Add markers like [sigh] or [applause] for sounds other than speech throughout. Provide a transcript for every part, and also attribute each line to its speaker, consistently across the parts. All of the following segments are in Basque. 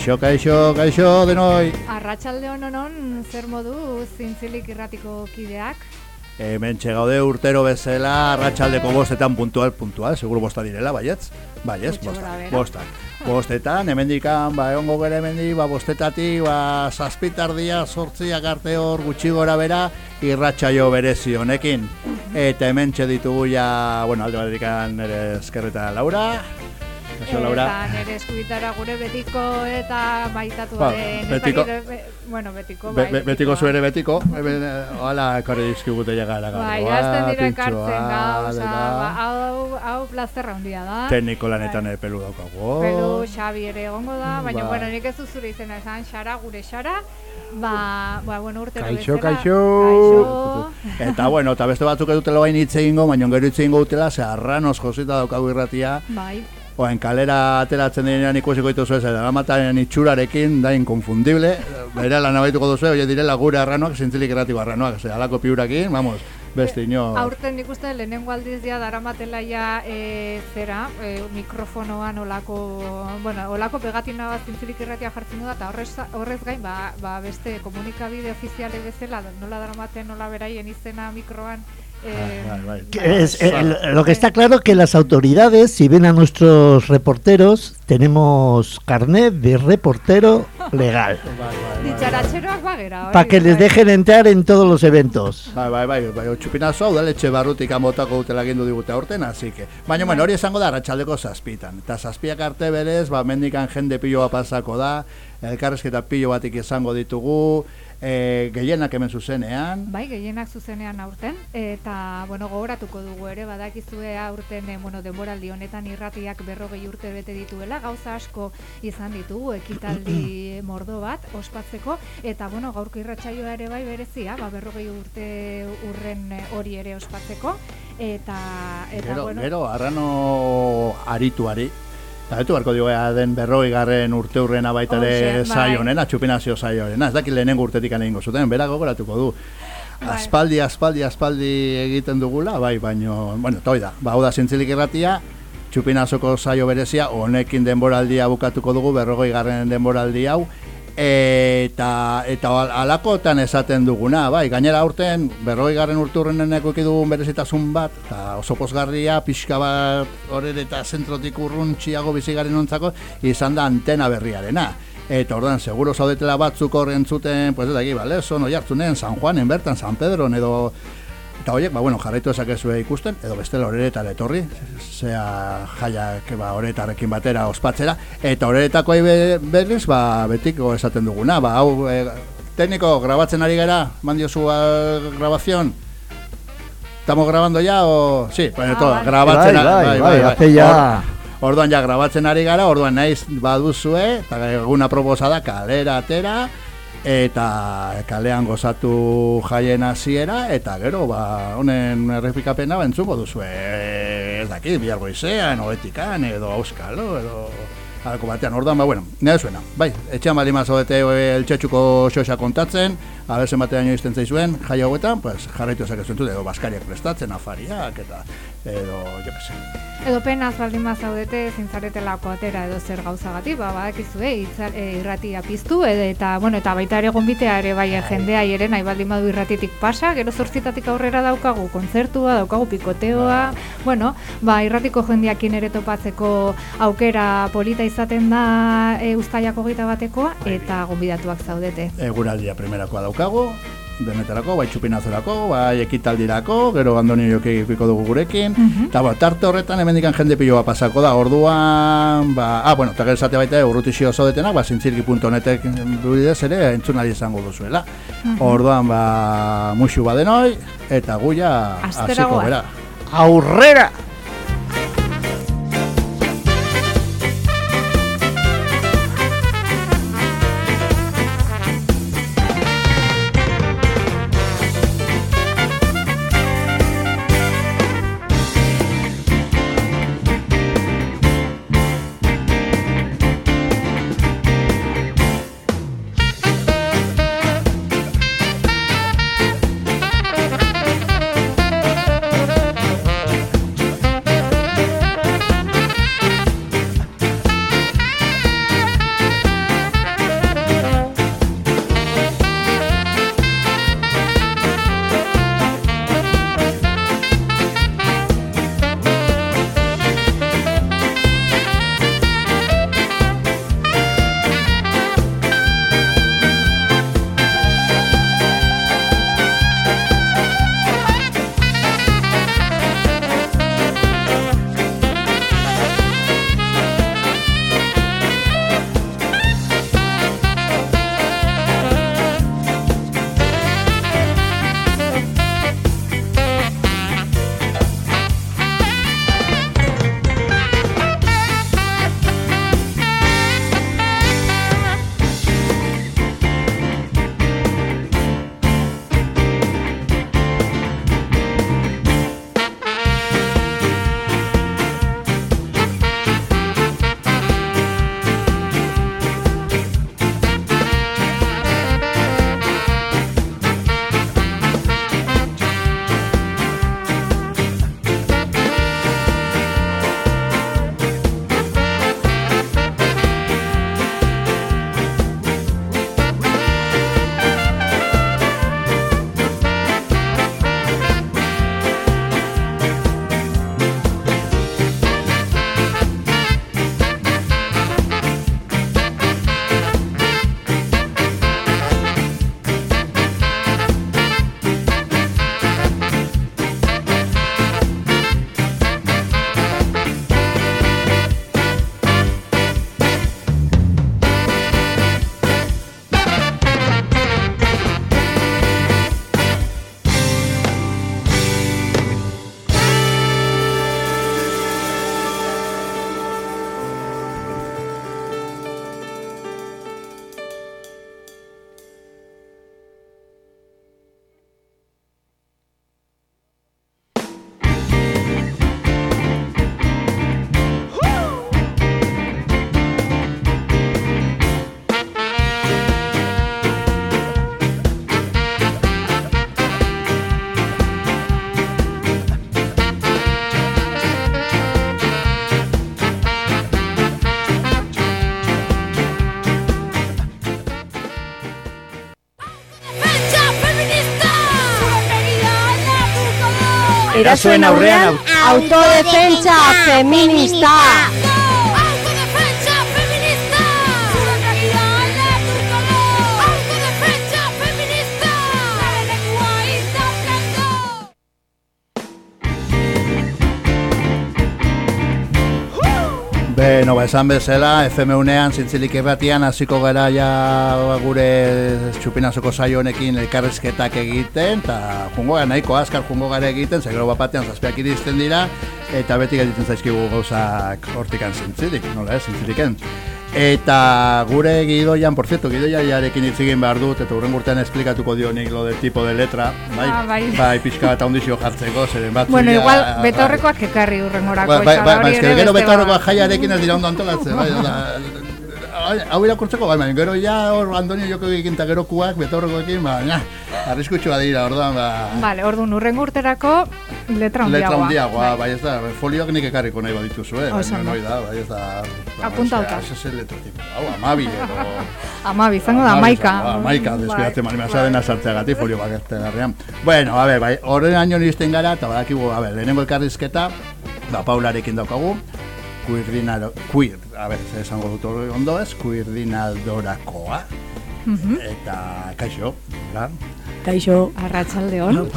Speaker 1: Kaixo, kaixo, kaixo, denoi.
Speaker 2: Arratxalde hononon, zer modu zintzilik irratiko kideak?
Speaker 1: Hemen txegaude urtero bezala, arratsaldeko bostetan puntual, puntual, seguro bosta direla, baietz? Baietz, bostak, bostak. Bostetan, hemen dikan, ba, egon gogere hemen di, ba, bostetatik, ba, zazpitardia, sortziak arte hor, gutxi gora bera, irratxaio berezi honekin. Eta hemen txeditugu ja, bueno, alde bat dikan, ere eskerreta Laura,
Speaker 2: Kaixo, Laura. Eta nire eskubitara gure betiko eta baitatu ba,
Speaker 1: betiko.
Speaker 2: Be, bueno, betiko, bai. Be,
Speaker 1: betiko zuere betiko. Hala, ekarri dizkigute llega gara.
Speaker 2: Bai, azten dira ekartzen gauza. Ba, hau, hau plazerra hundia da.
Speaker 1: Tekniko lanetan bai. pelu daukago.
Speaker 2: Pelu, Xabi ere egongo da. Baina, ba. bueno, nik ez zuzure izena esan, xara, gure xara. Ba, ba, bueno, urtero
Speaker 1: kaixo, bezala. Kaixo, kaixo. Eta, bueno, eta beste batzuk edutela bain hitz egingo, baina gero hitz egingo utela, ze arranos josita daukagu irratia. Bai. Oen, kalera ateratzen direnean ikusiko ditu zuen, zera, gamataren itxurarekin, da inkonfundible, bere lan abaituko duzu, oie direla gure arranoak, zintzilik erratiko arranoak, zera, alako piurakin, vamos, beste ino.
Speaker 2: Aurten nik uste, lehenengo aldiz dia, daramatela ja, e, zera, e, mikrofonoan olako, bueno, olako pegatina bat zintzilik erratia jartzen du da, eta horrez, horrez gain, ba, ba, beste komunikabide ofiziale bezala, nola daramaten, nola beraien izena mikroan,
Speaker 3: Eh, lo que está claro que las autoridades, si ven a nuestros reporteros, tenemos carnet de reportero legal. Para que les dejen entrar en todos los eventos.
Speaker 1: Bai, bai, bai, bai, txupinazo hau da letxe barrutik amotako utela gindu digute aurten, así que... Baina, bueno, hori esango da, ratxaldeko zazpitan. Eta zazpiak arte berez, ba, mendikan jende piloa pasako da, elkarrezketa pilo batik izango ditugu, e, gehienak hemen zuzenean.
Speaker 2: Bai, gehienak zuzenean aurten, eta, bueno, gogoratuko dugu ere, badakizue aurten, e, bueno, denboraldi honetan irratiak berrogei urte bete dituela, gauza asko izan ditugu, ekitaldi [clears throat] mordo bat, ospatzeko, eta, bueno, gaurko irratsaioa ere bai berezia, ba, berrogei urte urren hori ere ospatzeko, eta, eta
Speaker 1: gero,
Speaker 2: bueno...
Speaker 1: Gero, arrano arituari, Eta betu barko dio den berroi garren urte urrena baita ere zai honen, atxupinazio zai honen. Ez dakit lehenengo urtetik anegingo zuten, bera gogoratuko du. Bai. Aspaldi, aspaldi, aspaldi egiten dugula, bai, baino, bueno, eta da, ba, da zintzilik irratia, txupinazoko zaio berezia, honekin denboraldia bukatuko dugu, berrogoi garren denboraldi hau, eta eta alakotan esaten duguna, bai, gainera aurten berroi garren urturrenen eki dugun berezitasun bat, eta oso posgarria, pixka bat horret eta zentrotik urruntxiago bizigaren ontzako, izan da antena berriarena. Eta ordan seguro zaudetela batzuk horren zuten, pues ez daki, bale, son oi hartzunen, San Juanen bertan, San Pedro, edo Eta horiek, ba, bueno, jarraitu esakezue ikusten, edo bestela horeretar etorri, zea jaiak ba, horetarekin batera ospatzera, eta horeretako be, berriz, ba, betiko esaten duguna, ba, hau, e, tekniko, grabatzen ari gara, mandio zu grabazion, estamos grabando ya, o... Sí, bueno, todo,
Speaker 3: ah, grabatzen gara, bai, bai, bai, bai,
Speaker 1: ja... Orduan ja grabatzen ari gara, orduan naiz baduzue, eta eguna proposada kalera atera, eta kalean gozatu jaien hasiera eta gero ba honen errepikapena bentzuko duzu ez daki bihar goizean oetikan edo auskalo edo alko batean. Orduan ba bueno nire zuena bai etxean bali mazo bete el txetxuko xoxa kontatzen a ber batean izten zaizuen jai hauetan pues jarraitu ezak ezuentu edo baskariak prestatzen afariak eta edo jo que sé
Speaker 2: Edo penaz baldin zaudete zintzaretelako atera edo zer gauzagatik, ba, badakizue, e, irratia piztu, edo, eta, bueno, eta baita ere gombitea ere bai jendea ere nahi baldin badu irratitik pasa, gero zortzitatik aurrera daukagu kontzertua, daukagu pikoteoa, ba. bueno, ba, irratiko jendeakin ere topatzeko aukera polita izaten da e, ustaiako gita batekoa, eta gombidatuak zaudete.
Speaker 1: Eguraldia primerakoa daukagu, denetarako, bai txupinazorako, bai ekitaldirako, gero gandoni joki ipiko dugu gurekin, mhm. eta uh -huh. tarte horretan hemen dikan jende piloa pasako da, orduan, ba, ah, bueno, eta gero zate baita urrutixio oso detenak, ba, zintzirki.netek bidez ere entzunari izango duzuela. Uh Orduan, ba, musu badenoi, eta guia hasiko bera.
Speaker 3: Aurrera!
Speaker 4: Erasoen aurrean autodefentsa feminista.
Speaker 1: Beno, ba, esan bezala, FM unean, zintzilik erratian, hasiko gara ja gure txupinazoko saio honekin elkarrezketak egiten, eta jungo gara nahiko azkar jungo gara egiten, zegero bapatean zazpiak iristen dira, eta beti gelditzen zaizkigu gauzak hortikan zintzilik, nola ez, zintziliken. Eta gure gidoian, por cierto, gidoia jarekin itzigin behar dut, eta urren urtean esplikatuko dio nik lo de tipo de letra, bai,
Speaker 2: Ah, bai.
Speaker 1: bai pixka bat ondizio jartzeko, zeren bat.
Speaker 2: Bueno, igual, betaurrekoak ekarri urren orako.
Speaker 1: Bai, bai, bai, bai, eske gero betaurrekoak jaiarekin ez dira ondo antolatzen, bai, da, hau irakurtzeko, bai, bai, gero ja hor Antonio joko egin eta gero kuak betaurrekoekin, ba, ja, arriskutsua dira, orduan, ba,
Speaker 2: Vale, orduan urren urterako letra handiagoa.
Speaker 1: letra handiagoa, bai, ez da, folioak nik ekarriko nahi badituzu, eh,
Speaker 2: Oso
Speaker 1: baina noi da, bai, ez da,
Speaker 2: Apuntauta.
Speaker 1: Ez ez letra tipo, hau, amabi, edo,
Speaker 2: Amabi, izango da,
Speaker 1: Amabi,
Speaker 2: maika.
Speaker 1: ba, Maika,
Speaker 2: Bai.
Speaker 1: masa dena sartzeagatik folio bakerte garrian. Bueno, a ver, bai, horren año nizten gara, eta badakigu, a ver, lehenengo elkarrizketa, ba, Paularekin daukagu, kuirdinaro, kuir, a ver, zer esango dut hori ondo ez, kuirdinadorakoa,
Speaker 2: Mhm.
Speaker 1: eta kaixo, la,
Speaker 4: Kaixo.
Speaker 2: Arratsalde hon. [laughs]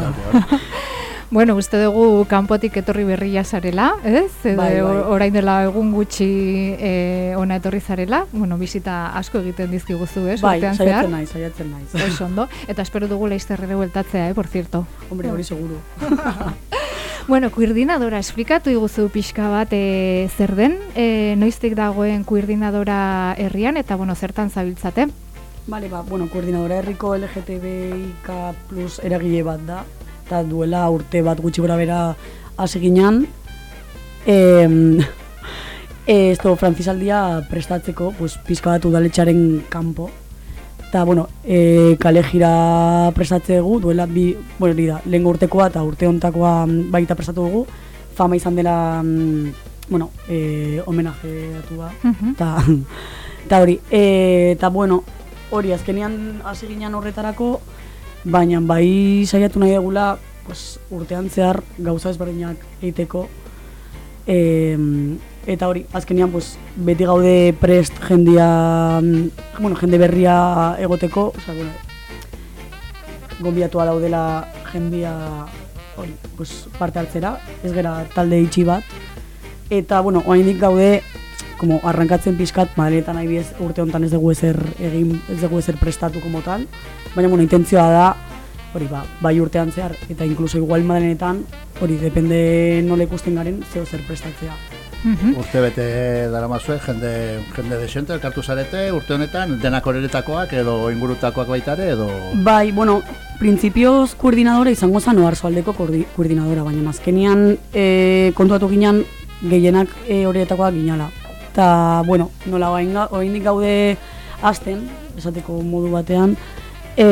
Speaker 2: Bueno, uste dugu kanpotik etorri berria zarela, ez? Edo
Speaker 4: Bai, bai.
Speaker 2: orain dela egun gutxi eh, ona etorri zarela. Bueno, bisita asko egiten dizkiguzu, ez?
Speaker 4: Bai, saiatzen naiz, saiatzen naiz.
Speaker 2: Oso ondo. Eta espero dugu laizterrere bueltatzea, eh, por cierto.
Speaker 4: Hombre, hori seguru. [laughs]
Speaker 2: Bueno, kuirdinadora, esplikatu iguzu pixka bat e, zer den, e, noiztik dagoen kuirdinadora herrian, eta bueno, zertan zabiltzate.
Speaker 4: Vale, ba, bueno, koordinadora herriko LGTBIK plus eragile bat da, eta duela urte bat gutxi gora bera hasi ginen. E, [laughs] ez do, frantzisaldia prestatzeko, pues, pizka bat udaletxaren kanpo. Eta, bueno, e, kale jira prestatzegu, duela bi, bueno, da, lehen urtekoa eta urte hontakoa mm, baita prestatu dugu, fama izan dela, mm, bueno, e, homenajeatu da,
Speaker 2: Mhm.
Speaker 4: eta [laughs] eta hori, e, eta bueno, hori azkenean hasi ginen horretarako, baina bai saiatu nahi dugula, pues, urtean zehar gauza ezberdinak egiteko, e, eta hori, azkenean pues, beti gaude prest jendia, bueno, jende berria egoteko, osea, bueno, gonbiatua daudela jendia hori, pues, parte hartzera, ez gera talde itxi bat, eta, bueno, oraindik gaude, como arrankatzen pixkat, madaletan nahi urte honetan ez dugu ezer egin, ez dugu ezer prestatu como tal, baina, bueno, intentzioa da, hori, ba, bai urtean zehar, eta inkluso igual madalenetan, hori, depende nola ikusten garen, zeo zer prestatzea.
Speaker 2: Mhm.
Speaker 1: Urte bete dara mazue, jende, jende desente, elkartu zarete, urte honetan, denak horretakoak edo ingurutakoak baitare, edo...
Speaker 4: Bai, bueno, printzipioz koordinadora izango zen oarsoaldeko koordi- koordinadora, baina azkenean e, kontuatu ginen gehienak e, horietakoak ginala. Eta, bueno, nola oraindik gaude hasten, esateko modu batean, e,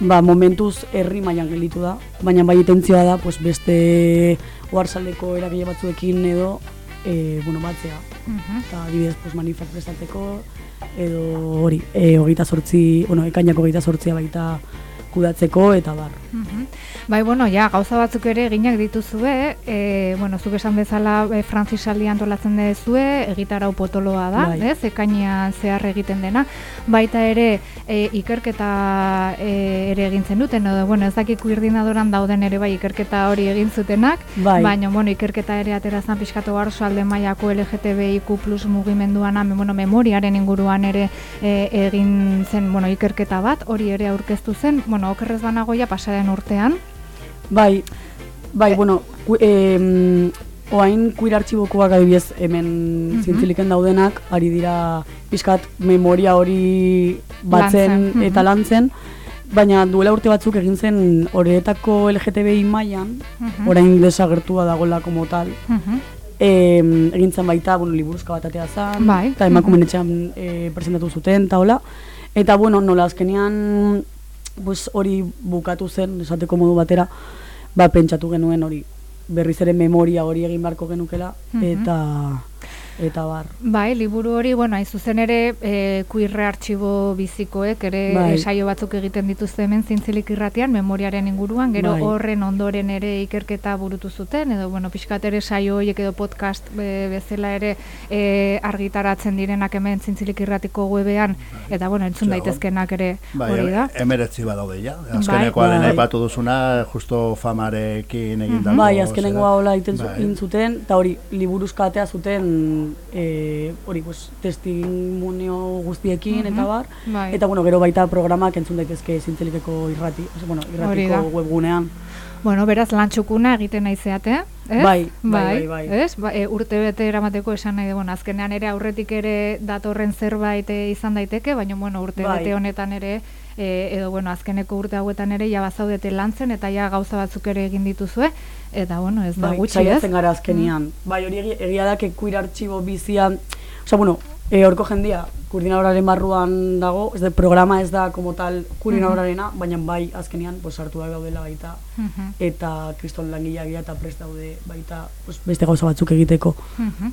Speaker 4: ba, momentuz herri mailan gelditu da, baina bai intentzioa da, pues, beste oarsoaldeko eragile batzuekin edo, e, bueno, batzea.
Speaker 2: Mhm.
Speaker 4: Eta adibidez, pues, manifak prestatzeko, edo hori, e, hogeita sortzi, bueno, ekainak hogeita sortzia baita kudatzeko, eta bar.
Speaker 2: Mhm. Bai, bueno, ja, gauza batzuk ere eginak dituzue, e, bueno, zuk esan bezala e, frantzisaldi antolatzen dezue, egitarau potoloa da,
Speaker 4: Bai.
Speaker 2: ez, ekainean zehar egiten dena, baita ere e, ikerketa e, ere egin zenuten, edo, bueno, ez dakik kuirdinadoran dauden ere bai ikerketa hori egin zutenak,
Speaker 4: Bai.
Speaker 2: baina, bueno, ikerketa ere aterazan pixkatu garzo alde mailako LGTBIQ plus mugimenduan, bueno, memoriaren inguruan ere e, egin zen, bueno, ikerketa bat, hori ere aurkeztu zen, bueno, okerrez banagoia pasaren urtean,
Speaker 4: Bai, bai, bueno, ku, em, oain kuir artxibokoak adibidez hemen
Speaker 2: Mhm.
Speaker 4: zintziliken daudenak, ari dira pixkat memoria hori batzen
Speaker 2: Lantzen, mhm.
Speaker 4: eta lantzen, baina duela urte batzuk egin zen horretako LGTBI mailan,
Speaker 2: Mhm.
Speaker 4: orain desagertua dagoela como tal,
Speaker 2: Mhm.
Speaker 4: e, egin zen baita, bueno, liburuzka bat atea zen,
Speaker 2: Bai.
Speaker 4: eta emakumen etxean e, presentatu zuten, eta hola. Eta, bueno, nola azkenean pues, hori bukatu zen, esateko modu batera, ba, pentsatu genuen hori berriz ere memoria hori egin beharko genukela,
Speaker 2: Mhm.
Speaker 4: eta eta bar.
Speaker 2: Bai, liburu hori, bueno, hain zuzen ere, e, kuirre artxibo bizikoek, ere
Speaker 4: Bai.
Speaker 2: saio batzuk egiten dituzte hemen zintzilik irratian, memoriaren inguruan, gero
Speaker 4: Bai.
Speaker 2: horren ondoren ere ikerketa burutu zuten, edo, bueno, pixkat ere saio horiek edo podcast be, bezala ere e, argitaratzen direnak hemen zintzilik irratiko webean, eta, bueno, entzun
Speaker 1: Zer,
Speaker 2: daitezkenak ere
Speaker 1: Bai,
Speaker 2: hori da.
Speaker 1: emeretzi badaude ja. Azkeneko
Speaker 4: Bai.
Speaker 1: bai.
Speaker 4: Bai.
Speaker 1: aipatu duzuna, justo famarekin egin dago.
Speaker 4: Bai, azkenengoa hola egiten
Speaker 1: Bai.
Speaker 4: zuten, eta hori, liburuzka atea zuten, e, hori, pues, testimonio guztiekin, eta bar,
Speaker 2: Bai.
Speaker 4: eta, bueno, gero baita programak entzun daitezke zintzelikeko irrati, oza, bueno, irratiko webgunean.
Speaker 2: Bueno, beraz, lantxukuna egiten naizeate, ez?
Speaker 4: Bai, bai, bai, bai.
Speaker 2: Ez? Ba, e, urte bete eramateko esan nahi, bueno, azkenean ere aurretik ere datorren zerbait e, izan daiteke, baina, bueno, urte
Speaker 4: Bai.
Speaker 2: bete honetan ere, e, edo, bueno, azkeneko urte hauetan ere, ja bazaudete lantzen, eta ja gauza batzuk ere egin dituzue, eta, bueno, ez da
Speaker 4: Bai,
Speaker 2: gutxi, ez?
Speaker 4: gara azkenian. Bai, hori egi- egia da, queer artxibo bizian, osea, bueno, e, horko jendia, koordinadoraren barruan dago, ez da, programa ez da, como tal, koordinadorarena, baina bai, azkenian, pues, sartu da gaudela baita,
Speaker 2: Mhm,
Speaker 4: eta kriston langileak eta prest daude baita pues, beste gauza batzuk egiteko.
Speaker 2: mhm.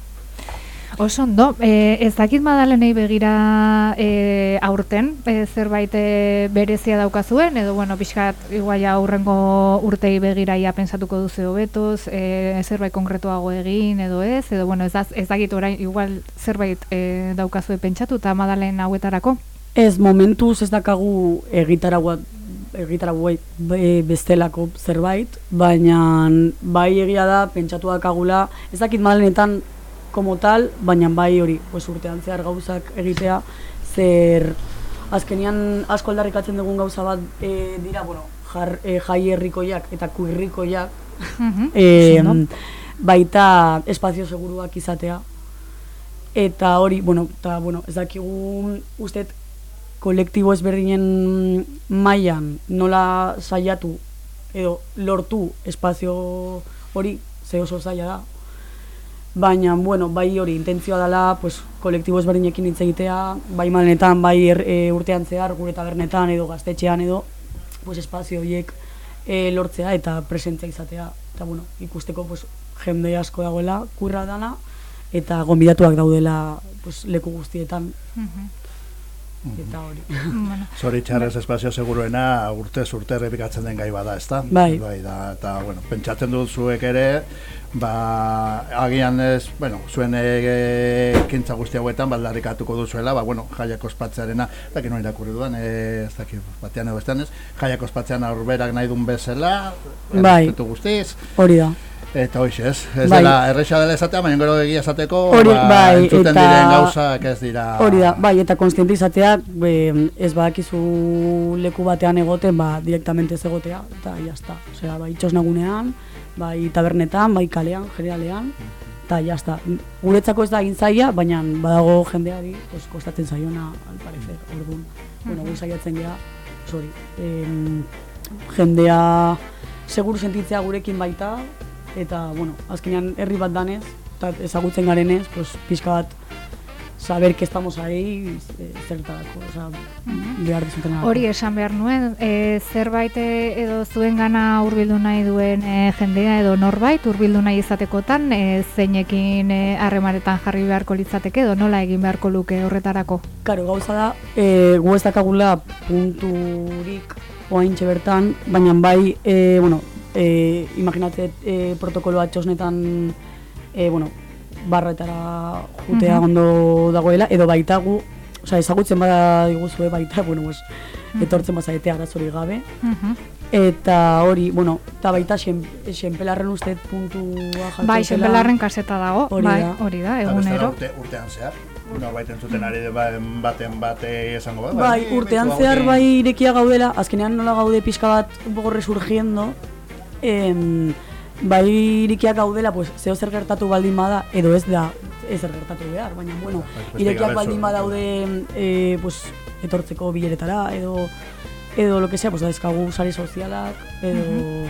Speaker 2: Oso ondo, e, ez dakit madalenei begira e, aurten, e, zerbait e, berezia daukazuen, edo bueno, pixkat igual ja aurrengo urtei begira ja pensatuko duzu hobetoz, e, zerbait konkretuago egin edo ez, edo bueno, ez, ez dakit orain igual zerbait e, daukazue pentsatu eta madalen hauetarako.
Speaker 4: Ez momentuz ez dakagu egitaragua egitaragua be- bestelako zerbait, baina bai egia da pentsatu dakagula, ez dakit madalenetan como tal, baina bai hori, pues urtean zehar gauzak egitea, zer azkenian asko aldarrikatzen dugun gauza bat e, dira, bueno, jar, e, jai herrikoiak eta kuirrikoiak, [laughs] e, baita espazio seguruak izatea. Eta hori, bueno, eta, bueno, ez dakigu uste kolektibo ezberdinen mailan nola saiatu edo lortu espazio hori ze oso zaila da baina, bueno, bai hori intentzioa dela, pues, kolektibo ezberdinekin hitz egitea, bai malenetan, bai er, e, urtean zehar, gure tabernetan edo gaztetxean edo, pues, espazio horiek e, lortzea eta presentzia izatea. Eta, bueno, ikusteko pues, jende asko dagoela, kurra dana, eta gonbidatuak daudela pues, leku guztietan,
Speaker 2: Mhm.
Speaker 4: Eta hori.
Speaker 2: bueno,
Speaker 1: Zoritxarrez espazio seguruena urtez urte errepikatzen den gai bada, ezta?
Speaker 4: Bai.
Speaker 1: Bai, da, eta, bueno, pentsatzen dut zuek ere, ba, agian ez, bueno, zuen ekintza guzti hauetan, baldarrikatuko duzuela, ba, bueno, jaiak ospatzearena, ez dakit noin irakurri dudan, e, ez dakit batean edo bestean ez, jaiak ospatzean aurberak nahi duen bezala,
Speaker 4: Bai.
Speaker 1: guztiz,
Speaker 4: Hori da.
Speaker 1: Eta hoxe ez, ez
Speaker 4: Bai.
Speaker 1: dela erresa dela esatea, baina gero egia esateko,
Speaker 4: Hori,
Speaker 1: ba,
Speaker 4: bai,
Speaker 1: entzuten
Speaker 4: eta-
Speaker 1: diren gauzak ez dira...
Speaker 4: Hori da, bai, eta konstiente izatea, be, ez badakizu leku batean egoten, ba, direktamente ez egotea, eta jazta. Osea, bai, itxosnagunean, bai, tabernetan, bai, kalean, generalean, eta jazta. Guretzako ez da egin zaila, baina badago jendeari, pues, kostatzen zaiona, al parecer, orduan. Bueno, gu saiatzen gea, sorry, em, jendea seguru sentitzea gurekin baita, eta, bueno, azkenean herri bat danez, eta ezagutzen garenez, pues, pixka bat saber que estamos ahí e, zertarako, osea, behar dizutenarako.
Speaker 2: Hori esan behar nuen, e, zerbait e, edo zuen gana urbildu nahi duen e, jendea edo norbait urbildu nahi izatekotan, e, zeinekin e, harremanetan jarri beharko litzateke edo nola egin beharko luke horretarako.
Speaker 4: Karo, gauza da, e, gu ez dakagula punturik oaintxe bertan, baina bai, e, bueno, e, imaginate e, protokoloa txosnetan, e, bueno, barretara jutea
Speaker 2: Mhm.
Speaker 4: ondo dagoela, edo baita gu, osea, ezagutzen bada diguzue baita, bueno, pues, etortzen bazaete arazori gabe,
Speaker 2: Mhm.
Speaker 4: eta hori, bueno, eta baita xen, xenpelarren uste puntua jartzen
Speaker 2: Bai, xenpelarren kaseta dago,
Speaker 4: Hori
Speaker 2: bai,
Speaker 4: da.
Speaker 2: hori da, egunero.
Speaker 1: Urte, urtean zehar, norbait entzuten ari de ba- baten bate esango ba,
Speaker 4: Bai,
Speaker 1: ni
Speaker 4: urtean
Speaker 1: mezu
Speaker 4: zehar bai irekia gaudela, azkenean nola gaude pixka bat un poco resurgiendo, em, bai irikiak gaudela, pues, zeo zer gertatu baldin bada, edo ez da, ez zer gertatu behar, baina, bueno,
Speaker 1: Bai,
Speaker 4: irekiak baldin badaude, e, pues, etortzeko bileretara, edo, edo lo que sea, pues, daizkagu sare sozialak, edo,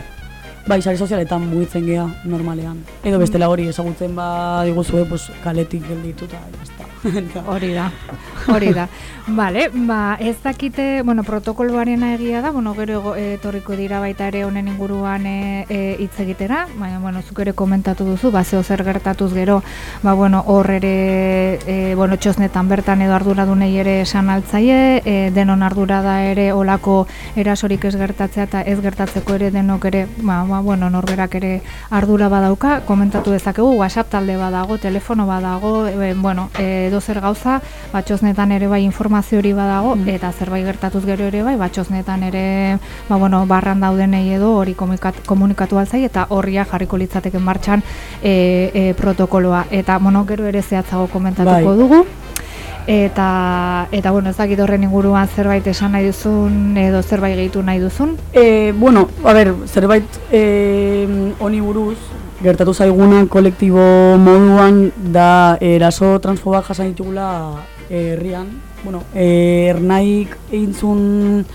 Speaker 4: bai, sare sozialetan mugitzen gea, normalean. Edo bestela hori ezagutzen ba diguzue, pues, kaletik gelditu, eta, ya está. [laughs]
Speaker 2: Hori da, [laughs] hori da. Vale, ba, ez dakite, bueno, protokoloaren egia da, bueno, gero etorriko dira baita ere honen inguruan e, e, hitz egitera, baina, bueno, zuk ere komentatu duzu, ba, zeo zer gertatuz gero, ba, bueno, hor ere, e, bueno, txosnetan bertan edo arduradunei ere esan altzaie, e, denon ardura da ere olako erasorik ez gertatzea eta ez gertatzeko ere denok ere, ba, ba, bueno, norberak ere ardura badauka, komentatu dezakegu, WhatsApp talde badago, telefono badago, e, bueno, e, edo zer gauza, batxoznetan ere bai informazio hori badago, eta zerbait gertatuz gero ere bai, batxoznetan ere, ba, bueno, barran daudenei edo hori komunikat, komunikatu altzai, eta horria jarriko litzateken martxan e, e, protokoloa. Eta, bueno, gero ere zehatzago komentatuko
Speaker 4: Bai.
Speaker 2: dugu. Eta, eta bueno, ez dakit horren inguruan zerbait esan nahi duzun edo zerbait gehitu nahi duzun.
Speaker 4: E, bueno, a ber, zerbait e, honi buruz, gertatu zaiguna kolektibo moduan da eraso transfobak jasan ditugula herrian. Bueno, e, ernaik egin zuen,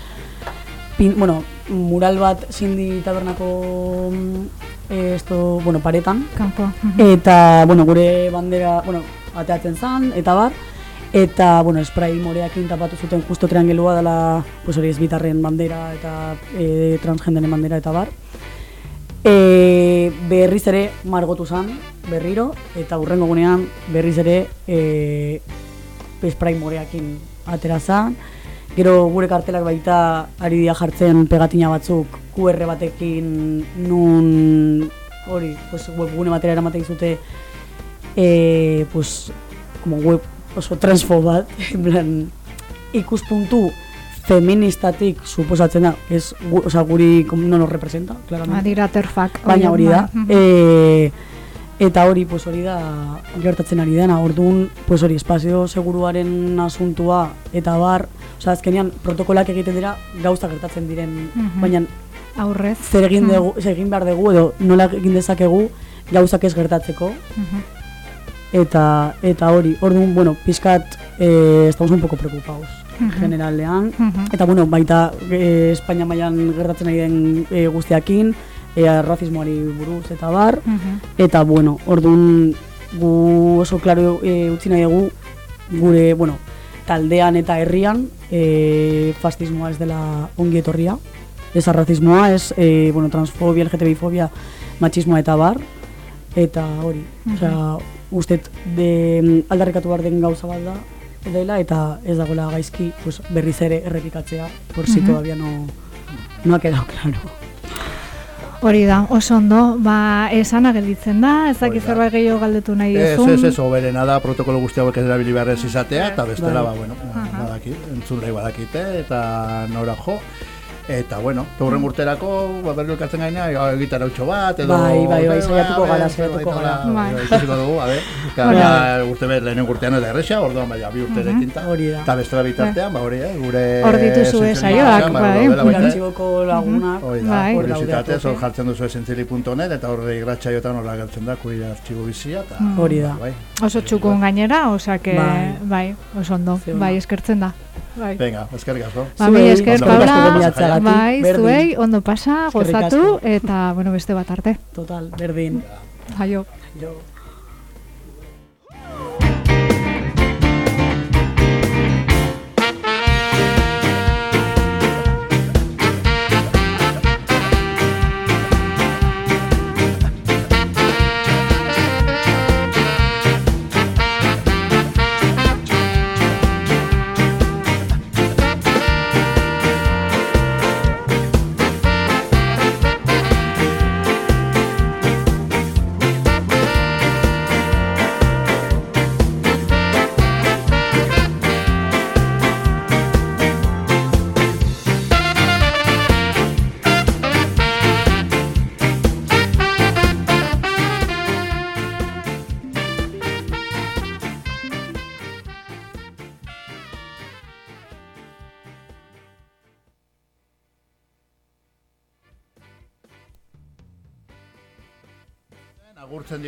Speaker 4: pin, bueno, mural bat sindi tabernako mm, eh, esto, bueno, paretan.
Speaker 2: Kanpo.
Speaker 4: Eta, bueno, gure bandera, bueno, ateatzen zan, eta bar, eta, bueno, spray moreakin tapatu zuten justo triangelua dela, pues hori ezbitarren bandera eta e, transgenderen bandera eta bar. E, berriz ere margotu zan, berriro, eta hurrengo gunean berriz ere e, spray moreakin atera zan. Gero gure kartelak baita ari dira jartzen pegatina batzuk QR batekin nun hori, pues, webgune batera eramaten zute eh, pues, como web oso transfo bat, [laughs] plan, ikuspuntu feministatik suposatzen da, ez, gu, osea, guri kom- no nos representa, claramente.
Speaker 2: Adira terfak.
Speaker 4: Baina hori da.
Speaker 2: bai.
Speaker 4: E, eta hori, pues hori da gertatzen ari dena. Orduan, pues hori espazio seguruaren asuntua eta bar, osea, azkenean protokolak egiten dira gauza gertatzen diren,
Speaker 2: Mhm.
Speaker 4: baina
Speaker 2: Aurrez.
Speaker 4: zer egin, dugu, zer egin behar dugu edo nola egin dezakegu gauzak ez gertatzeko
Speaker 2: Mhm.
Speaker 4: Eta eta hori, orduan, bueno, pizkat eh, estamos un poco preocupados
Speaker 2: Mhm.
Speaker 4: generalean
Speaker 2: Mhm.
Speaker 4: eta bueno, baita eh, Espainia mailan gertatzen ari den eh, guztiakin eh, razismoari buruz eta bar
Speaker 2: Mhm.
Speaker 4: eta bueno, orduan gu oso klaro e, utzi nahi dugu gure, bueno, taldean eta herrian e, fascismoa ez dela ongi etorria. Ez arrazismoa, ez e, bueno, transfobia, LGTBI-fobia, machismoa eta bar. Eta hori, osea, ustet de aldarrikatu behar den gauza bat da, dela, eta ez dagoela gaizki pues, berriz ere errepikatzea, por si
Speaker 2: Mhm.
Speaker 4: todavía no, no ha quedado claro.
Speaker 2: Hori da, oso ondo, ba, esana gelditzen da, ez dakit zerbait gehiago galdetu nahi
Speaker 1: Ez,
Speaker 2: duzun.
Speaker 1: ez, ez, oberena da protokolo guzti hauek ez erabili beharrez izatea, eta bestela,
Speaker 4: Bai.
Speaker 1: ba, bueno,
Speaker 2: Aha.
Speaker 1: badaki, entzulei badakite, eta nora jo. Eta, bueno, taurren urterako, ba, berri elkartzen gaina, gitarautxo bat, edo...
Speaker 4: Bai, bai, bai, saiatuko
Speaker 1: ber,
Speaker 4: gara, saiatuko
Speaker 1: bai,
Speaker 4: gara.
Speaker 2: Bai.
Speaker 1: bai, Ikusiko dugu, a ber, gara, [laughs] urte bet, lehenen urtean ez da erresa, orduan, baina, bi urte ekinta.
Speaker 4: Hori da.
Speaker 1: Eta bestela bitartean, ba, hori, eh, gure...
Speaker 2: Hor dituzue
Speaker 1: sentsibilitatea,
Speaker 2: saioak,
Speaker 1: ba,
Speaker 2: bai.
Speaker 4: Gure
Speaker 1: eh.
Speaker 4: artxiboko lagunak,
Speaker 1: Hoi da,
Speaker 2: Bai.
Speaker 1: bai.
Speaker 4: Hor daude
Speaker 1: kuriositatez,
Speaker 4: atope.
Speaker 1: hor jartzen duzu esentzili.net eta horre irratxaiotan horra geltzen da, kuia artxibo bizia, eta...
Speaker 2: Mm.
Speaker 4: Hori da.
Speaker 1: Bai.
Speaker 2: Oso txukun gainera, osake,
Speaker 4: Bai.
Speaker 2: bai, oso ondo, bai, eskertzen da. Bai.
Speaker 1: Venga, eskerrik asko.
Speaker 2: Ba, mi esker, Paula, bai, zuei, ondo pasa, gozatu, eta, bueno, beste bat arte.
Speaker 4: Total, berdin.
Speaker 2: Jaio.
Speaker 4: Jo.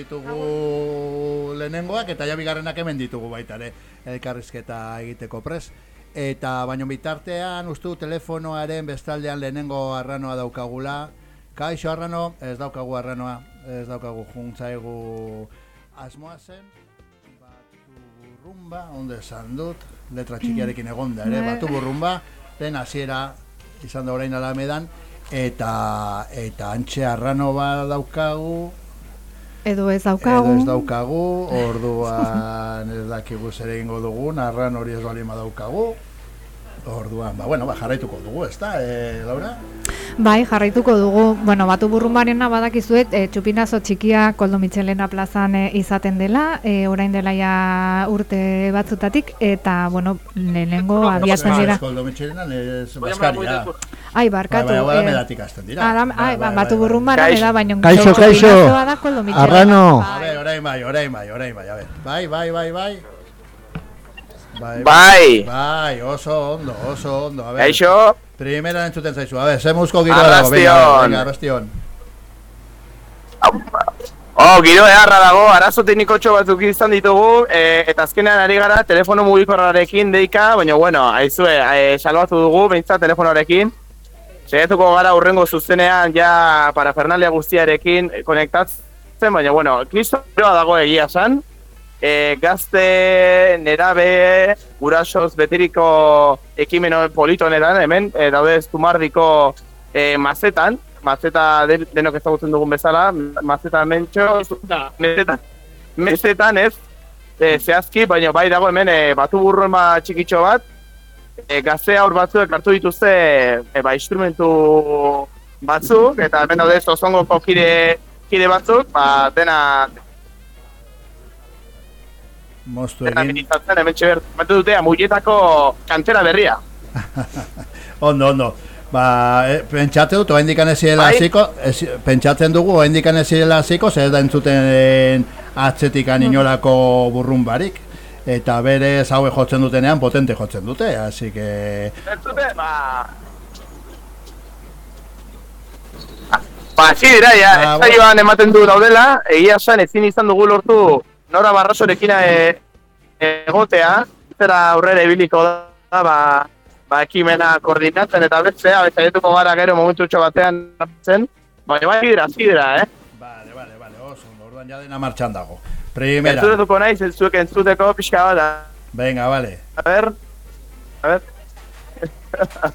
Speaker 1: Ditugu lehenengoak eta ja bigarrenak hemen ditugu baita ere elkarrizketa egiteko pres. Eta baino bitartean uste du telefonoaren bestaldean lehenengo arranoa daukagula. Kaixo arrano, ez daukagu arranoa, ez daukagu juntzaigu asmoa zen. Batzurru burrumba, onde esan dut, letra txikiarekin egonda ere,
Speaker 2: Bai.
Speaker 1: batu burrumba, den hasiera izan da orain alamedan, eta eta antxe arrano bat daukagu,
Speaker 2: Edo ez daukagu.
Speaker 1: edo ez daukagu, orduan ez dakigu zer egingo dugun, arran hori ez bali daukagu, orduan, ba, bueno, ba, jarraituko dugu, ez da, e, Laura?
Speaker 2: Bai, jarraituko dugu, bueno, batu burrumbarena badakizuet, e, txupinazo txikia Koldo Mitxelena plazan e, izaten dela, e, orain dela ja urte batzutatik, eta, bueno, lehenengo abiatzen dira.
Speaker 1: Eskoldo Mitxelenan ez Baskaria.
Speaker 2: Ai, barkatu.
Speaker 1: Bai, bai,
Speaker 2: eh,
Speaker 1: medatik hasten dira.
Speaker 2: ah, da-
Speaker 1: Bai,
Speaker 2: ai,
Speaker 1: bai,
Speaker 2: batu
Speaker 1: bai,
Speaker 2: burrumbara
Speaker 5: Kaixo.
Speaker 2: da, baina
Speaker 3: Kaixo, kaixo.
Speaker 2: Koldo Mitxelena.
Speaker 3: Arrano.
Speaker 1: A ver, orain bai, orain bai, orain bai, a ver. Bai, bai, bai, bai. Bai,
Speaker 5: Bai,
Speaker 1: bai, oso ondo, oso ondo. A ver,
Speaker 5: gaixo,
Speaker 1: primera entzuten zaizu. A ver, ze muzko giroa dago. Venga,
Speaker 5: Arrastion. oh, giro eharra dago, arazo teknikotxo batzuk izan ditugu, e, eta azkenean ari gara telefono mugikorrarekin deika, baina bueno, aizue, e, salbatu dugu, behintzat telefonoarekin. Segatuko gara urrengo zuzenean ja parafernalia guztiarekin konektatzen, baina bueno, kristo dago egia san. E, gazte, nerabe, gurasoz betiriko ekimen polito honetan, hemen, e, daude zumardiko e, mazetan, mazeta den, denok ezagutzen dugun bezala, mazeta mentxo, mezetan, mezetan ez, e, zehazki, baina bai dago hemen e, batu burroen ba txikitxo bat, e, gazte aur batzuek hartu dituzte e, ba, instrumentu batzuk, eta hemen daude zozongoko kide, kide batzuk, ba, dena,
Speaker 1: Moztu egin.
Speaker 5: minizatzen, hemen txeber, batu dute, amuietako kantera berria. [laughs]
Speaker 1: Ondo, ondo. Ba, e, pentsate dut, oain dikan eziela
Speaker 5: Bai.
Speaker 1: hasiko, ez- pentsatzen dugu, oain dikan eziela hasiko, zer da entzuten atzetikan inolako burrumbarik. Eta berez haue jotzen dutenean potente jotzen dute, así que...
Speaker 5: Entzute, ba... Ba, hasi dira, ja,
Speaker 1: Ah,
Speaker 5: estaioan ematen du daudela, egia esan ezin izan dugu lortu Nora Barrosorekin e, egotea, zera aurrera ibiliko da, ba, ba ekimena koordinatzen eta bestea, bezaiatuko gara gero momentutxo batean hartzen, baina bai dira, dira, eh?
Speaker 1: Vale, vale, vale, oso, orduan ja dena martxan dago. Primera,
Speaker 5: Entzutetuko naiz, entzuek entzuteko pixka bat, da.
Speaker 1: venga, vale.
Speaker 5: A ver, a ver. [laughs]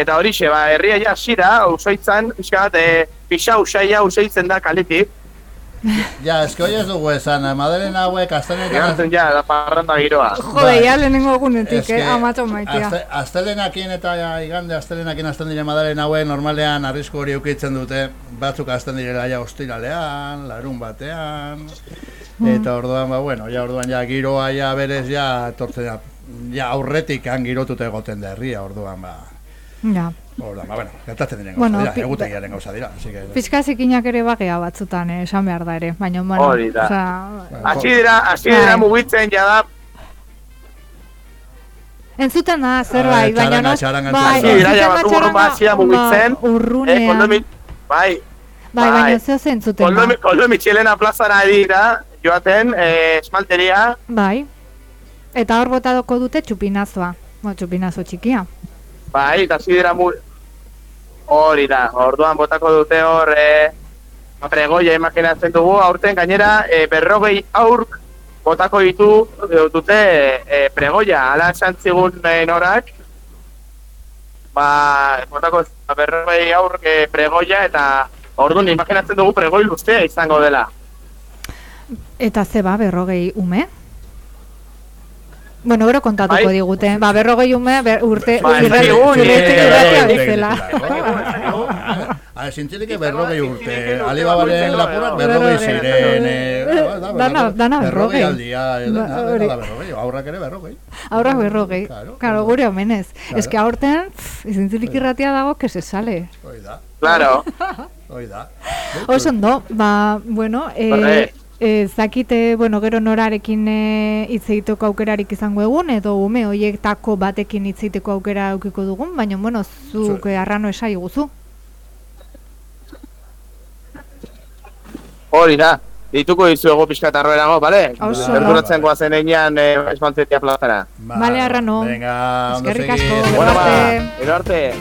Speaker 5: Eta horixe, ba, herria ja da, usoitzan, pixka bat, e, pixa usaia usoitzen da kaletik. [laughs]
Speaker 1: Ja, eske hoi ez dugu esan, Madalena hauek astenetan...
Speaker 5: Egantzen ja, da parranda giroa.
Speaker 2: Jode, ja lehenengo egunetik, eh, amatxo maitia.
Speaker 1: aste- Astelenakin eta ja, igande astelenakin hasten dire Madalena hauen normalean arrisku hori eukitzen dute batzuk hasten direla ja ostiralean, larun batean eta orduan ba bueno, ja orduan ja giroa ja berez ja etortzen da ja aurretik han girotuta egoten da herria orduan ba
Speaker 2: Ja.
Speaker 1: Orduan ba bueno, gertatzen diren
Speaker 2: Bueno,
Speaker 1: gauza dira, egutegiaren gauza dira, así que
Speaker 2: Pizka zikinak ere bagea batzutan, eh, esan behar da ere, baina, bueno,
Speaker 5: Hori da.
Speaker 2: osea,
Speaker 5: Hasi dira, hasi dira
Speaker 2: Bai.
Speaker 5: mugitzen ja da,
Speaker 2: entzuten da,
Speaker 1: Ah,
Speaker 2: zerbait, baina,
Speaker 1: txaranga,
Speaker 2: no?
Speaker 1: txaranga
Speaker 2: bai,
Speaker 1: da.
Speaker 5: Dira, ja,
Speaker 2: da
Speaker 5: batu hasi da mugitzen.
Speaker 2: urrunean,
Speaker 5: eh, koldomi, bai,
Speaker 2: bai,
Speaker 5: bai.
Speaker 2: baina zeo entzuten da,
Speaker 5: koldomi, koldomi txilena plazara dira, joaten, eh, esmalteria,
Speaker 2: bai, eta hor botadoko dute txupinazoa, bo, txupinazo txikia,
Speaker 5: bai, eta mu... Hori da, orduan botako dute hor, eh, pregoia imaginatzen dugu, aurten gainera, eh, berrogei aurk botako ditu eh, dute eh, pregoia, ala esan zigun eh, norak, ba, botako berrogei aurk eh, pregoia, eta orduan imaginatzen dugu pregoi luzea izango dela.
Speaker 2: eta ze ba, berrogei ume? Bueno, gero kontatuko
Speaker 5: Bai.
Speaker 2: digute, ba, berrogei ume, ber, urte,
Speaker 5: Bai,
Speaker 2: irrati-
Speaker 5: zigun,
Speaker 2: irrati-
Speaker 5: eh,
Speaker 2: irratia
Speaker 5: eh,
Speaker 2: bezala.
Speaker 1: A ver, zintzilik berrogei urte, alibabaren lapurak berrogei
Speaker 2: Berrogei.
Speaker 1: ziren, eh, bueno, da,
Speaker 2: Dana- dana
Speaker 1: berrogei
Speaker 2: berrogei.
Speaker 1: aldia, eh,
Speaker 2: Ba,
Speaker 1: dana,
Speaker 2: hori.
Speaker 1: dana berrogei, aurrak ere berrogei.
Speaker 2: Aurrak berrogei,
Speaker 1: Claro,
Speaker 2: gure omenez. Es que aurten, izintzilik irratia dago, que se sale.
Speaker 1: Hoi da,
Speaker 5: Claro,
Speaker 1: hoi da.
Speaker 2: Oso ondo, ba, bueno, eh, Eh, zakite, bueno, gero norarekin eh, hitz egiteko aukerarik izango egun, edo ume hoietako batekin hitz egiteko aukera eukiko dugun, baina, bueno, zuk
Speaker 1: Zu-
Speaker 2: eh, arrano esai guzu.
Speaker 5: hori da. Dituko dizuego pixka eta arroerago, bale?
Speaker 2: Oso.
Speaker 5: Gerturatzen goazen einean eh, esmaltetia plazara.
Speaker 2: Bale, Arrano.
Speaker 1: Venga, ondo
Speaker 2: Eskerrik asko,
Speaker 5: Bueno, ba,
Speaker 2: arte.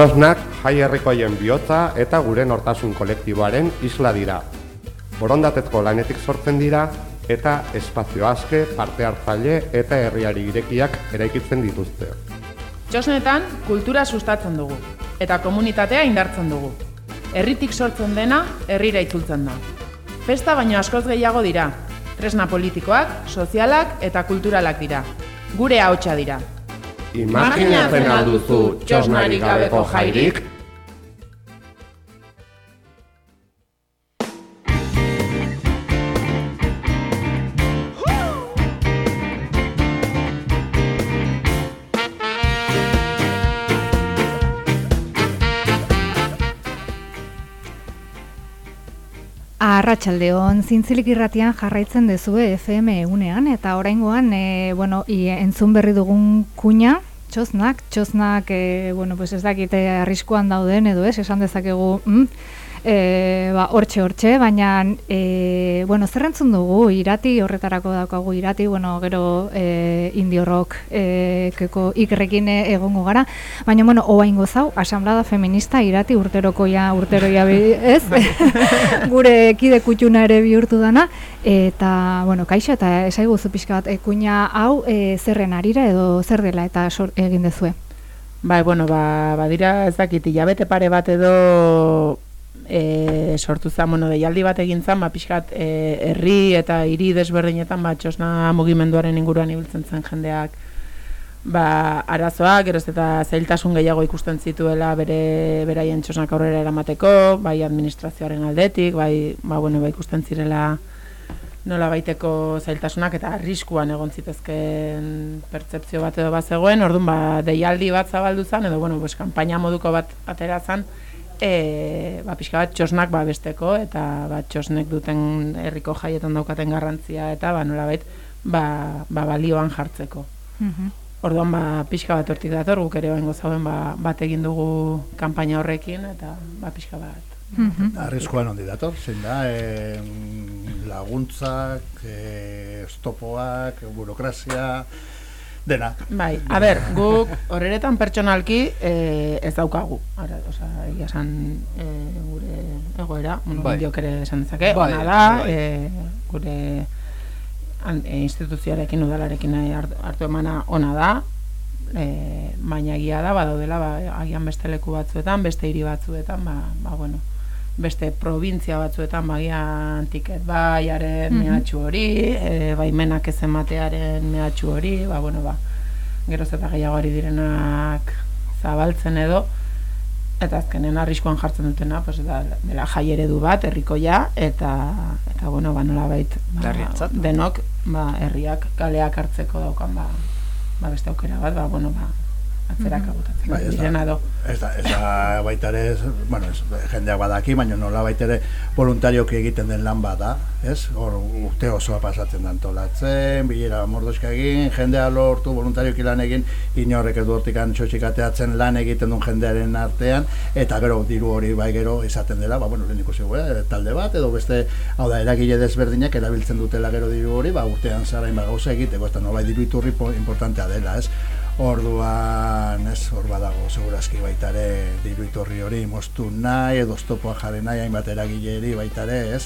Speaker 6: Txosnak jai herrikoien bihotza eta gure nortasun kolektiboaren isla dira. Borondatezko lanetik sortzen dira eta espazio aske, parte hartzaile eta herriari irekiak eraikitzen dituzte.
Speaker 7: Txosnetan kultura sustatzen dugu eta komunitatea indartzen dugu. Herritik sortzen dena herrira itzultzen da. Festa baino askoz gehiago dira. Tresna politikoak, sozialak eta kulturalak dira. Gure ahotsa dira.
Speaker 6: Imaginatzen alduzu txosnari gabeko jairik?
Speaker 2: Arratxaldeon, zintzilik irratian jarraitzen dezue FM egunean, eta oraingoan e, bueno, i, entzun berri dugun kuña, txosnak, txosnak, e, bueno, pues ez dakite arriskuan dauden edo ez, esan dezakegu, mm, E, ba, hortxe, hortxe, baina e, bueno, zerrentzun dugu irati, horretarako daukagu irati, bueno, gero e, indio rock e, keko ikerrekin egongo gara, baina, bueno, hoa ingo zau, asamblada feminista irati urteroko ja, urtero ja, [laughs] ez? [laughs] Gure kide kutxuna ere bihurtu dana, eta, bueno, kaixo, eta esaigu zu pixka bat, ekuina hau e, zerren arira edo zer dela eta sor, egin dezue?
Speaker 7: Bai, bueno, ba, badira ez dakit, jabete pare bat edo e, sortu zen, bueno, deialdi bat egin zen, ba, pixkat, e, herri eta hiri desberdinetan, ba, txosna mugimenduaren inguruan ibiltzen zen jendeak, ba, arazoak, geroz eta zailtasun gehiago ikusten zituela bere beraien txosnak aurrera eramateko, bai administrazioaren aldetik, bai, ba, bueno, ba, ikusten zirela nola baiteko zailtasunak eta arriskuan egon zitezken pertsepzio bat edo bat zegoen, orduan ba, deialdi bat zabaldu zen, edo bueno, pues, kampaina moduko bat atera zen, e, ba, pixka bat txosnak ba, besteko eta ba, txosnek duten herriko jaietan daukaten garrantzia eta ba, nola bait, ba, ba, balioan jartzeko. Mm Orduan, ba, pixka bat hortik dator, guk ere oengo zauen ba, bat egin dugu kanpaina horrekin eta ba, pixka bat.
Speaker 1: Mm -hmm. Arrizkoan ondi dator, zein da, e, laguntzak, e, stopoak, burokrazia, dena.
Speaker 7: Bai, a ber, guk horretan pertsonalki eh, ez daukagu. Ara, oza, egia esan eh, gure egoera, bueno, bai. ere esan dezake, bai, ona da, bai. eh, gure an, e, instituzioarekin, udalarekin hartu emana ona da, eh, baina egia da, badaudela, ba, agian beste leku batzuetan, beste hiri batzuetan, ba, ba bueno, beste provintzia batzuetan bagian tiket baiaren mm mehatxu hori, e, baimenak ez ematearen mehatxu hori, ba, bueno, ba, geroz eta gehiago direnak zabaltzen edo, eta azkenen arriskuan jartzen dutena, pues, da, dela jai eredu bat, herrikoia eta, eta bueno, ba, nola bait, ba, denok, ba, herriak kaleak hartzeko daukan, ba, ba, beste aukera bat, ba, bueno, ba, atzerak abotatzen. Bai, ez da,
Speaker 1: ez da, ez da baita ere, bueno, ez, jendeak badaki, baina nola baita ere voluntarioki egiten den lan bada, ez? Hor urte osoa pasatzen da antolatzen, bilera mordoska egin, jendea lortu voluntarioki lan egin, inorrek edu hortikan txotxikateatzen lan egiten duen jendearen artean, eta gero diru hori bai gero izaten dela, ba, bueno, lehen ikusi eh, talde bat, edo beste, hau da, eragile desberdinak erabiltzen dutela gero diru hori, ba, urtean zara inba gauza egiteko, ez da, no, bai, diru iturri importantea dela, ez? Orduan, ez, hor badago, segurazki baitare, diru itorri hori, moztu nahi, edo stopoa jarri nahi, hainbat eragileri baitare, ez?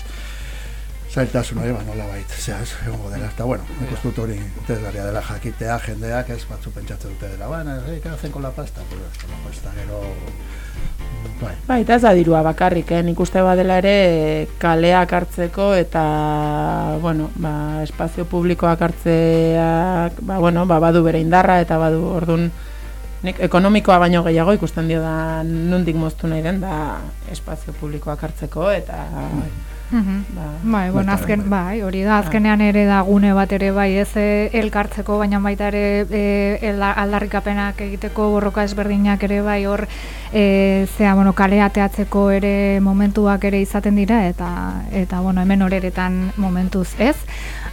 Speaker 1: Zailtasun hori, ba, nola bait, zera, ez, egon dela, eta bueno, ikustut hori, interesgarria dela jakitea, jendeak, ez, batzu pentsatzen dute dela, baina, ez, ikazen kon la pasta, pero, ez, la pasta, gero,
Speaker 7: Bai. bai, eta ez da dirua bakarrik, eh? nik uste badela ere kaleak hartzeko eta, bueno, ba, espazio publikoak hartzeak, ba, bueno, ba, badu bere indarra eta badu ordun nik ekonomikoa baino gehiago ikusten dio da nundik moztu nahi den da espazio publikoak hartzeko eta... Bai.
Speaker 2: Ba, bai, bueno, azken, bai, hori da, azkenean ere da gune bat ere bai ez eh, elkartzeko, baina baita ere e, aldarrikapenak egiteko borroka ezberdinak ere bai hor e, zea, bueno, kale ateatzeko ere momentuak ere izaten dira eta, eta bueno, hemen horeretan momentuz ez?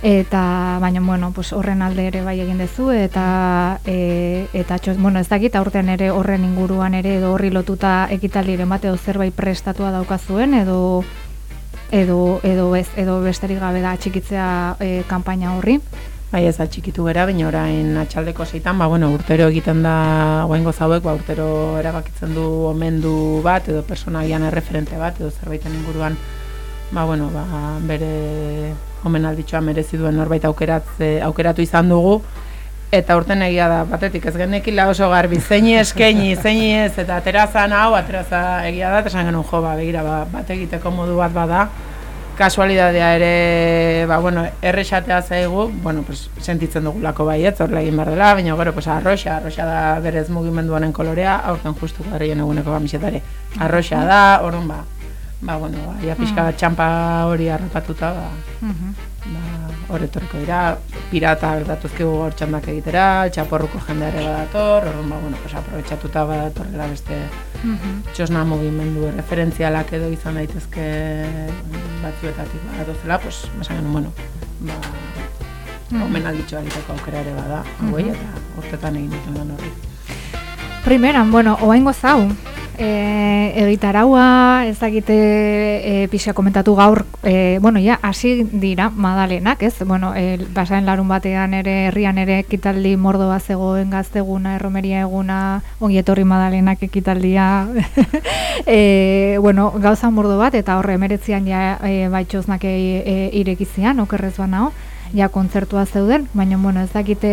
Speaker 2: Eta baina bueno, pues horren alde ere bai egin dezu eta e, eta txos, bueno, ez dakit aurten ere horren inguruan ere edo horri lotuta ekitaldi ere bateo zerbait prestatua daukazuen edo edo edo ez edo besterik gabe da txikitzea e, kanpaina horri.
Speaker 7: Bai, ez atxikitu bera, baina orain atxaldeko zeitan, ba, bueno, urtero egiten da guaingo zauek, ba, urtero erabakitzen du omendu bat, edo personagian erreferente bat, edo zerbaiten inguruan, ba, bueno, ba, bere omenalditxoa merezi duen norbait aukeratze, aukeratu izan dugu, eta urten egia da, batetik ez genekila oso garbi, zeini eskaini, zeini ez, eta aterazan hau, ateraza egia da, eta esan genuen jo, ba, begira, ba, bat egiteko modu bat bada, kasualidadea ere, ba, bueno, errexatea zaigu, bueno, pues, sentitzen dugulako bai, ez, horrela egin behar dela, baina gero, pues, arroxa, arroxa da berez mugimendu honen kolorea, aurten justu garrien eguneko bamisetare. Arroxa da, orduan ba, ba, bueno, ba, ia pixka txampa hori harrapatuta, ba, ba, hor etorriko dira, pirata datuzkigu hor txandak egitera, txaporruko jendeare badator, orduan, ba, bueno, pues, aprobetsatuta badatorrela beste txosna mugimendu referentzialak edo izan daitezke batzuetatik badozela, pues, esan genuen, bueno, ba, omenalditxoa egiteko aukera ere bada, hauei, eta urtetan egin duten lan horri.
Speaker 2: Primeran, bueno, oaingo zau, e, egitaraua, ez dakite e, pixa komentatu gaur, e, bueno, ja, hasi dira madalenak, ez? Bueno, e, basaen larun batean ere, herrian ere ekitaldi mordo bat zegoen gazteguna, erromeria eguna, ongietorri madalenak ekitaldia, [laughs] e, bueno, gauza mordo bat, eta horre emeretzian ja e, baitxoznak e, irekizian, okerrez nao, ja kontzertua zeuden, baina bueno, ez dakite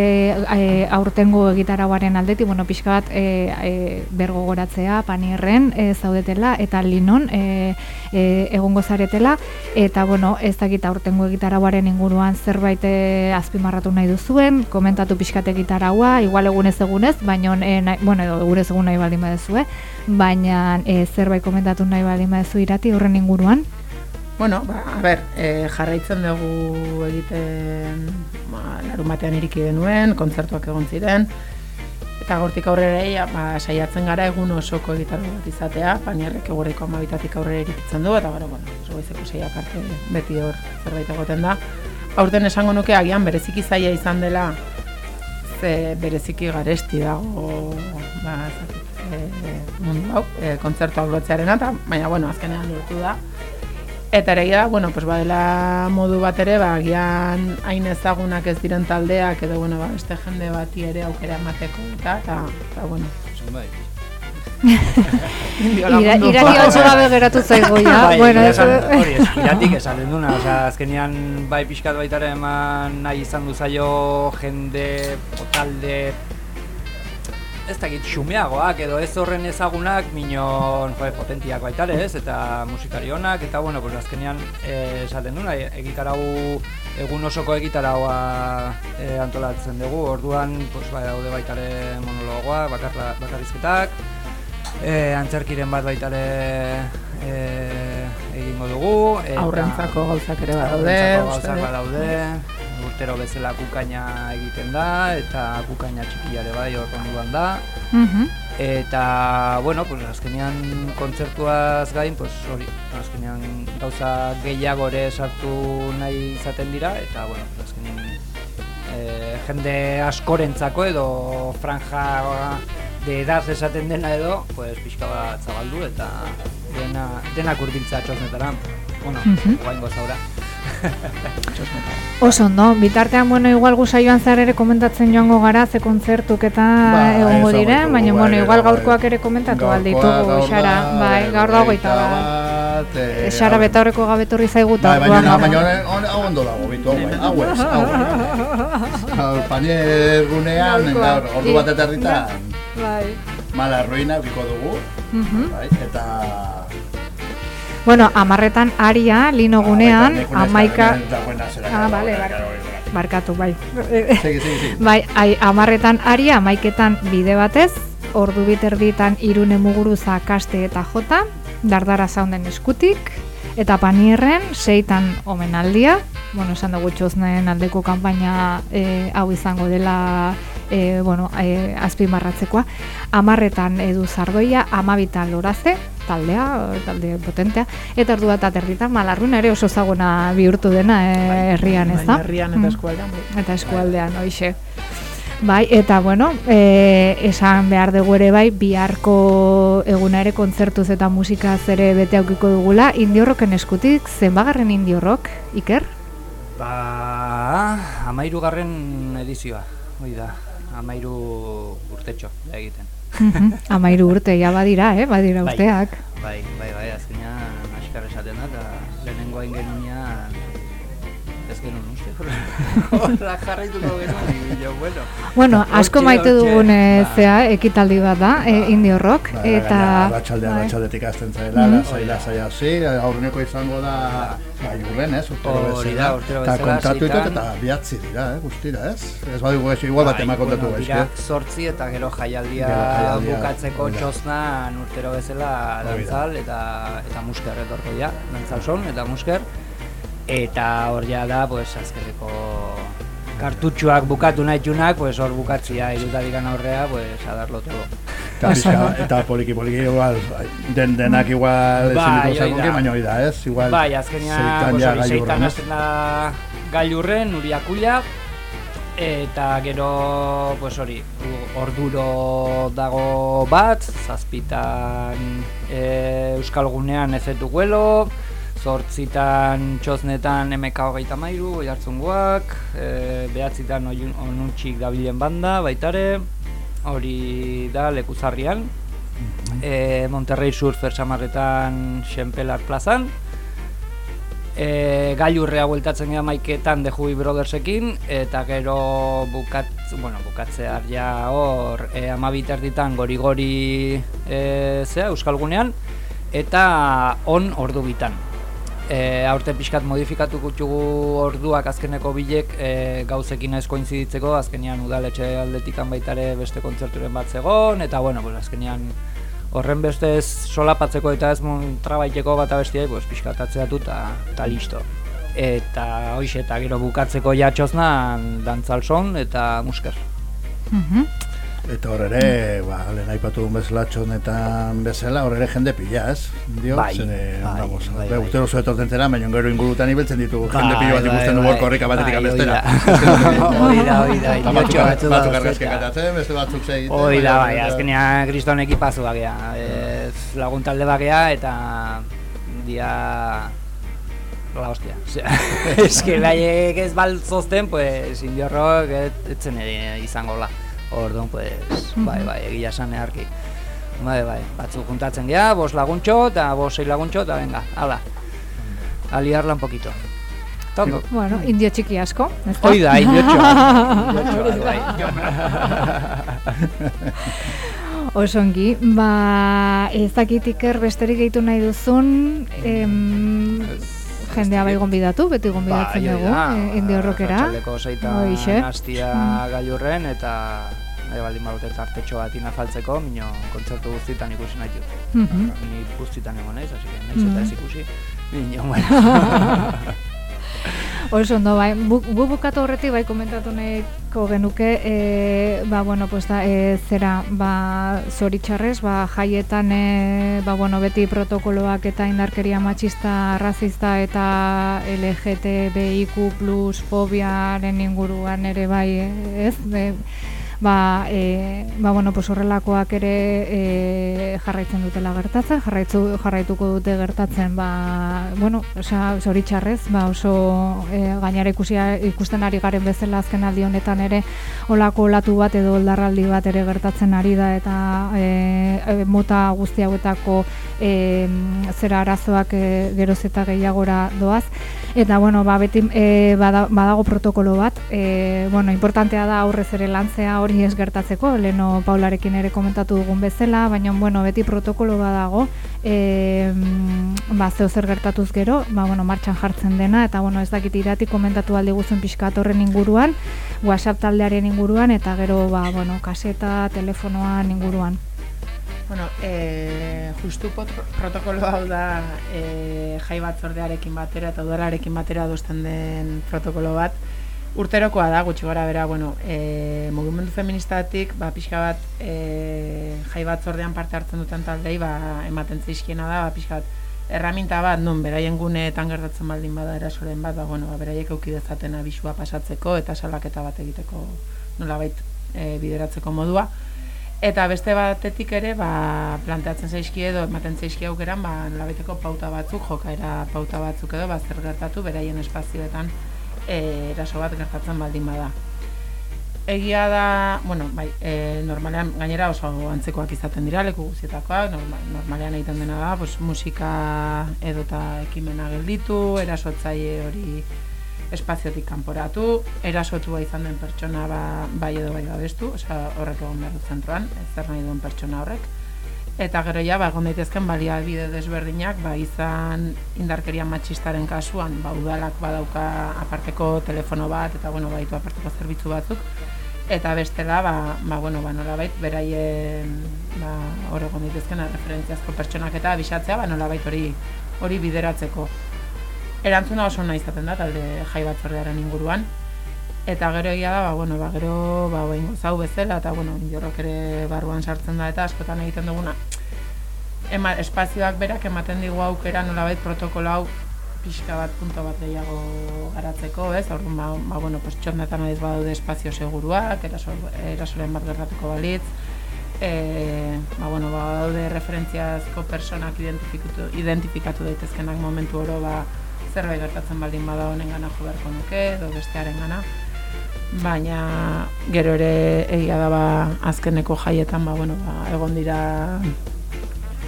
Speaker 2: e, aurtengo egitarauaren aldetik, bueno, pixka bat e, e, bergo goratzea, panierren e, zaudetela, eta linon e, e, egongo zaretela, eta bueno, ez dakite aurtengo egitarauaren inguruan zerbait e, azpimarratu nahi duzuen, komentatu pixkat egitaraua, igual egunez egunez, baina e, nahi, bueno, edo egunez egun nahi baldin badezue, baina e, zerbait komentatu nahi baldin badezu irati horren inguruan.
Speaker 7: Bueno, ba, a ber, e, jarraitzen dugu egiten ba, larun batean iriki denuen, kontzertuak egon ziren, eta gortik aurrera ia, ba, saiatzen gara egun osoko egitarro bat izatea, panierrek egurreko amabitatik aurrera irikitzen du, eta gara, bueno, zoizeko seiak arte beti hor zerbait egoten da. Aurten esango nuke agian bereziki zaila izan dela, ze bereziki garesti dago, ba, zakit, e, mundu hau, e, kontzertu aurrotzearena, eta baina, bueno, azkenean lortu da. Eta ere da, bueno, pues badela modu bat ere, ba, gian hain ezagunak ez diren taldeak, edo, bueno, ba, beste jende bati ere aukera emateko, eta, eta, eta bueno.
Speaker 8: Bai.
Speaker 2: Irati hotxo gabe geratu zaigu, ja.
Speaker 8: Bai,
Speaker 2: bueno,
Speaker 8: esan,
Speaker 2: eso...
Speaker 8: hori, ez, iratik esaten duna, osea, azkenean bai pixkat baitare eman nahi izan du zaio jende, o talde, ez dakit xumeagoak edo ez horren ezagunak minon joe, potentiak baitare ez? Eta musikari honak eta bueno, pues azkenean eh, esaten duna egitarau egun osoko egitaraua e, antolatzen dugu. Orduan pues, bai, daude baitare monologoa, bakarla, bakarrizketak. E, antzerkiren bat baitare e, egingo dugu eta,
Speaker 7: Aurrentzako gauzak ere badaude,
Speaker 8: aurrentzako gauzak badaude urtero bezala kukaina egiten da eta kukaina txikiare bai hor onduan da
Speaker 2: Mhm.
Speaker 8: eta bueno, pues azkenean kontzertuaz gain, pues hori, azkenean gauza gehiago ere sartu nahi izaten dira eta bueno, azkenean e, jende askorentzako edo franja de edad esaten dena edo, pues pixka bat zabaldu eta dena, denak urbiltza txosnetara. Bueno,
Speaker 2: Mhm.
Speaker 8: guaingo zaura. [laughs]
Speaker 2: Oso ondo, bitartean, bueno, igual gu saioan zehar ere komentatzen joango gara, ze kontzertuk eta
Speaker 1: Bai,
Speaker 2: egongo diren, baina,
Speaker 1: bai,
Speaker 2: bueno, igual gaurkoak ere komentatu alditugu, Xara, bai, gaur da hogeita bat.
Speaker 1: eh,
Speaker 2: Xara beta horreko gabetorri zaigu eta
Speaker 1: Bai, baina, baina, ondo dago, bitu, hau, bai, hau hau panier gunean, gaur, ordu bat eta herritan,
Speaker 2: Bai.
Speaker 1: mala ruina biko dugu,
Speaker 2: Mhm.
Speaker 1: bai, eta...
Speaker 2: Bueno, amarretan aria, lino gunean, amaika... Ah,
Speaker 1: Ah,
Speaker 2: bale, bar- barkatu, bai.
Speaker 1: Segi, segi, segi. [laughs]
Speaker 2: Bai, ai, amarretan aria, amaiketan bide batez, ordu biterditan irune muguruza kaste eta jota, dardara zaunden eskutik, eta panierren, seitan omenaldia, bueno, esan dugu txoznen aldeko kanpaina e, hau izango dela e, bueno, e, azpimarratzekoa, amarretan edu zardoia, amabitan loraze, taldea, talde potentea, eta ordu bat aterritan malarrun ere oso zaguna bihurtu dena e, herrian, ez da?
Speaker 7: Bai, herrian eta eskualdean. bai.
Speaker 2: eta eskualdean hoixe. Bai, eta bueno, e, esan behar dugu ere bai, biharko eguna ere kontzertuz eta musikaz ere bete aukiko dugula, indiorroken eskutik, zenbagarren indiorrok, Iker?
Speaker 8: Ba, amairu garren edizioa, hoi da, amairu urtetxo da egiten.
Speaker 2: Mhm. Amairu urte, ja badira, eh? Badira
Speaker 8: Bai.
Speaker 2: urteak.
Speaker 8: Bai, bai, bai, azkenean askar esaten da, eta lehenengo hain genuen. Horra jarraituko genuen, jo, bueno.
Speaker 2: Bueno, asko maite dugun
Speaker 8: ba.
Speaker 2: zea, ekitaldi bat da, eh, indio rock,
Speaker 1: Bai,
Speaker 2: eta...
Speaker 1: Arratxalde,
Speaker 2: bai.
Speaker 1: arratxaldetik azten zaila,
Speaker 2: Mhm.
Speaker 1: lasai, lasai hasi, aurreneko izango da gaiurren, ez, urtero
Speaker 8: Hori
Speaker 1: bezala.
Speaker 8: da, urtero
Speaker 1: Eta
Speaker 8: bezala,
Speaker 1: kontatu ditut eta bihatzi dira, eh, guztira, ez? Ez badigu ez, igual bat
Speaker 8: Bai,
Speaker 1: ema kontatu
Speaker 8: bueno,
Speaker 1: gaizki.
Speaker 8: dira zortzi eta gero jaialdia, bukatzeko txosnan urtero bezala dantzal eta eta musker etorko dira, dantzal son eta musker. Eta hor ja da, pues, azkeneko kartutxoak bukatu nahi txunak, pues, hor bukatzia irutarik aurrea, pues, adarlo todo.
Speaker 1: Eta, [laughs] pixka, eta poliki poliki igual, den denak igual
Speaker 8: Bai, da.
Speaker 1: baina hori da, ez? Igual,
Speaker 8: Bai, azkenean,
Speaker 1: seitan
Speaker 8: pues,
Speaker 1: ja gailurren,
Speaker 8: seitan
Speaker 1: ez?
Speaker 8: hasten da gailurren, uriakulla, eta gero, pues hori, orduro dago bat, zazpitan e, Euskal Gunean ezetu guelo, zortzitan txosnetan MK hogeita mairu, oi hartzunguak, e, behatzitan onuntxik dabilen banda, baitare, hori da lekuzarrian, e, Monterrey Surfer samarretan Xenpelar plazan, e, gailurrea bueltatzen gara maiketan de Jubi Brothersekin, eta gero bukat, bueno, bukatzear ja hor e, amabiter ditan gori-gori e, zea, Euskal Gunean, eta on ordu bitan. E, aurte pixkat modifikatu gutxugu orduak azkeneko bilek e, gauzekin ez koinziditzeko, azkenean udaletxe aldetikan baitare beste kontzerturen bat zegon, eta bueno, pues, azkenean horren beste ez solapatzeko eta ez mon trabaiteko bat abestiai, pues, pixkat atzeatu eta ta listo. Eta hoixe eta gero bukatzeko jatxoznan dantzalson eta musker.
Speaker 2: Mhm.
Speaker 1: Eta hor ere, ba, lehen aipatu duen bezala txonetan bezala, hor ere jende pila, ez? Dio,
Speaker 8: Bai,
Speaker 1: zene,
Speaker 8: bai, bai,
Speaker 1: be,
Speaker 8: bai.
Speaker 1: urtero zu etortzen zera, baina gero ingurutan ibeltzen ditu jende
Speaker 8: Bai,
Speaker 1: pila bat
Speaker 8: bai,
Speaker 1: ikusten du
Speaker 8: bai.
Speaker 1: hor korrika batetik
Speaker 8: Bai,
Speaker 1: bestera.
Speaker 8: hori da, hori da, iliotxo
Speaker 1: batzuk, argazkiak atatzen, beste batzuk segiten.
Speaker 8: Hoi da, bai, azkenean kriston ekipazu bagea. Ez lagun talde bagea eta dia la hostia. [laughs] Osea, es que laiek ez baltzozten, pues indiorrok etzen izango la. Orduan, pues, bai, bai, egia esan eharki. Bai, bai, batzuk juntatzen gea, bos laguntxo eta bos sei laguntxo eta venga, ala. Aliarla un poquito. Tondo.
Speaker 2: Bueno, indio txiki asko?
Speaker 8: Hoi da. Indiotxoa, [laughs] bai. [laughs]
Speaker 2: Osongi, ba, ez dakit iker besterik gehitu nahi duzun, em, jendea bai gonbidatu, beti gonbidatzen
Speaker 8: hoi
Speaker 2: dugu,
Speaker 8: da,
Speaker 2: eh, indio rockera.
Speaker 8: Arratsaldeko seitan
Speaker 2: Hoixe.
Speaker 8: hastia gailurren eta nahi baldin badute tartetxo bat inafaltzeko, mino kontzertu guztietan ikusi nahi dut.
Speaker 2: Mhm.
Speaker 8: Ni guztietan egon naiz, así que naiz eta
Speaker 2: Mhm.
Speaker 8: ez ikusi. Mino, [laughs] bueno. [laughs]
Speaker 2: Oso ondo, bai, bu, bu bukatu horretik bai komentatu nahiko genuke, e, ba, bueno, pues da, e, zera, ba, zoritxarrez, ba, jaietan, e, ba, bueno, beti protokoloak eta indarkeria matxista, razista eta LGTBIQ plus fobiaren inguruan ere bai, ez, e, ba, e, ba, bueno, pues horrelakoak ere e, jarraitzen dutela gertatzen, jarraitzu, jarraituko dute gertatzen, ba, bueno, osea, zoritxarrez, ba, oso e, gainera ikusia, ikusten ari garen bezala azken aldi honetan ere olako olatu bat edo oldarraldi bat ere gertatzen ari da eta e, mota guzti hauetako e, zera arazoak e, geroz eta gehiagora doaz. Eta, bueno, ba, beti e, bada, badago protokolo bat, e, bueno, importantea da aurrez ere lantzea hori ez gertatzeko, leno Paularekin ere komentatu dugun bezala, baina, bueno, beti protokolo badago, e, ba, zeo zer gertatuz gero, ba, bueno, martxan jartzen dena, eta, bueno, ez dakit irati komentatu aldi guztien pixkat horren inguruan, WhatsApp taldearen inguruan, eta gero, ba, bueno, kaseta, telefonoan inguruan.
Speaker 7: Bueno, e, justu protokolo hau da e, jai batzordearekin batera eta udalarekin batera adosten den protokolo bat. Urterokoa da, gutxi gora bera, bueno, e, mugimendu feministatik, ba, pixka bat e, jai batzordean parte hartzen duten taldei, ba, ematen zeizkiena da, ba, pixka bat, erraminta bat, non, beraien guneetan gertatzen baldin bada erasoren bat, ba, bueno, ba, beraiek euki dezaten abisua pasatzeko eta salaketa bat egiteko nolabait e, bideratzeko modua. Eta beste batetik ere, ba, planteatzen zaizki edo, ematen zaizki aukeran, ba, nolabaiteko pauta batzuk, jokaera pauta batzuk edo, ba, zer gertatu, beraien espazioetan e, eraso bat gertatzen baldin bada. Egia da, bueno, bai, e, normalean gainera oso antzekoak izaten dira leku guztietakoak, norma, normalean egiten dena da, pues, musika edota ekimena gelditu, erasotzaile hori espaziotik kanporatu, erasotua izan den pertsona ba, bai edo bai gabestu, osea horrek egon behar zentroan, zer nahi duen pertsona horrek. Eta gero ja, ba, egon daitezken baliabide desberdinak, ba, izan indarkeria matxistaren kasuan, ba, udalak badauka aparteko telefono bat, eta bueno, baitu aparteko zerbitzu batzuk, eta bestela, ba, ba, bueno, ba, nolabait, beraien, ba, hor egon daitezken referentziazko pertsonak eta bisatzea, ba, nolabait hori hori bideratzeko. Erantzuna oso nahi izaten da, talde jai batzordearen inguruan, Eta gero egia da, ba, bueno, ba, gero ba, bain gozau bezala, eta bueno, jorrok ere barruan sartzen da, eta askotan egiten duguna. Ema, espazioak berak ematen digu aukera nolabait protokolo hau pixka bat, punto bat gehiago garatzeko, ez? Orduan, ba, ba, bueno, pues, txondetan adiz badaude espazio seguruak, eraso, erasoren bat gertatuko balitz, e, ba, bueno, ba, daude referentziazko personak identifikatu, identifikatu daitezkenak momentu oro, ba, zerbait gertatzen baldin bada honen gana jo beharko nuke, edo bestearen gana baina gero ere egia da ba, azkeneko jaietan ba, bueno, ba, egon dira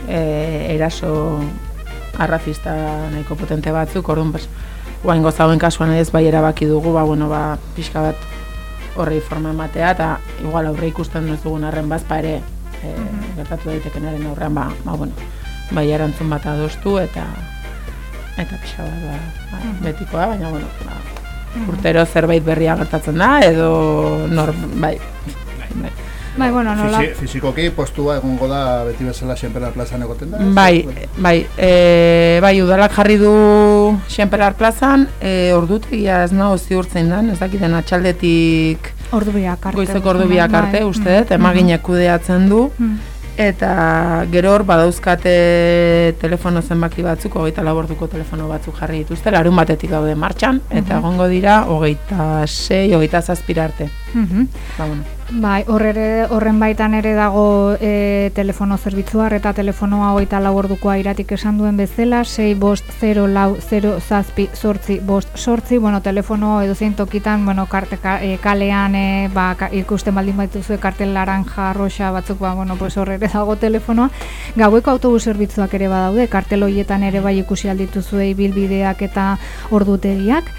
Speaker 7: e, eraso arrazista nahiko potente batzuk, orduan pues, guain gozauen kasuan ez bai erabaki dugu, ba, bueno, ba, pixka bat horrei forma ematea, eta igual aurre ikusten ez dugun arren bazpa ere e, gertatu daitekenaren aurrean, ba, ba, bueno, bai erantzun bat adostu, eta eta pixka bat ba, ba, betikoa, baina, bueno, ba, urtero zerbait berria gertatzen da edo nor bai
Speaker 2: bai Bai, bueno, nola...
Speaker 1: Fisi, fizikoki postua egongo da beti bezala Xenpelar plazan egoten da?
Speaker 7: Bai, bai, e, bai, udalak jarri du Xenpelar plazan, e, ordutegia ez nago ziurtzen dan, ez dakiten atxaldetik...
Speaker 2: Ordubiak arte.
Speaker 7: Goizeko ordubiak arte, bai. uste, mm, emaginek kudeatzen du. Mm eta gero hor badauzkate telefono zenbaki batzuk, hogeita laborduko telefono batzuk jarri dituzte, larun batetik daude martxan, eta egongo dira hogeita sei, hogeita zazpirarte. Uh ba, bueno.
Speaker 2: Bai, horre, horren baitan ere dago e, telefono zerbitzuar eta telefonoa hogeita labordukoa iratik esan duen bezala, 6 bost 0 lau 0 zazpi sortzi bost sortzi, bueno, telefono edo zein tokitan, bueno, karte, e, kalean e, ba, ikusten baldin baituzue kartel laranja, roxa batzuk, ba, bueno, pues horre ere dago telefonoa. Gaueko autobus zerbitzuak ere badaude, kartel hoietan ere bai ikusi aldituzue bilbideak eta ordutegiak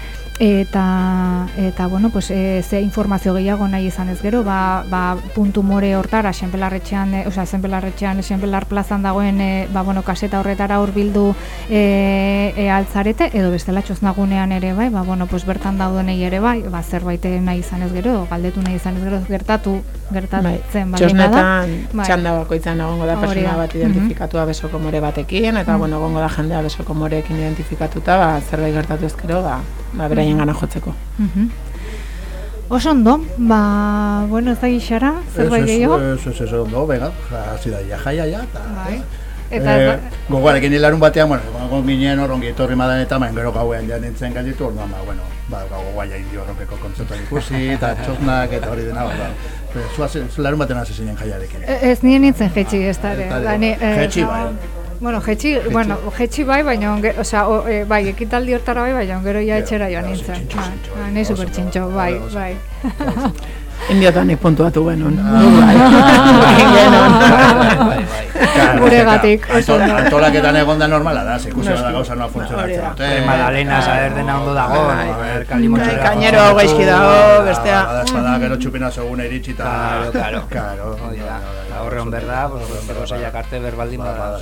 Speaker 2: eta eta bueno, pues e, ze informazio gehiago nahi izan ez gero, ba, ba puntu more hortara Xenpelarretxean, e, osea Xenpelarretxean, Xenpelar plazan dagoen e, ba, bueno, kaseta horretara hurbildu e, e, altzarete edo bestela txoznagunean ere bai, ba, bueno, pues bertan daudenei ere bai, ba zerbait nahi izan ez gero, galdetu nahi izan ez gero, gertatu gertatzen bai,
Speaker 7: Txosnetan bai. txanda bakoitzan egongo da persona bat identifikatua besoko more batekin, eta bueno, egongo da jendea besoko moreekin identifikatuta, ba, zerbait gertatu ezkero, ba, ba, beraien gana jotzeko.
Speaker 2: Mm Oso ondo, ba, bueno, ez da gixara, zerbait gehiago?
Speaker 1: Ez, ez, ez, ondo, venga, hasi da, ja, jaia, ja, eta...
Speaker 2: Bai.
Speaker 1: Eta eh, gogoarekin hilarun batean, bueno, gogo ginen hor ongi etorri madan eta main gero gauean ja nintzen galditu, orduan, ba, bueno, ba, gago guaia indio horrokeko kontzertuan ikusi, eta txosnak, eta hori dena, ba, Zua, larun batean hasi zinen jaiarekin.
Speaker 2: Ez nien nintzen jetxi ez da,
Speaker 1: Jetxi, bai.
Speaker 2: Bueno, jetxi, bueno, jetxi bai, baina, o sea, o, e, bai, ekitaldi hortara bai, baina, gero ja etxera joan nintzen. Ba, ne super txintxo, bai, bai.
Speaker 7: Indiotan nik puntuatu genuen.
Speaker 2: Gure gatik.
Speaker 1: Antolaketan egon da normala da, zekusen da gauza noa funtzionatzen.
Speaker 8: Madalena, saber dena ondo dago.
Speaker 7: Kainero hau gaizki dago, bestea.
Speaker 1: Bada, gero txupina seguna iritsi eta...
Speaker 8: Claro, claro. Horre hon berda, horre zeiak arte berbaldin bada.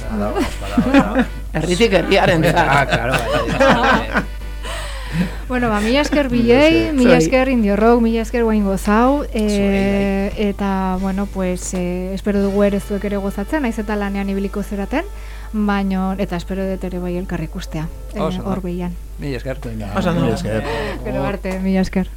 Speaker 7: Erritik erriaren
Speaker 8: Ah, claro.
Speaker 2: Bueno, ba, mila esker bilei, mila esker indio rock, mila esker guain gozau, e, eta, bueno, pues, e, espero dugu ere zuek ere gozatzen, naiz eta lanean ibiliko zeraten, baino, eta espero dut ere bai elkarrik ustea, hor e, behian.
Speaker 8: Mila esker.
Speaker 1: Mila esker.
Speaker 2: Gero arte, mila esker.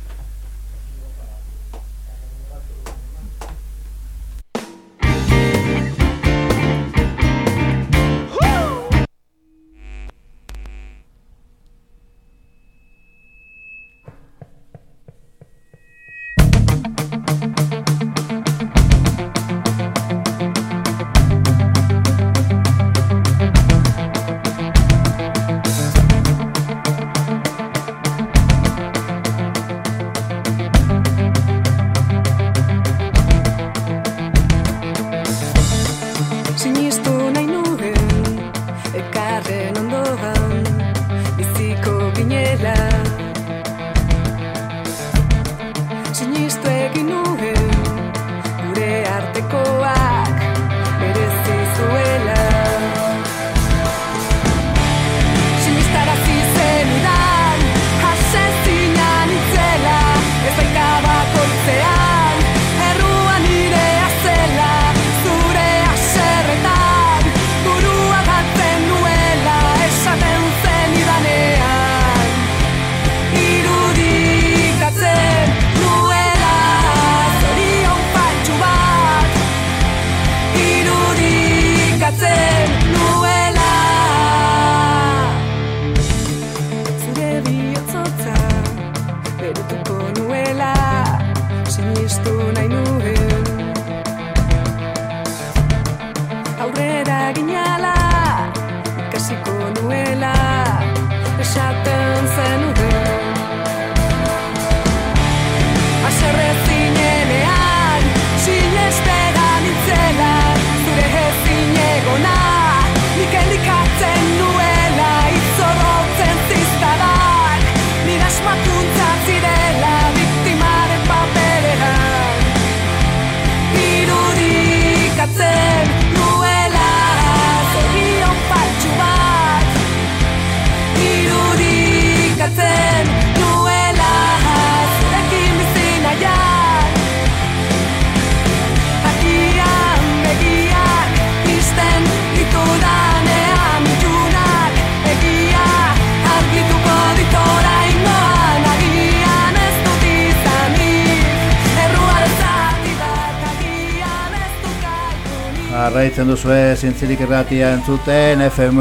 Speaker 9: Gaitunik
Speaker 1: Arraitzen duzue zintzirik irratia entzuten, FM,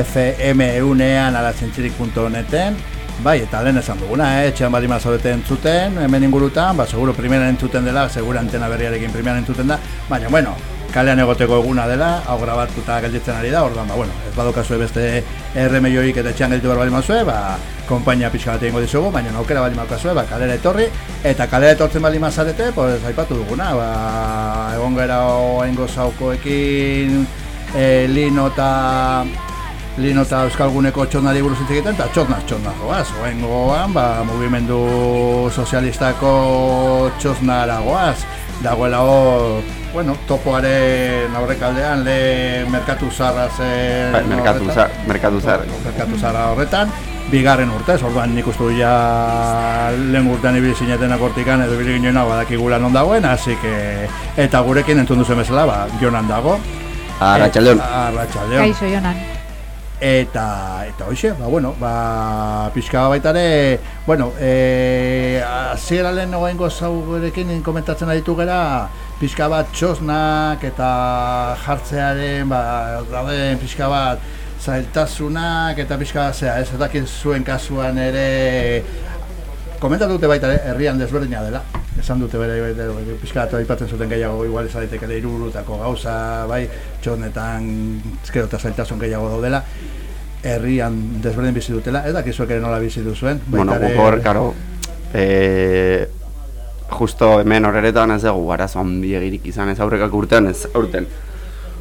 Speaker 1: FM eunean ala zintzirik.neten. Bai, eta lehen esan duguna, eh? etxean bali mazaudete entzuten, hemen ingurutan, ba, seguro primeran entzuten dela, seguro antena berriarekin primeran entzuten da, baina, bueno, kalean egoteko eguna dela, hau grabatuta gelditzen ari da, orduan, ba, bueno, ez badokazue beste erremedioik eta etxean gelditu behar bali mazue, ba, konpainia pixka bat egingo dizugu, baina aukera bali mazue, ba, kalera etorri, eta kalera etortzen bali mazarete, pues, aipatu duguna, ba, egon gara oaingo zaukoekin, e, lino eta Lino eta Euskalguneko txondari buruz hitz egiten, eta txotnaz txotnaz goaz. Oain gogoan, ba, mugimendu sozialistako txosnara goaz. Dagoela hor, bueno, topoaren aurrekaldean, le merkatu zarra zen...
Speaker 10: Bai, merkatu zar, merkatu zar.
Speaker 1: Merkatu zarra horretan, bigarren urtez, orduan nik uste dut ja lehen urtean ibili zinetenak hortikan edo ibili ginoena badakigula non dagoen, hasi que... Eta gurekin entzun duzen bezala, ba, jonan dago.
Speaker 10: Arratxaldeon.
Speaker 1: Arratxaldeon.
Speaker 2: Kaixo, Jonan.
Speaker 1: Eta, eta hoxe, ba, bueno, ba, pixka baita ere, bueno, e, aziera lehen nogoengo zaurekin komentatzen aditu gara, pixka bat txosnak eta jartzearen, ba, dauden pixka bat zailtasunak eta pixka bat zea, ez dakit zuen kasuan ere, komentatu dute baita herrian desberdina dela, esan dute bere, bere pixka bat aipatzen zuten gehiago, igual esan daiteke irurutako gauza, bai, txonetan, ezkero eta zailtasun gehiago daudela, herrian desberdin bizi dutela, ez dakizuek ere nola bizi duzuen.
Speaker 10: Bueno,
Speaker 1: baita ere-
Speaker 10: guk hor, karo, e, justo hemen horretan ez dugu arazo handiegirik izan ez aurrekak urtean ez aurten.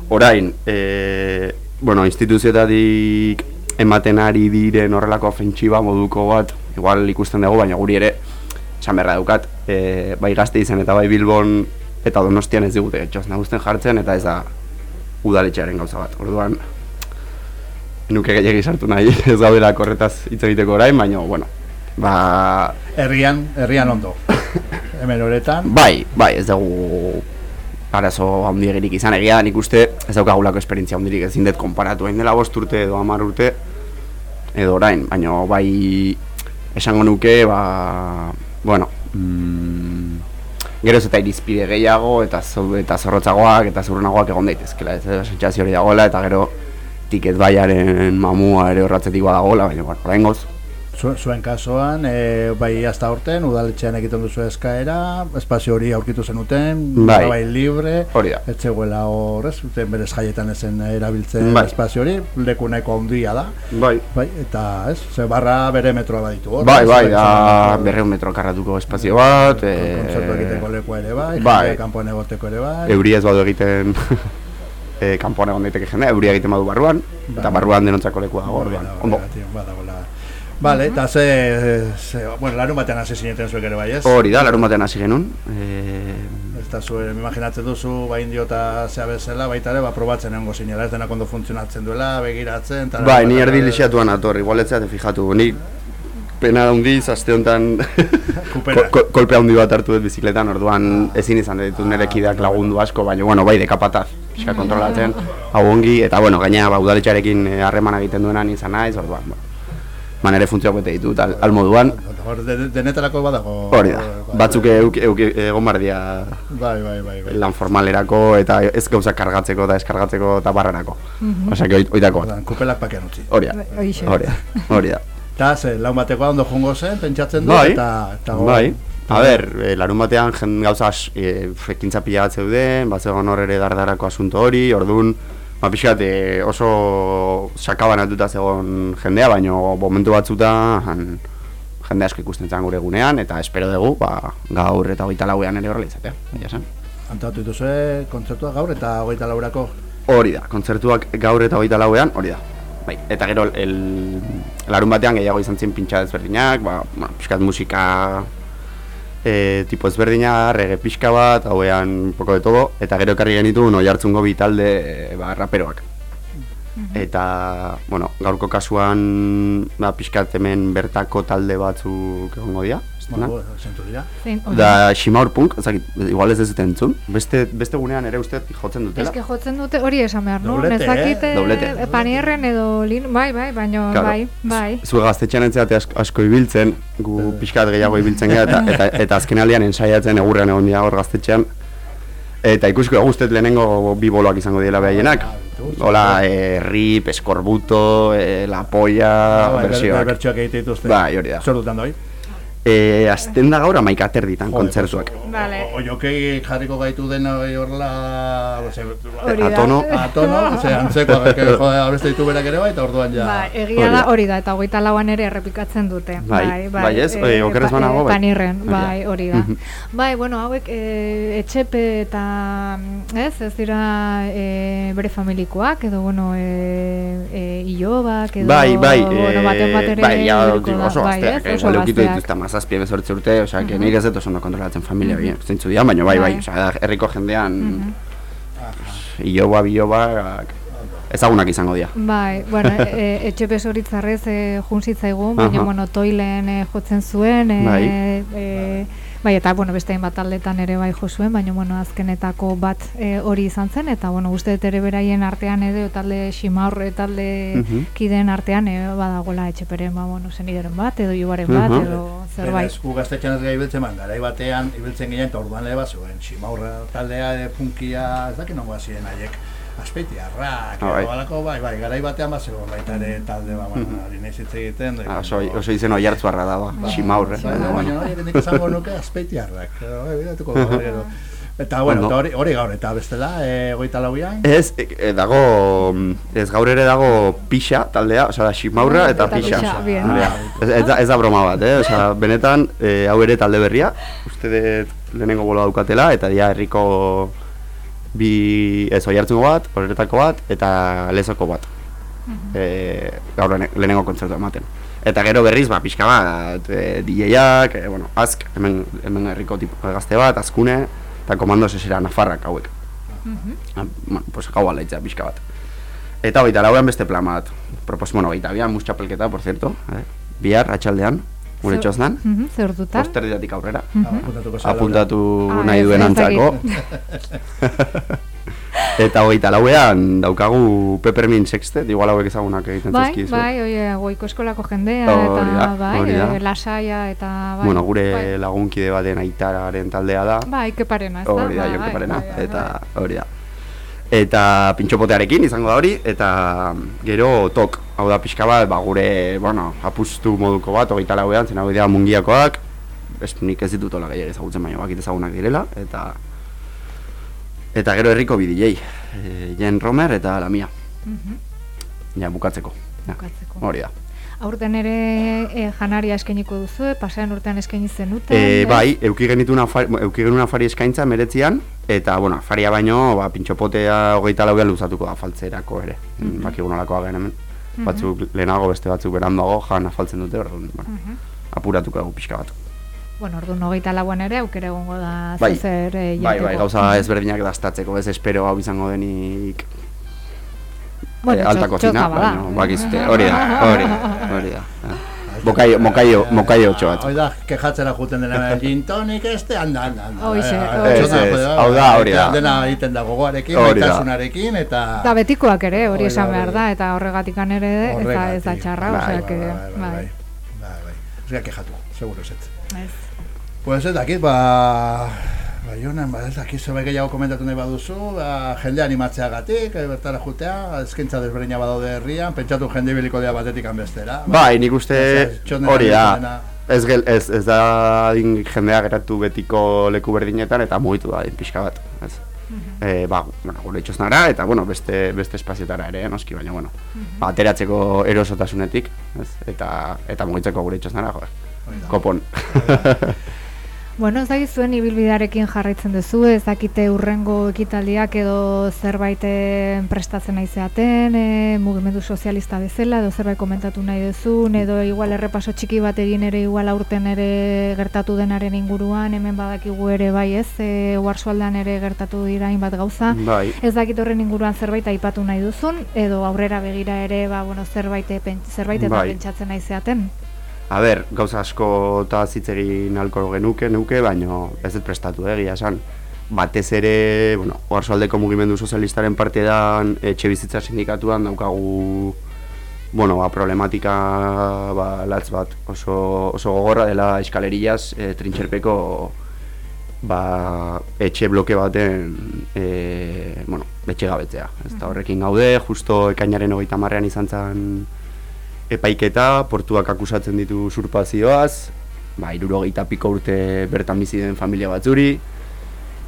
Speaker 10: Orain, e, bueno, instituzioetatik ematen ari diren horrelako ofentsiba moduko bat, igual ikusten dugu, baina guri ere, esan berra daukat, e, bai gazte izan eta bai Bilbon eta Donostian ez digute txosna guzten jartzen eta ez da udaletxearen gauza bat. Orduan, nuke gehiagi sartu nahi, [laughs] ez gaudela korretaz hitz egiteko orain, baina, bueno, ba,
Speaker 1: Herrian, herrian ondo. Hemen horretan.
Speaker 10: bai, bai, ez dugu arazo handiegirik izan. Egia, nik uste ez daukagulako esperientzia handirik ezin dut konparatu. Hain dela bost urte edo hamar urte edo orain, baina bai esango nuke, ba, bueno, mm, geroz eta irizpide gehiago eta zo, eta zorrotzagoak eta zurrunagoak egon daitezkela, ez da sentsazio hori dagoela eta gero tiket baiaren mamua ere horratzetik badagoela, baina bueno, oraingoz
Speaker 1: Zuen, kasuan, e, bai hasta urten, udaletxean egiten duzu eskaera, espazio hori aurkitu zenuten,
Speaker 10: Bai.
Speaker 1: bai libre,
Speaker 10: Hori da.
Speaker 1: ez zegoela hor, ez, zuten berez jaietan ezen erabiltzen
Speaker 10: Bai.
Speaker 1: espazio hori, leku nahiko handia da,
Speaker 10: Bai.
Speaker 1: bai, eta ez, ze barra bere metroa baditu hor.
Speaker 10: Bai, bai,
Speaker 1: bai,
Speaker 10: da berreun metro karratuko espazio bat,
Speaker 1: kontzertu
Speaker 10: eh,
Speaker 1: egiteko leku ere bai,
Speaker 10: bai.
Speaker 1: kanpoan egoteko ere bai.
Speaker 10: Euri ez badu egiten [laughs] e, kanpoan egon daiteke jendea, euria egiten badu barruan, eta barruan denontzako leku dago, orduan. Ondo.
Speaker 1: Badagoela. Vale, eta ze, ze, bueno, larun batean hasi zineten zuek ere bai, ez?
Speaker 10: Hori da, larun batean hasi genuen. E,
Speaker 1: Ez da zuen, imaginatzen duzu, ba indio eta zea bezala, baita ere, ba, probatzen egongo zinela, ez denak ondo funtzionatzen duela, begiratzen, eta...
Speaker 10: bai, ni erdi lixatuan ator, igual ez fijatu, ni pena handiz, aste honetan [laughs] ko- kolpe handi bat hartu dut bizikletan, orduan ezin izan ditut nire kideak lagundu asko, baina bueno, bai dekapataz, pixka kontrolatzen, hau ongi, eta bueno, gaina ba, udaletxarekin eh, harremana egiten duenan izan naiz, orduan, ba, man ere funtzioak bete ditut, al, al moduan,
Speaker 1: Hor, de- denetarako badago...
Speaker 10: hori da, batzuk egon bardia
Speaker 1: Bai, bai, bai, bai.
Speaker 10: lan formalerako eta ez gauzak kargatzeko eta eskargatzeko eta barrerako.
Speaker 2: Mhm.
Speaker 10: Osea, que oitako bat.
Speaker 1: Kupelak pakean utzi.
Speaker 10: Hori da,
Speaker 2: Hoixe.
Speaker 10: hori da, hori da.
Speaker 1: Eta, ze, laun batekoa ondo jongo zen, pentsatzen du,
Speaker 10: Bai,
Speaker 1: eta... eta go-
Speaker 10: bai. A ber, e, larun batean jen gauza e, ekintza pila bat zeuden, bat zegoen hor ere dardarako asunto hori, orduan, ba, pixkat, e, oso sakabanatuta zegoen jendea, baino momentu batzutan jende asko ikusten zen gure gunean, eta espero dugu, ba, gaur eta hogeita lauean ere horrela izatea, egia esan.
Speaker 1: Antolatu dituzue kontzertua gaur eta hogeita laurako.
Speaker 10: Hori da, kontzertuak gaur eta hogeita lauean, hori da. Bai, eta gero, el, larun batean gehiago izan zen pintxa ezberdinak, ba, bueno, pixkat musika e, tipo ezberdina, rege pixka bat, hauean un poco de todo, eta gero ekarri genitu no jartzungo bi talde e, ba, raperoak. Eta, bueno, gaurko kasuan, ba, pixkat hemen bertako talde batzuk egongo dira?
Speaker 1: Bueno, dira.
Speaker 2: Hori.
Speaker 10: Da Shimaur Punk, ezakit, igual ez dut entzun, beste, beste gunean ere uste jotzen dutela.
Speaker 2: Eske jotzen dute hori esan behar, no?
Speaker 1: Doblete, eh?
Speaker 2: Nezakite
Speaker 10: Doblete.
Speaker 2: eh, panierren edo lin, bai, bai, baino,
Speaker 10: Claro.
Speaker 2: bai, bai.
Speaker 10: Zu gaztetxean entzeate asko, asko ibiltzen, gu pixkat gehiago ibiltzen gara, eta, eta, eta azken aldean ensaiatzen egurrean egon dira hor gaztetxean. Eta ikusko guztet lehenengo bi boloak izango diela behaienak. Hola, eh, rip, eskorbuto, eh, la polla,
Speaker 1: Bai, ber-
Speaker 10: versioak.
Speaker 1: bertsioak egite dituzte.
Speaker 10: Bai, hori da.
Speaker 1: Zer dutan doi?
Speaker 10: Eh, azten da gaur amaik aterditan kontzertuak.
Speaker 2: Vale.
Speaker 1: Oiokei jarriko gaitu dena horrela...
Speaker 10: Atono.
Speaker 1: Atono, ze jode, abeste ditu berak ere bai, eta orduan ja...
Speaker 2: Bai, egia da hori da, eta hogeita lauan ere errepikatzen dute.
Speaker 10: Bai, bai, ez? Eh, okerrez
Speaker 2: pa-
Speaker 10: banago, bai.
Speaker 2: Panirren, bai, hori da. Bai, bueno, hauek e, etxepe eta, ez, ez dira e, bere familikoak, edo, bueno, e, e, ilobak, edo,
Speaker 10: Bai, bai,
Speaker 2: bueno, baten bat ere
Speaker 10: bai, ja, oso
Speaker 2: bai,
Speaker 10: gazteak, igual eukitu
Speaker 2: gazteak.
Speaker 10: Dituzte amazazpi emezortzi urte, osea, que nire ez dut oso ondo kontrolatzen familia, mm zeintzu dian, baina bai, bai,
Speaker 2: Bai.
Speaker 10: osea, herriko jendean, iloba, biloba, ezagunak izango dira.
Speaker 2: Bai, bueno, [laughs] e, etxepe zoritzarrez e, jun zitzaigun, baina,
Speaker 10: Aha.
Speaker 2: bueno, toilen e, jotzen zuen, e,
Speaker 10: Bai.
Speaker 2: e, bai, eta, bueno, beste hainbat taldetan ere bai jo zuen, baina, bueno, azkenetako bat e, hori izan zen, eta, bueno, uste dut ere beraien artean edo talde Ximaurre talde
Speaker 10: Mhm.
Speaker 2: kideen artean e, badagoela etxeperen, ba, bueno, zenideren bat, edo jubaren bat,
Speaker 10: Mhm.
Speaker 2: edo zerbait.
Speaker 1: Beraz, gu gaztetxean ez gai ibiltzen man, garai batean ibiltzen ginen, eta orduan ere bat zuen, simaurra taldea, ere, punkia, ez dakit nongoa ziren haiek, aspeitiarrak,
Speaker 10: Ah, bai.
Speaker 1: edo halako, bai, bai, garai batean bat zegoen baita ere talde, ba, bueno, ari nahiz hitz egiten.
Speaker 10: Ah, Oso, oso izen oi hartzuarra da, ba, ximaurre.
Speaker 1: Bai, bai, baina hori nik esango nuke aspeitiarrak, edo, bai, bidatuko dugu, gero. Eta, bueno, eta hori, hori gaur, eta bestela, e, goita lauian,
Speaker 10: Ez, e, e, dago, mm, ez gaur ere dago pixa taldea, osea, da ximaurra eta
Speaker 2: Eta
Speaker 10: pixa.
Speaker 2: pixa.
Speaker 10: Hori da. Ez, ez, da, ez da broma bat, eh? Osea, benetan, e, hau ere talde berria, uste dut lehenengo bolo daukatela, eta dia herriko bi, ez oi hartzungo bat, horretako bat, eta lezoko bat. E, gaur lehene- lehenengo kontzertu ematen. Eta gero berriz, ba, pixka bat, e, DJ-ak, e, bueno, azk, hemen, hemen herriko tipo gazte bat, azkune, eta komando sesera nafarrak hauek. Ah, bueno, pues gau alaitzea pixka bat. Eta hogeita lauean beste plan bat. Propos, bueno, hogeita bian mus txapelketa, por cierto. Eh? Bihar, atxaldean, gure txosnan.
Speaker 2: Mhm, Zer dutan?
Speaker 10: Posterdidatik aurrera.
Speaker 1: apuntatuko zara.
Speaker 10: Apuntatu
Speaker 2: Ah,
Speaker 10: nahi duen antzako. [laughs] Eta hogeita lauean daukagu Peppermint Sextet, igual hauek ezagunak egiten
Speaker 2: Bai,
Speaker 10: zaizkizu.
Speaker 2: bai, oie, goiko eskolako jendea,
Speaker 10: Hori
Speaker 2: eta, bai,
Speaker 10: hori da.
Speaker 2: e, lasaia, eta, bai.
Speaker 10: Bueno, gure
Speaker 2: bai.
Speaker 10: lagunkide baten aitararen taldea da.
Speaker 2: Bai, keparena, ez da?
Speaker 10: Hori da,
Speaker 2: Bai,
Speaker 10: Jon
Speaker 2: bai,
Speaker 10: Keparena,
Speaker 2: bai, bai,
Speaker 10: eta
Speaker 2: bai.
Speaker 10: hori da. Eta pintxopotearekin izango da hori, eta gero tok, hau da pixka bat, ba, gure, bueno, apustu moduko bat, hogeita lauean, zen hau dira mungiakoak, ez, nik ez ditut hola gehiago ezagutzen, baina bakit ezagunak direla, eta eta gero herriko bi DJ, e, Jen Romer eta la mia,
Speaker 2: Mhm,
Speaker 10: ja, bukatzeko. Ja,
Speaker 2: bukatzeko.
Speaker 10: hori da.
Speaker 2: Aurten ere e, janaria eskainiko duzu, pasean urtean eskaini zenuten.
Speaker 10: E,
Speaker 2: ez?
Speaker 10: bai, euki genituen afari, euki genuen afari eskaintza meretzian, eta, bueno, afaria baino, ba, pintxopotea hogeita lauean luzatuko da faltzerako ere. Mm
Speaker 2: Mhm.
Speaker 10: Baki nolakoa gen hemen. Batzuk lehenago, beste batzuk beranduago, jan afaltzen dute, orduan, bueno,
Speaker 2: Mhm.
Speaker 10: apuratuko dugu pixka bat.
Speaker 2: Bueno, ordu hogeita lauan ere aukera egongo da
Speaker 10: Bai,
Speaker 2: zezer e,
Speaker 10: bai, bai, gauza ezberdinak dastatzeko, ez espero hau izango denik
Speaker 2: Bueno,
Speaker 10: eh, alta
Speaker 2: txo-
Speaker 10: kozina,
Speaker 2: bada.
Speaker 10: baina, bakizute, hori da, hori da, hori da. eh. Mokaio, mokaio, mokaio otxo bat.
Speaker 1: Hoi da, kejatzera juten dena, gin tonic este, anda, anda, anda.
Speaker 2: Hoixe,
Speaker 1: Eh,
Speaker 10: hau da, hori da.
Speaker 1: Dena egiten da gogoarekin, maitasunarekin, eta...
Speaker 2: Da betikoak ere, hori esan behar da, eta horregatikan ere ez da, ez da
Speaker 1: Horregatik.
Speaker 2: txarra,
Speaker 10: Bai,
Speaker 2: osea
Speaker 10: bai,
Speaker 2: que,
Speaker 1: bai, bai, bai,
Speaker 2: bai.
Speaker 1: bai, bai. Gara kejatu, seguro ez.
Speaker 2: Ez.
Speaker 1: Pues ez dakit, ba... Ba, jonan, ba, ez dakit zerbait gehiago komentatu nahi baduzu, ba, jende animatzeagatik, eh, bertara jutea, eskaintza desberdina badaude herrian, pentsatu jende biliko dira batetik bestera.
Speaker 10: Bai, nik uste hori da. Ez, gel, ez, ez da din jendea geratu betiko leku berdinetan eta mugitu da din pixka bat. Ez. e, ba, bueno, gure itxosnara, eta, bueno, beste, beste espaziotara ere, noski, baina, bueno, ba, ateratzeko erosotasunetik, ez? Eta, eta mugitzeko gure itxosnara, joder, kopon. [laughs]
Speaker 2: Bueno, ez dakit zuen ibilbidearekin jarraitzen duzu, ez dakite urrengo ekitaldiak edo zerbait prestatzen nahi zeaten, e, mugimendu sozialista bezala, edo zerbait komentatu nahi duzun, edo igual errepaso txiki bat egin ere igual aurten ere gertatu denaren inguruan, hemen badakigu ere bai ez, e, uarsualdean ere gertatu dira hainbat gauza.
Speaker 10: Bai.
Speaker 2: Ez dakit horren inguruan zerbait aipatu nahi duzun, edo aurrera begira ere, ba, bueno, zerbait, zerbait eta
Speaker 10: Bai.
Speaker 2: pentsatzen nahi zeaten.
Speaker 10: A ber, gauza asko eta hitz egin alko genuke, nuke, baino ez dut prestatu, egia esan. Batez ere, bueno, Oarsoaldeko mugimendu sozialistaren parte da etxe bizitza sindikatuan daukagu bueno, ba, problematika ba, latz bat oso, oso gogorra dela eskaleriaz e, trintxerpeko ba, etxe bloke baten e, bueno, etxe gabetzea. Ez da horrekin gaude, justo ekainaren hogeita marrean izan zen epaiketa, portuak akusatzen ditu usurpazioaz, ba, irurogeita piko urte bertan bizi den familia batzuri,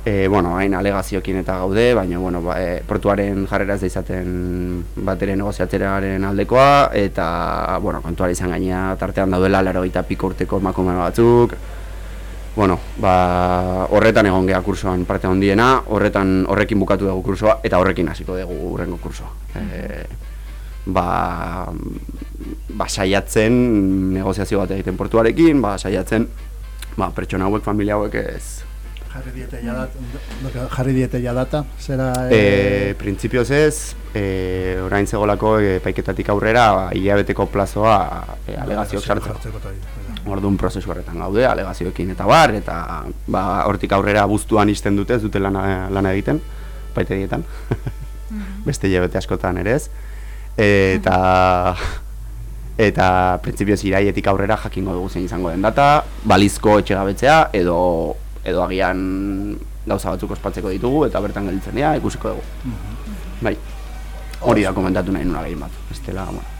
Speaker 10: e, bueno, hain alegaziokin eta gaude, baina, bueno, ba, e, portuaren jarrera ez da izaten batere negoziatzearen aldekoa, eta, bueno, kontuari izan gainea tartean daudela larogeita piko urteko emakume batzuk, bueno, ba, horretan egon geha kursoan parte handiena, horretan horrekin bukatu dugu kursoa, eta horrekin hasiko dugu urrengo kursoa. E, ba, ba saiatzen negoziazio bat egiten portuarekin, ba saiatzen ba pertsona hauek, familia hauek ez.
Speaker 1: Jarri diete ja data, jarri diete ja data, zera...
Speaker 10: E, printzipioz ez, e, orain zegolako epaiketatik aurrera ba, hilabeteko plazoa e, alegazioak sartzeko. Orduan prozesu horretan gaude, alegazioekin eta bar, eta ba, hortik aurrera buztuan izten dute, ez dute lana, lana egiten, paitegietan, [laughs] beste hilabete askotan ere ez. Eta eta printzipioz iraietik aurrera jakingo dugu zein izango den data, balizko etxegabetzea edo edo agian gauza batzuk ospatzeko ditugu eta bertan gelditzen dira ikusiko dugu. Bai. Hori da komentatu nahi nuna gehien bat. Bestela, bueno.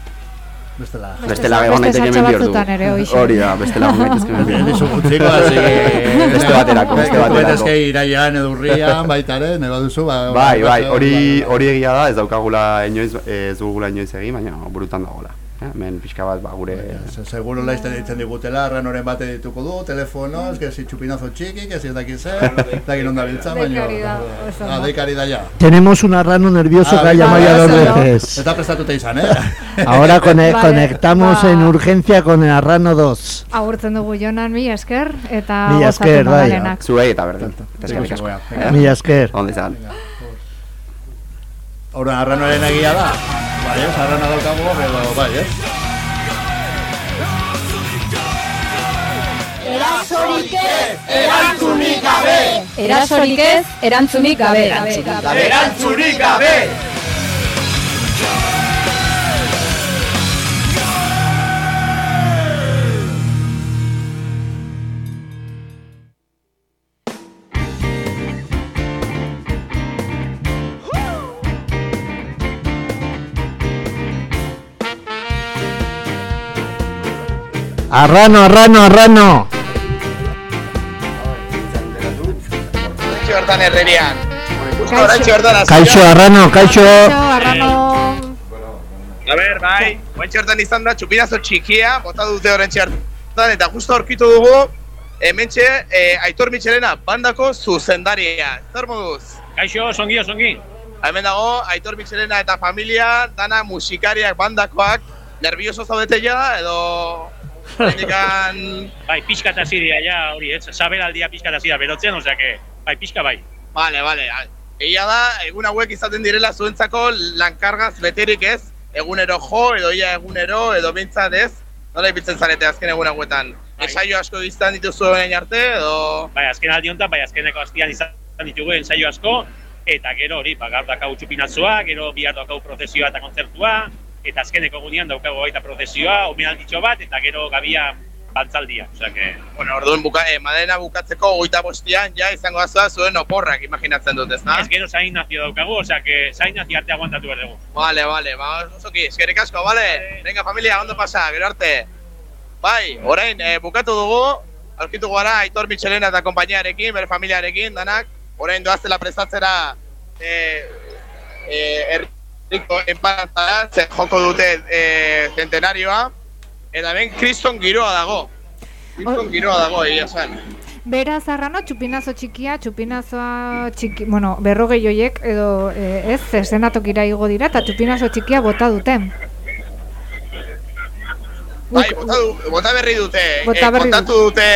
Speaker 1: Bestela.
Speaker 10: Bestela egon
Speaker 2: beste
Speaker 10: naiteke
Speaker 2: ere, hoxe.
Speaker 10: Hori da, bestela egon [laughs] naitezke hemen
Speaker 1: Bien,
Speaker 10: bihurtu.
Speaker 1: dizu gutxiko, así [laughs] que...
Speaker 10: Beste baterako, beste baterako.
Speaker 1: Baterako. iraian edo urrian, baita ere, nahi baduzu, ba...
Speaker 10: Bai, bai,
Speaker 1: ba-
Speaker 10: hori
Speaker 1: ba-
Speaker 10: hori egia da, ez daukagula inoiz, ez dugula inoiz egin, baina burutan dagoela. Hemen pixka bat, ba, gure...
Speaker 1: Se- Seguro laizten ditzen digutela, ranoren bate dituko du, telefonoz, que si chupinazo txiki, que si zer, ez dakit non dabiltza, baina...
Speaker 2: Deikari da, oso
Speaker 1: Ah, deikari da ya.
Speaker 3: Tenemos un arrano nervioso
Speaker 1: Ah,
Speaker 3: que ha llamado ya dos
Speaker 1: ¿no?
Speaker 3: veces.
Speaker 1: Está prestatuta izan, eh? [laughs]
Speaker 3: Ahora
Speaker 2: Vale,
Speaker 3: conectamos en urgencia con el arrano 2.
Speaker 2: Agurtzen dugu jonan, mi esker, eta gozatu
Speaker 3: esker, bai.
Speaker 10: Zuei eta berdin. Eta.
Speaker 1: Venga.
Speaker 3: Mila esker.
Speaker 10: Onde izan.
Speaker 1: Hora, arranoaren egia da. Bai, ez, arrana daukagu, edo, bai, ez?
Speaker 9: Erasorik ez, erantzunik gabe.
Speaker 11: Erantzunik gabe!
Speaker 3: Arrano, arrano, arrano.
Speaker 5: Herrerian. Justo oraintxe bertan hasi
Speaker 3: Kaixo, arrano, kaixo.
Speaker 2: Arrano,
Speaker 5: A ber, bai, oraintxe bertan izan da txupinazo txikia, bota dute oraintxe bertan, eta justo aurkitu dugu, hementxe, eh, Aitor Michelena, bandako zuzendaria. Zer moduz?
Speaker 12: Kaixo, songi, songi.
Speaker 5: Hemen dago, Aitor Michelena eta familia, dana musikariak bandakoak, nervioso zaudete ja, edo... [laughs] Indikan...
Speaker 12: Bai, pixka eta ziria, ja, hori, ez, saberaldia pixka eta ziria berotzen, osea que, bai, pixka bai.
Speaker 5: Vale, vale. Egia da, egun hauek izaten direla zuentzako lankargaz beterik ez, egunero jo, edo ia egunero, edo bintzat ez, nola ibiltzen zarete azken egun hauetan. Ensaio asko izan dituzu orain arte, edo...
Speaker 12: Bai, azken aldi honetan, bai, azkeneko astian izan ditugu ensaio asko, eta gero hori, ba, gaur dakau txupinatzua, gero bihar dakau prozesioa eta kontzertua, eta azkeneko egunean daukagu baita prozesioa, omenalditxo bat, eta gero gabia bantzaldia, osea que...
Speaker 5: Bueno, orduan buka, eh, Madena bukatzeko goita bostian, ja izango azua zuen oporrak imaginatzen dut, ez da?
Speaker 12: Ez gero zain nazio daukagu, osea que zain nazio arte aguantatu behar dugu.
Speaker 5: Vale, vale, ba, osoki, eskerrik asko, vale? Venga, familia, ondo pasa, gero arte. Bai, orain, eh, bukatu dugu, aurkitu gara Aitor Michelena eta konpainiarekin, bere familiarekin, danak, orain doazela prestatzera e, e, herriko enpanazara, ze joko dute e, centenarioa, eta ben kriston giroa dago. Kriston giroa dago, egia zen.
Speaker 13: Beraz, arrano, txupinazo txikia, txupinazoa txiki, bueno, berrogei joiek, edo eh, ez, zenatokira igo dira, eta txupinazo txikia bota duten.
Speaker 5: Bai, bota, du, bota berri dute,
Speaker 13: Bota
Speaker 5: eh,
Speaker 13: berri
Speaker 5: kontatu dute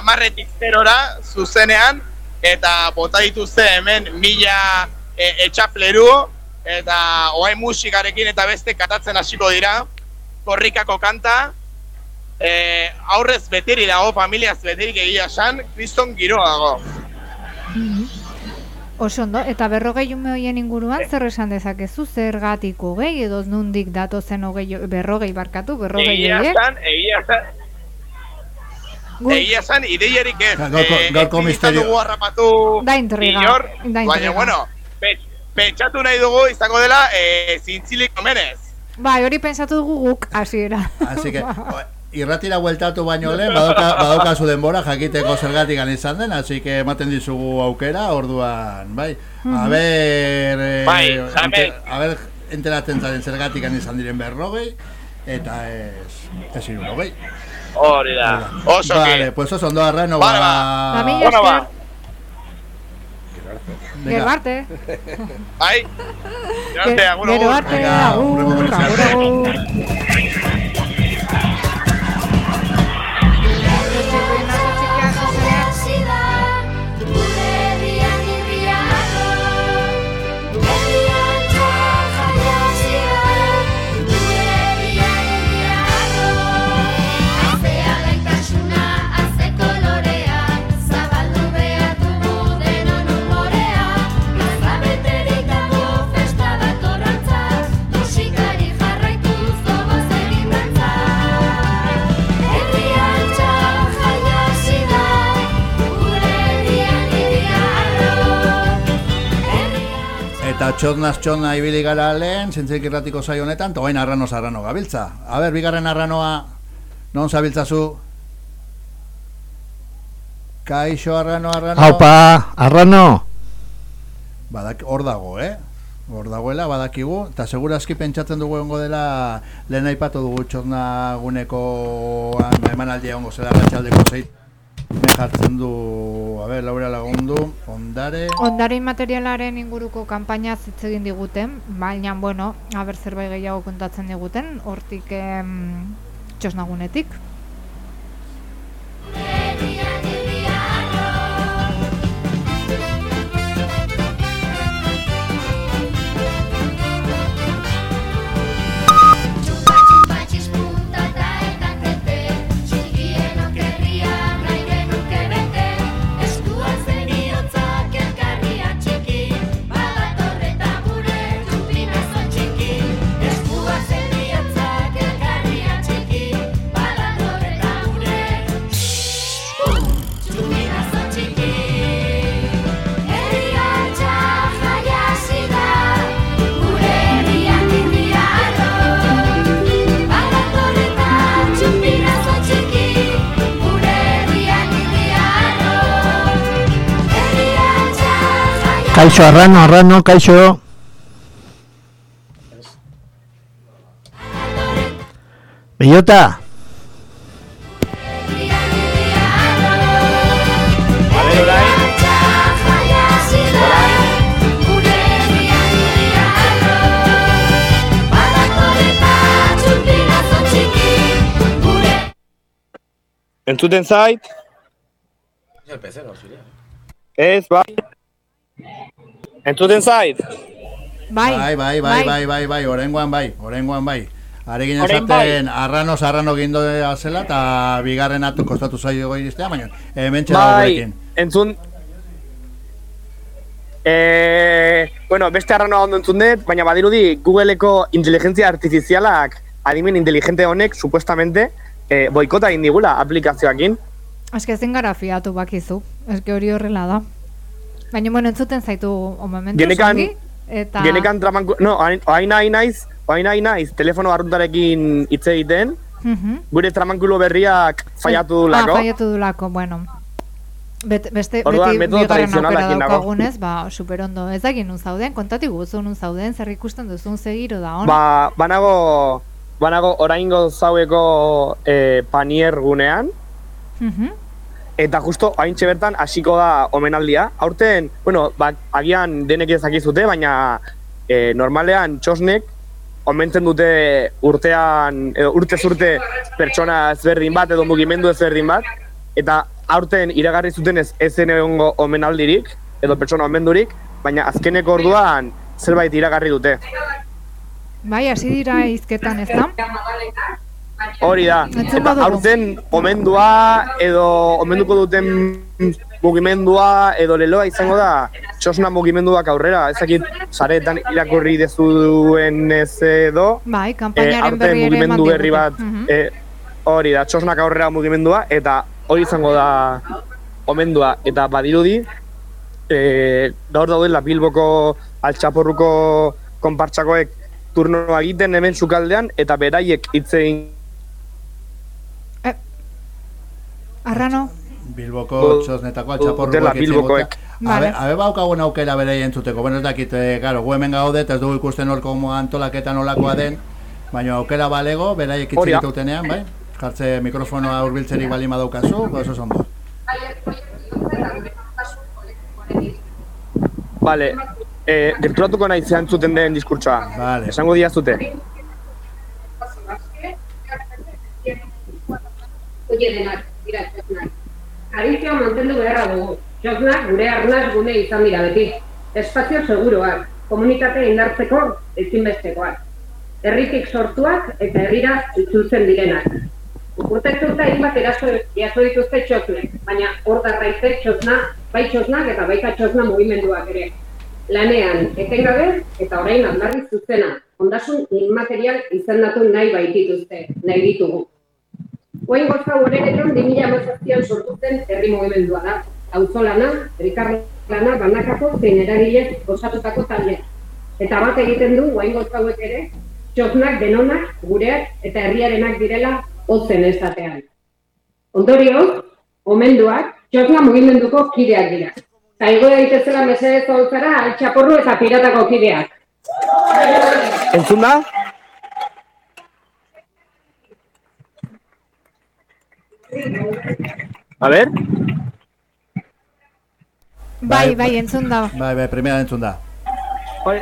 Speaker 5: amarretik zerora zuzenean, eta bota dituzte hemen mila e, etxafleru, eta oai musikarekin eta beste katatzen hasiko dira, korrikako kanta, e, aurrez beteri dago, familiaz beterik egia esan, kriston giroa dago.
Speaker 13: Oso ondo, eta berrogei ume hoien inguruan zer esan dezakezu, zergatik hogei, edo nundik datozen hogei, jo- berrogei barkatu, berrogei
Speaker 5: Egia
Speaker 13: horiek.
Speaker 5: esan, egia esan,
Speaker 13: Gu-
Speaker 5: egia esan, ideiarik ez.
Speaker 1: Gaurko-
Speaker 5: Eh,
Speaker 1: gaurko
Speaker 5: ezin
Speaker 1: misterio.
Speaker 13: Da intriga,
Speaker 5: inor,
Speaker 13: da intriga.
Speaker 5: baina, bueno, pe- pentsatu nahi dugu izango dela e, zintzilik omenez.
Speaker 13: Bai, hori pentsatu dugu guk, hasiera.
Speaker 1: Así que, [laughs] irratira bueltatu baino lehen, badoka, badaukazu denbora jakiteko zergatik izan den, así que ematen dizugu aukera, orduan, bai. A ber, eh,
Speaker 5: Bai,
Speaker 1: a ber, enteratzen zaren zergatik izan diren berrogei, eta ez, ez irurogei.
Speaker 5: Hori da. Oso
Speaker 1: Vale, pues oso ondo arrano,
Speaker 5: Vale,
Speaker 1: ba...
Speaker 13: Ba,
Speaker 5: Bueno, ba.
Speaker 13: Gero arte.
Speaker 5: Bai? Gero arte, agur,
Speaker 13: Gero arte, agur,
Speaker 1: Eta txotnaz txotna ibili gara lehen, zintzik irratiko saio honetan, togain arrano arrano gabiltza. A ber, bigarren arranoa, non zabiltzazu? Kaixo arrano arrano.
Speaker 3: Haupa, arrano.
Speaker 1: Badak, hor dago, eh? Hor dagoela, badakigu, eta segurazki pentsatzen dugu egongo dela lehen aipatu dugu txotna guneko emanaldia egongo zela ratxaldeko zeit. Me jartzen du, a ber, Laura lagundu, ondare...
Speaker 13: Ondare materialaren inguruko kanpaina hitz egin diguten, baina, bueno, aber zerbait gehiago kontatzen diguten, hortik em, txosnagunetik.
Speaker 3: Kaixo, arrano, arrano, kaixo. Bellota.
Speaker 5: Entzuten zait? Ez, bai. Entzuten zait?
Speaker 13: Bai,
Speaker 1: bai, bai, bai, bai, bai, bai, orengoan bai, orengoan bai. Arekin
Speaker 5: Orain
Speaker 1: esaten arrano arrano gindo zela eta bigarren atu kostatu zaio goi iristea, baina hemen txera
Speaker 5: Bai, entzun... Eh, bueno, beste arranoa ondo entzun dut, baina badirudi Googleeko inteligentzia artifizialak adimen inteligente honek, supuestamente, eh, boikota egin digula aplikazioakin.
Speaker 13: Eske ezin gara fiatu bakizu, eske hori horrela da. Baina, bueno, entzuten zaitu momentu
Speaker 5: Genekan-
Speaker 13: songi, eta...
Speaker 5: Genekan tramanku... No, hain nahi naiz, hain nahi naiz, telefono arruntarekin hitz egiten,
Speaker 13: Mhm.
Speaker 5: gure tramankulo berriak faiatu
Speaker 13: Ah,
Speaker 5: lako.
Speaker 13: faiatu dulako, bueno.
Speaker 2: Bet, beste,
Speaker 14: Orduan,
Speaker 2: beti bigarren aukera daukagunez, ba, superondo. Ez dakit nun zauden, kontati guzu nun zauden, zer ikusten duzun segiro da, on?
Speaker 14: Ba, banago, banago oraingo zaueko e, panier gunean,
Speaker 2: Mhm.
Speaker 14: Eta justo haintxe bertan hasiko da omenaldia. Aurten, bueno, ba, agian denek ezakizute, baina e, normalean txosnek omentzen dute urtean, edo urte pertsona ezberdin bat, edo mugimendu ezberdin bat, eta aurten iragarri zuten ez ezen egongo omenaldirik, edo pertsona omendurik, baina azkeneko orduan zerbait iragarri dute.
Speaker 2: Bai, hasi dira izketan, ez da?
Speaker 14: Hori da, eta aurten omendua edo omenduko duten mugimendua edo leloa izango da txosna mugimenduak aurrera, ezakit saretan irakurri dezuen ez edo.
Speaker 2: Bai,
Speaker 14: eh,
Speaker 2: kanpainaren
Speaker 14: aurten
Speaker 2: berri ere eman
Speaker 14: mugimendu berri bat
Speaker 2: Mhm.
Speaker 14: eh, hori da, txosnak aurrera mugimendua eta hori izango da omendua. Eta badirudi eh, gaur daudela Bilboko altxaporruko konpartsakoek turnoa egiten hemen sukaldean eta beraiek hitz egin
Speaker 2: Arrano?
Speaker 1: Bilboko
Speaker 14: Bo-
Speaker 1: txosnetako
Speaker 14: bo-
Speaker 1: altxaporruak
Speaker 14: dela Bilbokoek.
Speaker 1: Abe, abe baukagun aukera bere entzuteko, bueno, ez dakit, eh, claro, gu hemen gaude, ez dugu ikusten hor komo antolaketa nolakoa den, baina aukera balego, beraiek hitz egiteutenean, bai? Jartze mikrofonoa hurbiltzerik bali madaukazu, ba, oso oso ondo.
Speaker 14: Vale, eh, gerturatuko nahi zehan zuten den diskurtsoa.
Speaker 1: Vale.
Speaker 14: Esango dia zute.
Speaker 15: Oie denak, dira txosnak. Karizioa mantendu beharra dugu. Txosnak gure arnaz gune izan dira beti. Espazio seguroak, komunitate indartzeko ezinbestekoak. Herritik sortuak eta herrira itzultzen direnak. Urte hainbat eraso jaso dituzte txosnek, baina hor darraitze txosna, bai txosnak eta baita txosna mugimenduak ere. Lanean, etengabe eta orain aldarri zuzena, ondasun inmaterial izendatu nahi baitituzte, nahi ditugu. Oain gozka horrenetan 2008an sortu zen herri mugimendua da. Auzolana, elkarlana, banakako zein eragile osatutako taldea. Eta bat egiten du oain hauek ere, txosnak denonak, gureak eta herriarenak direla ozen esatean. Ondorioz, omenduak, txosna mugimenduko kideak dira. Eta igo daitezela mesedez holtzara, altxaporru eta piratako kideak.
Speaker 14: Entzun da? A ver,
Speaker 2: Bai, bai, entzun da.
Speaker 1: Bai, bai, primera entzun da.
Speaker 14: hori,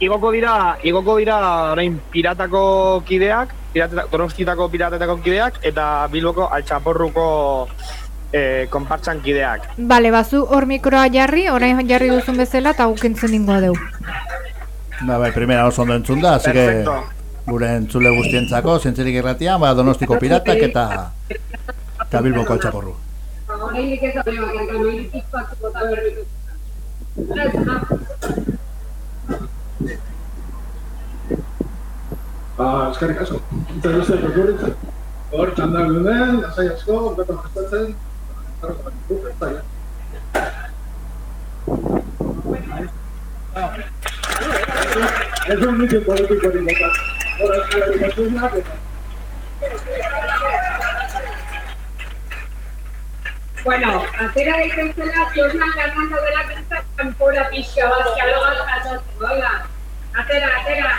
Speaker 14: igoko dira, igoko dira orain piratako kideak, pirata, donostitako piratetako kideak, eta Bilboko altxaporruko eh, konpartsan kideak.
Speaker 2: Bale, bazu hor mikroa jarri, orain jarri duzun bezala, eta guk entzun ingo deu.
Speaker 1: Ba, bai, primera oso ondo entzun da, así que gure entzule guztientzako, zientzirik irratian, ba, donostiko piratak eta eta Bilboko
Speaker 15: ditut.
Speaker 16: Ba, eskarrik asko. Eta beste ekurritzen. Hor, txandar duen, lasai asko, beto prestatzen. Ez un nik politiko hori bota. Hor, eskarrik asko,
Speaker 15: Bueno, atera daitezela, txosnak lanan daudela pinta kanpora pixka bat, xalo bat hola. Atera, atera.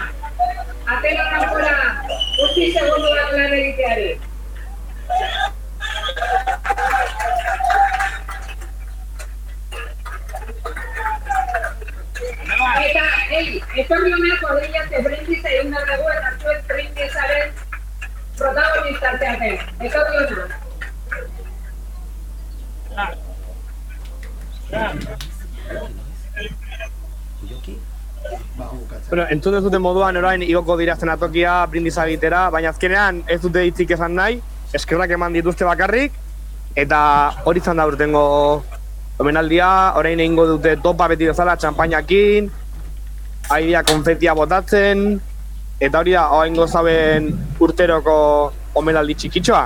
Speaker 15: Atera kanpora, utzi segundu bat lan egiteari. Eta, ei, etorri honak odeiaz brindis egin behar dugu eta zuek brindisaren protagonista zeate. Etorri honak.
Speaker 14: Bueno, entzun ez duten moduan orain igoko dira zenatokia brindisa egitera, baina azkenean ez dute hitzik esan nahi, eskerrak eman dituzte bakarrik, eta hori izan da urtengo omenaldia, orain egingo dute topa beti bezala txampainakin, aidia konfetia botatzen, eta hori da, oaingo zaben urteroko omenaldi txikitxoa.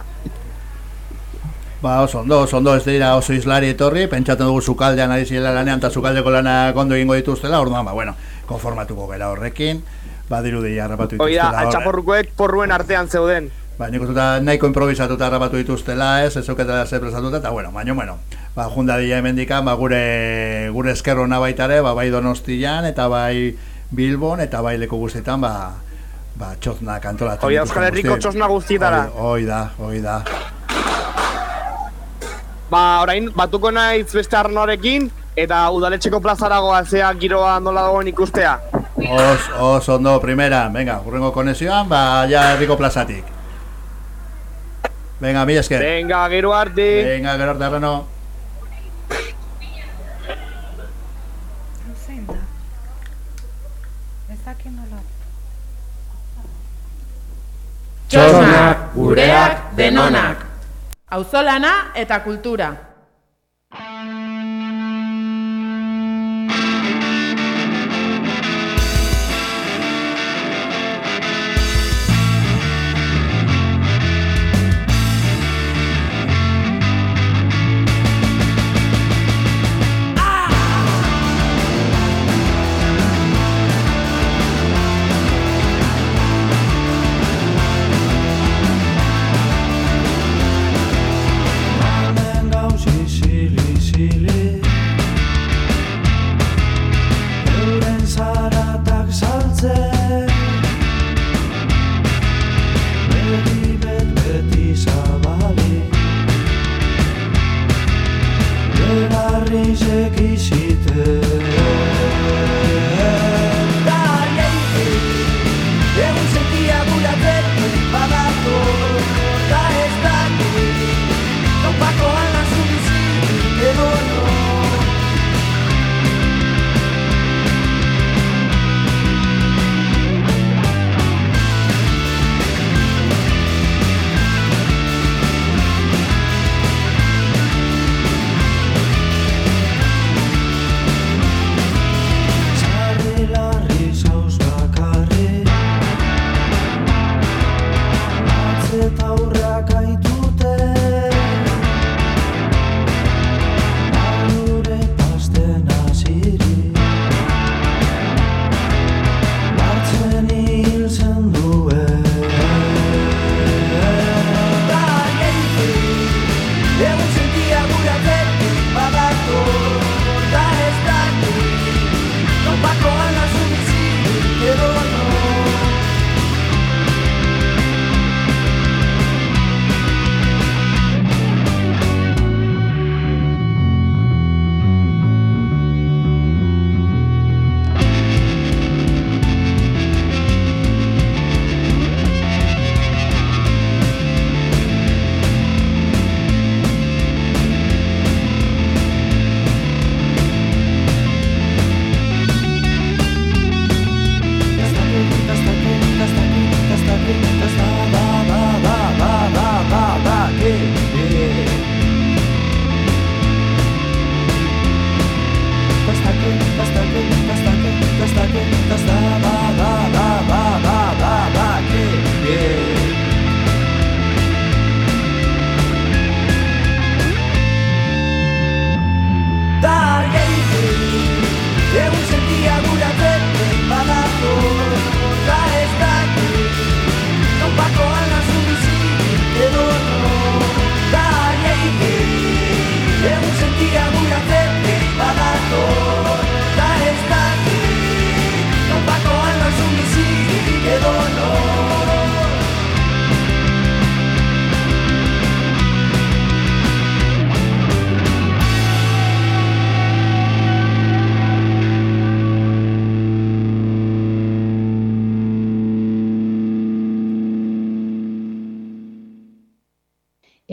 Speaker 1: Ba, oso ondo, oso ondo, ez dira oso islari etorri, pentsatzen dugu sukaldean ari zirela lanean, eta sukaldeko lanak ondo egingo dituztela, orduan, ba, bueno, konformatuko gara horrekin, badirudi harrapatu dituztela. hor-
Speaker 14: altxaporrukoek porruen artean zeuden.
Speaker 1: Ba, nik uste dut nahiko improvisatuta harrapatu dituztela, ez, ez euketela zer prestatuta, eta bueno, baina, bueno, ba, junda dira hemendikan, ba, gure, gure eskerrona baita ere, ba, bai donostian, eta bai Bilbon, eta bai leku guztietan, ba, ba, txozna kantolatzen.
Speaker 14: Hoi Euskal Herriko txosna guztietara.
Speaker 1: Hoi da, hoi da.
Speaker 14: Ba, orain, batuko naiz beste arnoarekin, eta udaletxeko plazaragoa zea giroa nola dagoen ikustea.
Speaker 1: Os, os ondo, primera, venga, urrengo konexioan, ba, ja herriko plazatik. Venga, mi esker.
Speaker 14: Venga, gero arte.
Speaker 1: Venga, gero arte, arreno.
Speaker 17: Txosnak, gureak, denonak. Auzolana eta kultura.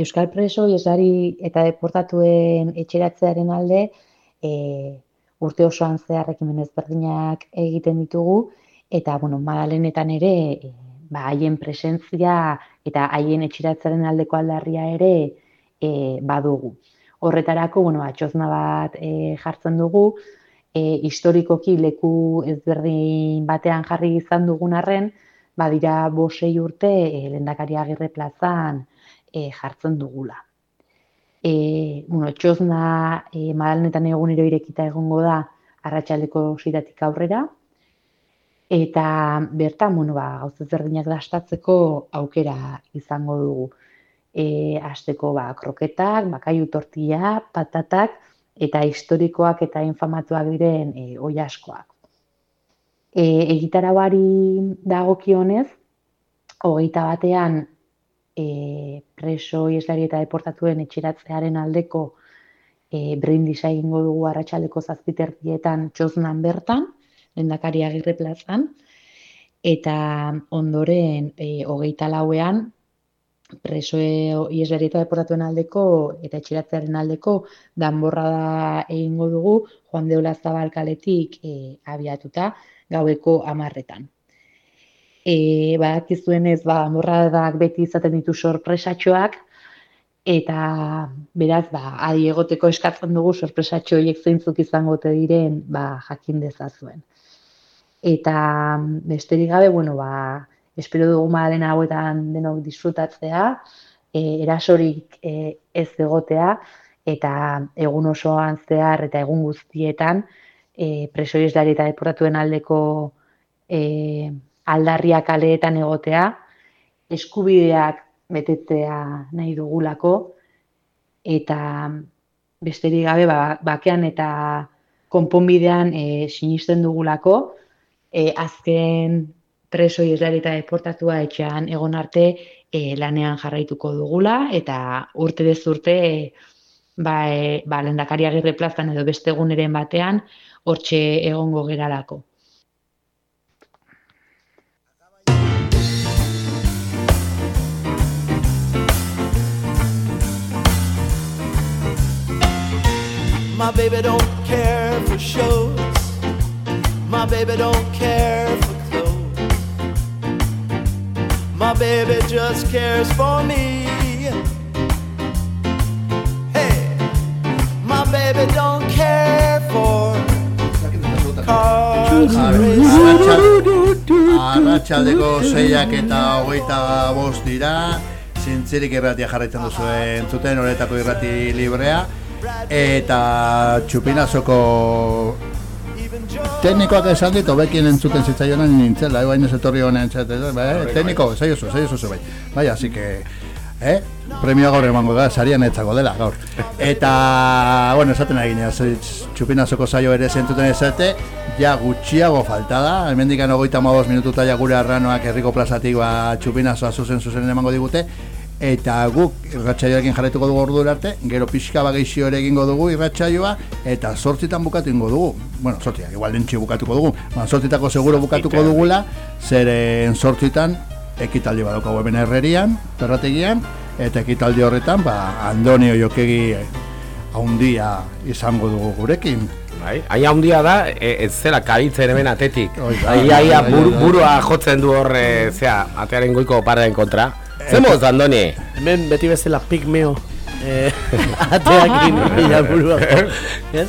Speaker 18: Euskal preso esari eta deportatuen etxeratzearen alde e, urte osoan zehar ekimen ezberdinak egiten ditugu eta bueno, Madalenetan ere e, ba, haien presentzia eta haien etxeratzearen aldeko aldarria ere e, badugu. Horretarako, bueno, atxozna bat e, jartzen dugu, e, historikoki leku ezberdin batean jarri izan dugun arren, badira bosei urte e, lehendakari agirre plazan e, jartzen dugula. E, bueno, txozna e, madalenetan egunero irekita egongo da arratsaldeko seietatik aurrera, eta bertan, bueno, ba, gauza ezberdinak dastatzeko aukera izango dugu. e, azteko ba, kroketak, bakaiu tortilla, patatak, eta historikoak eta infamatuak diren e, oiaskoak. E, egitarauari dagokionez, hogeita batean e, preso ieslari eta deportatuen etxeratzearen aldeko e, brindisa egingo dugu arratsaldeko zazpiterrietan txosnan bertan, lehendakari agirre plazan, eta ondoren e, hogeita lauean preso ieslari eta deportatuen aldeko eta etxeratzearen aldeko danborrada egingo dugu Juan de Olazabal kaletik e, abiatuta gaueko amarretan. E, badakizuenez, ba, morradak beti izaten ditu sorpresatxoak, eta beraz, ba, adi egoteko eskatzen dugu sorpresatxo horiek zeintzuk izango ote diren, ba, jakin dezazuen. Eta besterik gabe, bueno, ba, espero dugu madalen hauetan denok disfrutatzea, e, erasorik e, ez egotea, eta egun osoan zehar eta egun guztietan e, preso ieslari eta deportatuen aldeko e, aldarriak kaleetan egotea, eskubideak betetzea nahi dugulako, eta besterik gabe ba, bakean eta konponbidean e, sinisten dugulako, e, azken preso ieslari eta deportatua etxean egon arte e, lanean jarraituko dugula, eta urte dez urte e, ba, e, ba, lendakari agirre plazan edo beste eguneren batean, hortxe egongo geralako.
Speaker 11: My baby don't care for shows. My baby don't care for clothes. My baby just cares for me. Hey, my baby don't care for cars.
Speaker 1: Arratxaldeko zeiak eta hogeita bost dira Zintzirik irratia jarraitzen duzu entzuten, horretako irrati librea Eta txupinazoko Teknikoak esan dit, hobekin entzuten zitzaionan nintzela, baina ez etorri honen entzuten, eh? tekniko, zaiozu, zaiozu zu bai. Bai, así que, eh? Premioa gaur emango da, sarian etzako dela, gaur. Eta, bueno, esaten ari ginen, txupinazoko saio ere zentzuten ezate, ja gutxiago falta da, hemendikan ogoita mabos minututa ja gure arranoak herriko plazatik ba, txupinazoa zuzen zuzen emango digute, eta guk irratsaioekin jarraituko dugu ordu arte, gero pixka bageixio ere egingo dugu irratsaioa eta sortzitan bukatu ingo dugu. Bueno, sortziak, igual lentsi bukatuko dugu. Ba, sortzitako seguro bukatuko dugula, zeren sortzitan ekitaldi badaukagu hemen herrerian, perrategian, eta ekitaldi horretan, ba, Andonio Jokegi haundia izango dugu gurekin.
Speaker 19: Bai, hain handia da, e, ez zela karitzen hemen atetik.
Speaker 1: da,
Speaker 19: Ai,
Speaker 1: bai,
Speaker 19: ai,
Speaker 1: bai, bai.
Speaker 19: burua jotzen du hor, e, zea, atearen goiko pararen kontra. Zemoz, Andoni?
Speaker 20: Hemen beti bezala pigmeo eh, ateakin bila burua. Ez?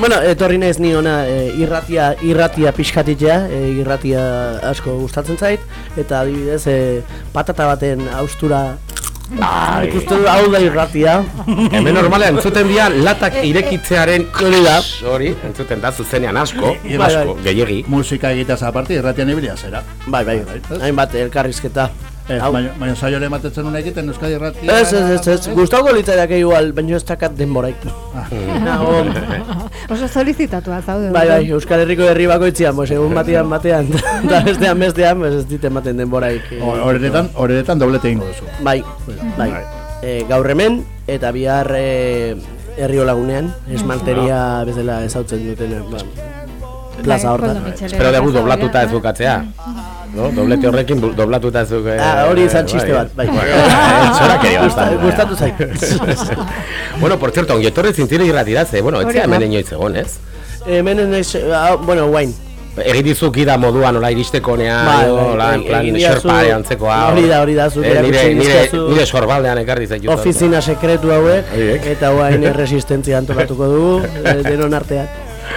Speaker 20: Bueno, etorri naiz ni ona eh, irratia irratia pixkatitzea, eh, irratia asko gustatzen zait eta adibidez eh, patata baten austura Ah, ikusten du hau da irratia.
Speaker 19: Hemen normalean entzuten dira latak irekitzearen
Speaker 20: hori da.
Speaker 19: Hori, entzuten da zuzenean asko,
Speaker 1: Bai,
Speaker 19: asko,
Speaker 1: bai.
Speaker 19: gehiegi.
Speaker 1: Musika egitaz aparte, irratian ibilia zera.
Speaker 20: Bai, bai, hainbat elkarrizketa.
Speaker 1: Ez, baina, baina saioare ematetzen duen egiten Euskadi irratia.
Speaker 20: Ez, ez, ez, ez, gustauko litzaidake igual, baina ez dakat denboraik. [laughs] Nago, [laughs]
Speaker 2: Oso solicitatua zaude.
Speaker 20: Bai, bai, Euskal Herriko herri bakoitzean, pues, egun batean batean, [laughs] eta bestean bestean, pues, ez dit ematen denboraik. eh.
Speaker 1: Horretan, horretan doblete ingo duzu.
Speaker 20: Bai, bai. E, gaur hemen, eta bihar e, herri olagunean, esmalteria bezala ezautzen duten eh, ba, plaza hortan.
Speaker 19: Espero dugu doblatuta ez bukatzea. No? Doblete horrekin doblatuta ez duk...
Speaker 20: Ah, hori izan txiste bat, bai.
Speaker 19: Zorak ere
Speaker 20: Gusta- [laughs]
Speaker 19: bastante.
Speaker 20: gustatu zait. [laughs]
Speaker 19: bueno, por cierto, ongi etorri zintzile irratira, ze, bueno, etzea hemen inoiz egon, ez?
Speaker 20: Hemen ez, ah, bueno, guain.
Speaker 19: Egin dizuk ida moduan, ola iristeko nea,
Speaker 20: Bai,
Speaker 19: edo,
Speaker 20: bai,
Speaker 19: hola, en
Speaker 20: bai,
Speaker 19: plan, xerpa antzekoa.
Speaker 20: hori da, hori da, zuk
Speaker 19: Eh, nire, nire, nire sorbaldean ekarri zaitut.
Speaker 20: Ofizina sekretu hauek, eta guain erresistentzia antolatuko dugu, [laughs] denon artean.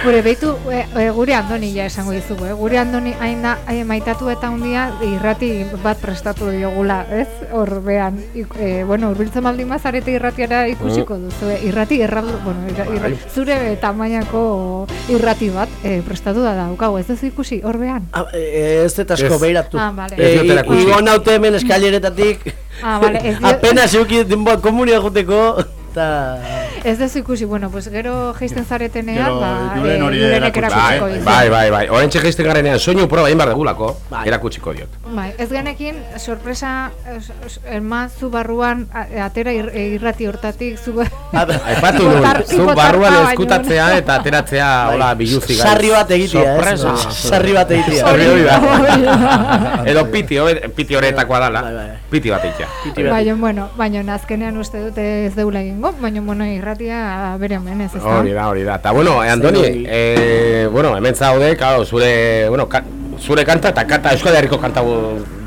Speaker 2: Gure beitu, e, e, gure andoni ja esango dizugu, eh? gure andoni hain da, hain maitatu eta hundia irrati bat prestatu diogula, ez? Horbean, e, bueno, urbiltzen baldin mazarete irratiara ikusiko duzu, eh? irrati erraldo, bueno, irra, irra,
Speaker 20: Bai.
Speaker 2: zure tamainako irrati bat e, prestatu da daukagu, ez duzu ikusi, horbean?
Speaker 20: Ah, eh, ez dut asko
Speaker 2: Ez.
Speaker 20: behiratu.
Speaker 2: Ah, vale.
Speaker 20: Eh,
Speaker 2: Ez dut erakutsi.
Speaker 20: Igo naute hemen eskaileretatik.
Speaker 2: Ah, vale, [laughs]
Speaker 20: Apenas euki denboa komunia joteko. Eta...
Speaker 2: Ez duzu ikusi, bueno, pues gero geisten zaretenean, ba,
Speaker 20: Julen hori
Speaker 2: Julenek erakutsiko
Speaker 19: Bai,
Speaker 2: dizu.
Speaker 19: bai, bai, bai. Oraintxe jaisten garenean soinu proba egin behar degulako, erakutsiko diot.
Speaker 2: Bai, ez genekin sorpresa es- es- elma zu barruan a- atera ir, e, irrati hortatik zu ba- [laughs]
Speaker 19: Aipatu nun,
Speaker 2: Hipotar-
Speaker 19: zu barruan eskutatzea eta ateratzea, hola, biluzi gai.
Speaker 20: Sarri bat egitea, ez?
Speaker 19: Sorpresa.
Speaker 20: Sarri bat egitea.
Speaker 19: Sarri hori da. Edo piti, piti horretakoa dala. Piti bat egitea.
Speaker 2: Baina, bueno, baina azkenean uste dute ez deula egingo, baina, bueno, irratia bere menez, ez da?
Speaker 19: Hori da, hori da. Eta, bueno, eh, Andoni,
Speaker 2: Bai.
Speaker 19: eh, bueno, hemen zaude, claro, zure, bueno, ka, zure kanta eta kanta Euskal Herriko kanta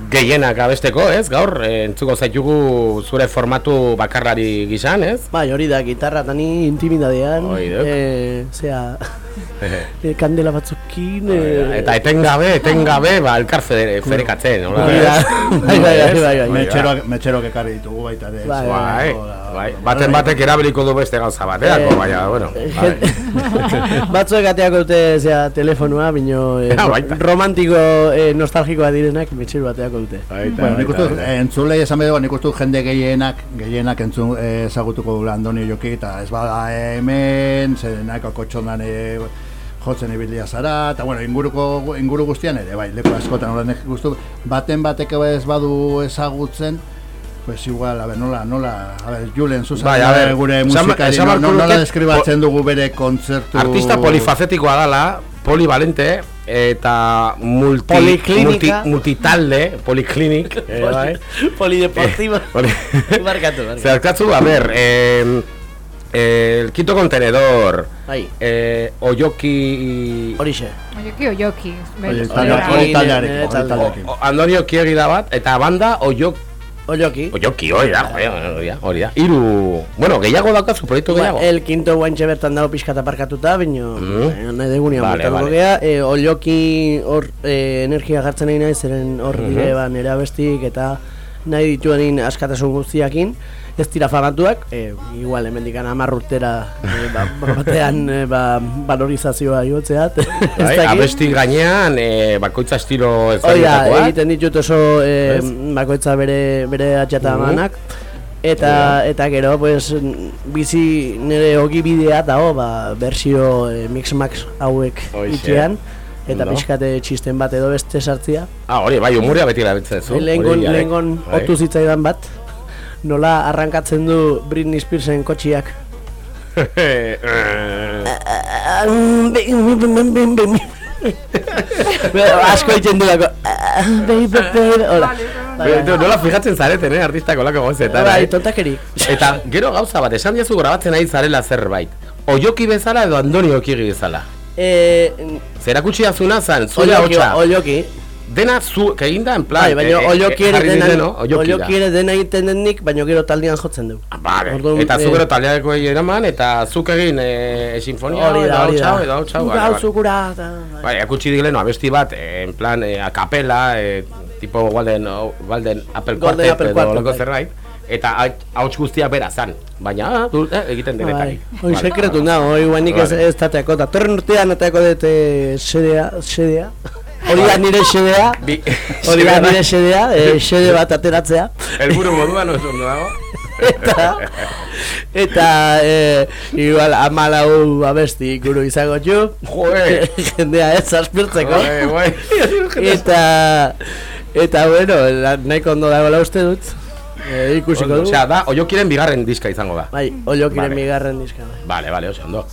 Speaker 19: gehienak abesteko, ez? Gaur, eh, entzuko zaitugu zure formatu bakarrari gizan, ez?
Speaker 20: Bai, hori da, gitarra eta ni intimidadean.
Speaker 19: Hori duk.
Speaker 20: Eh, zea, [laughs] eh, kandela batzukin. Eh,
Speaker 19: Eta etengabe, etengabe, ba, elkar ferekatzen, hola.
Speaker 20: Hori da. [laughs] Bai, bai, bai, bai, bai.
Speaker 1: Metxeroak, metxeroak ekarri ditugu baita ere.
Speaker 20: Bai,
Speaker 19: Bai, bai, baten batek erabiliko du beste gauza baterako,
Speaker 20: Eh,
Speaker 19: baina, bueno. bai. [laughs]
Speaker 20: Batzuek ateako dute zea telefonua, bino
Speaker 19: baita.
Speaker 20: romantiko nostalgikoa direnak metxero bateako dute.
Speaker 1: Bueno, nik uste dut, entzulei esan behar nik uste dut jende gehienak, gehienak entzun ezagutuko dula Andoni Joki, eta ez bada hemen, zer nahiko kotxondan eh, jotzen ibilia zara, eta bueno, inguruko, inguru guztian ere, bai, leku askotan, uste dut, baten batek ez badu ezagutzen, pues igual, a ver, nola, nola, a ver, Julen, zuzan
Speaker 19: Bai, a ver,
Speaker 1: gure musikari, no,
Speaker 19: beharko
Speaker 1: no, nola
Speaker 19: nuke-
Speaker 1: deskribatzen dugu bere kontzertu...
Speaker 19: Artista polifacetikoa dala, polivalente, eta multi, multi, multitalde, poliklinik, [laughs] eh, bai.
Speaker 20: Polideportiva.
Speaker 19: Poli- [laughs]
Speaker 20: Barkatu, barkatu.
Speaker 19: Zerkatzu, a ver, eh, el quinto contenedor,
Speaker 20: Bai.
Speaker 19: eh, Oyoki...
Speaker 20: Horixe.
Speaker 2: Oioki, oioki.
Speaker 19: Hori
Speaker 2: Bera.
Speaker 19: hori
Speaker 20: taldearekin,
Speaker 19: hori
Speaker 20: hori taldearekin.
Speaker 19: O- Andonio Kiegi da bat, eta banda Oyok...
Speaker 20: Oyoki.
Speaker 19: Oyoki, hori da, hori da, hori da. Iru... Bueno, gehiago daukazu, proiektu
Speaker 20: Ba,
Speaker 19: gehiago.
Speaker 20: el quinto guantxe bertan dago pixkat aparkatuta, bino
Speaker 19: Mm.
Speaker 20: nahi degunean
Speaker 19: Vale,
Speaker 20: vale,
Speaker 19: vale.
Speaker 20: gea, eh, olioki hor eh, energia gartzen nahi nahi, zeren hor
Speaker 19: Mhm.
Speaker 20: dire ba, nire abestik eta nahi dituenin askatasun guztiakin, ez dira famatuak, eh, igual hemendikan hamar urtera eh, ba, ba- [laughs] batean eh, ba, valorizazioa igotzeat. ez
Speaker 19: Bai,
Speaker 20: dakit.
Speaker 19: abesti gainean, eh, bakoitza estilo
Speaker 20: Hoi da,
Speaker 19: ezberdinetakoak.
Speaker 20: egiten ditut oso
Speaker 19: Ez?
Speaker 20: bakoitza bere bere atxata
Speaker 19: Mhm.
Speaker 20: manak. Eta, eta gero, pues, bizi nire ogi bidea dago, ba, bersio eh, mix-max hauek itxean. Eta
Speaker 19: Ondo.
Speaker 20: pixkate txisten bat edo beste sartzia.
Speaker 19: Ah, hori, bai, humorea beti erabiltzen zu.
Speaker 20: Lehengon,
Speaker 19: hori, bai.
Speaker 20: lehengon
Speaker 19: Bai.
Speaker 20: otu zitzaidan bat. Nola arrankatzen du Britney Spearsen kotxiak. Asko egiten. Baby, baby, hola.
Speaker 19: Bai, no, nola fijatzen zareten, eh, artistak olako gozetan.
Speaker 20: Bai,
Speaker 19: eh?
Speaker 20: tontakeri.
Speaker 19: Eta gero gauza bat, esan diazu grabatzen ari zarela zerbait. Oioki bezala edo Andoni Okigi bezala.
Speaker 20: Eh,
Speaker 19: Zerakutsi azuna zan,
Speaker 20: Oioki,
Speaker 19: hotxa.
Speaker 20: oioki.
Speaker 19: Dena zu, eginda en plan.
Speaker 20: Bai, baina
Speaker 19: eh, eh,
Speaker 20: oioki ere
Speaker 19: jarri
Speaker 20: dena,
Speaker 19: dideno, oioki da.
Speaker 20: oioki ere dena egiten denik, baina gero taldean jotzen du.
Speaker 19: Vale.
Speaker 20: Orduan,
Speaker 19: eta
Speaker 20: eh,
Speaker 19: zu gero taldeako eraman, eta zuk egin e, sinfonia,
Speaker 20: Hori da,
Speaker 19: edo
Speaker 20: hori
Speaker 19: hau
Speaker 20: da.
Speaker 19: txau, edo hau txau. vale,
Speaker 20: Gau
Speaker 19: vale.
Speaker 20: zukura, eta...
Speaker 19: Bai, akutsi digileno abesti bat, eh, en plan, eh, a capela, eh, tipo Walden, Walden Apple
Speaker 20: Golden
Speaker 19: Quartet,
Speaker 20: Apple
Speaker 19: edo
Speaker 20: Quartet,
Speaker 19: olako
Speaker 20: bai.
Speaker 19: zerbait. Eta hauts guztiak bera zan, baina ah, du, eh, egiten denetari.
Speaker 20: Bai, hoi sekretu da, hoi guanik ez, ez tateako, eta torren urtean ateako dut eh, sedea, sedea. Hori da nire sedea,
Speaker 19: Bi-
Speaker 20: hori da nire sedea, eh, sede bat ateratzea.
Speaker 19: Helburu moduan oso ondo dago.
Speaker 20: eta, eta eh, igual amalau abesti guru izango txu.
Speaker 19: Joe! [laughs]
Speaker 20: Jendea ez aspirtzeko.
Speaker 19: Bai, bai.
Speaker 20: eta, eta bueno, la- nahiko ondo dagoela uste dut. Eh, ikusiko du.
Speaker 19: Osea, da, oiokiren bigarren diska izango da.
Speaker 20: Bai, oiokiren
Speaker 19: Vale.
Speaker 20: bigarren diska. bai.
Speaker 19: Vale, vale, oso ondo.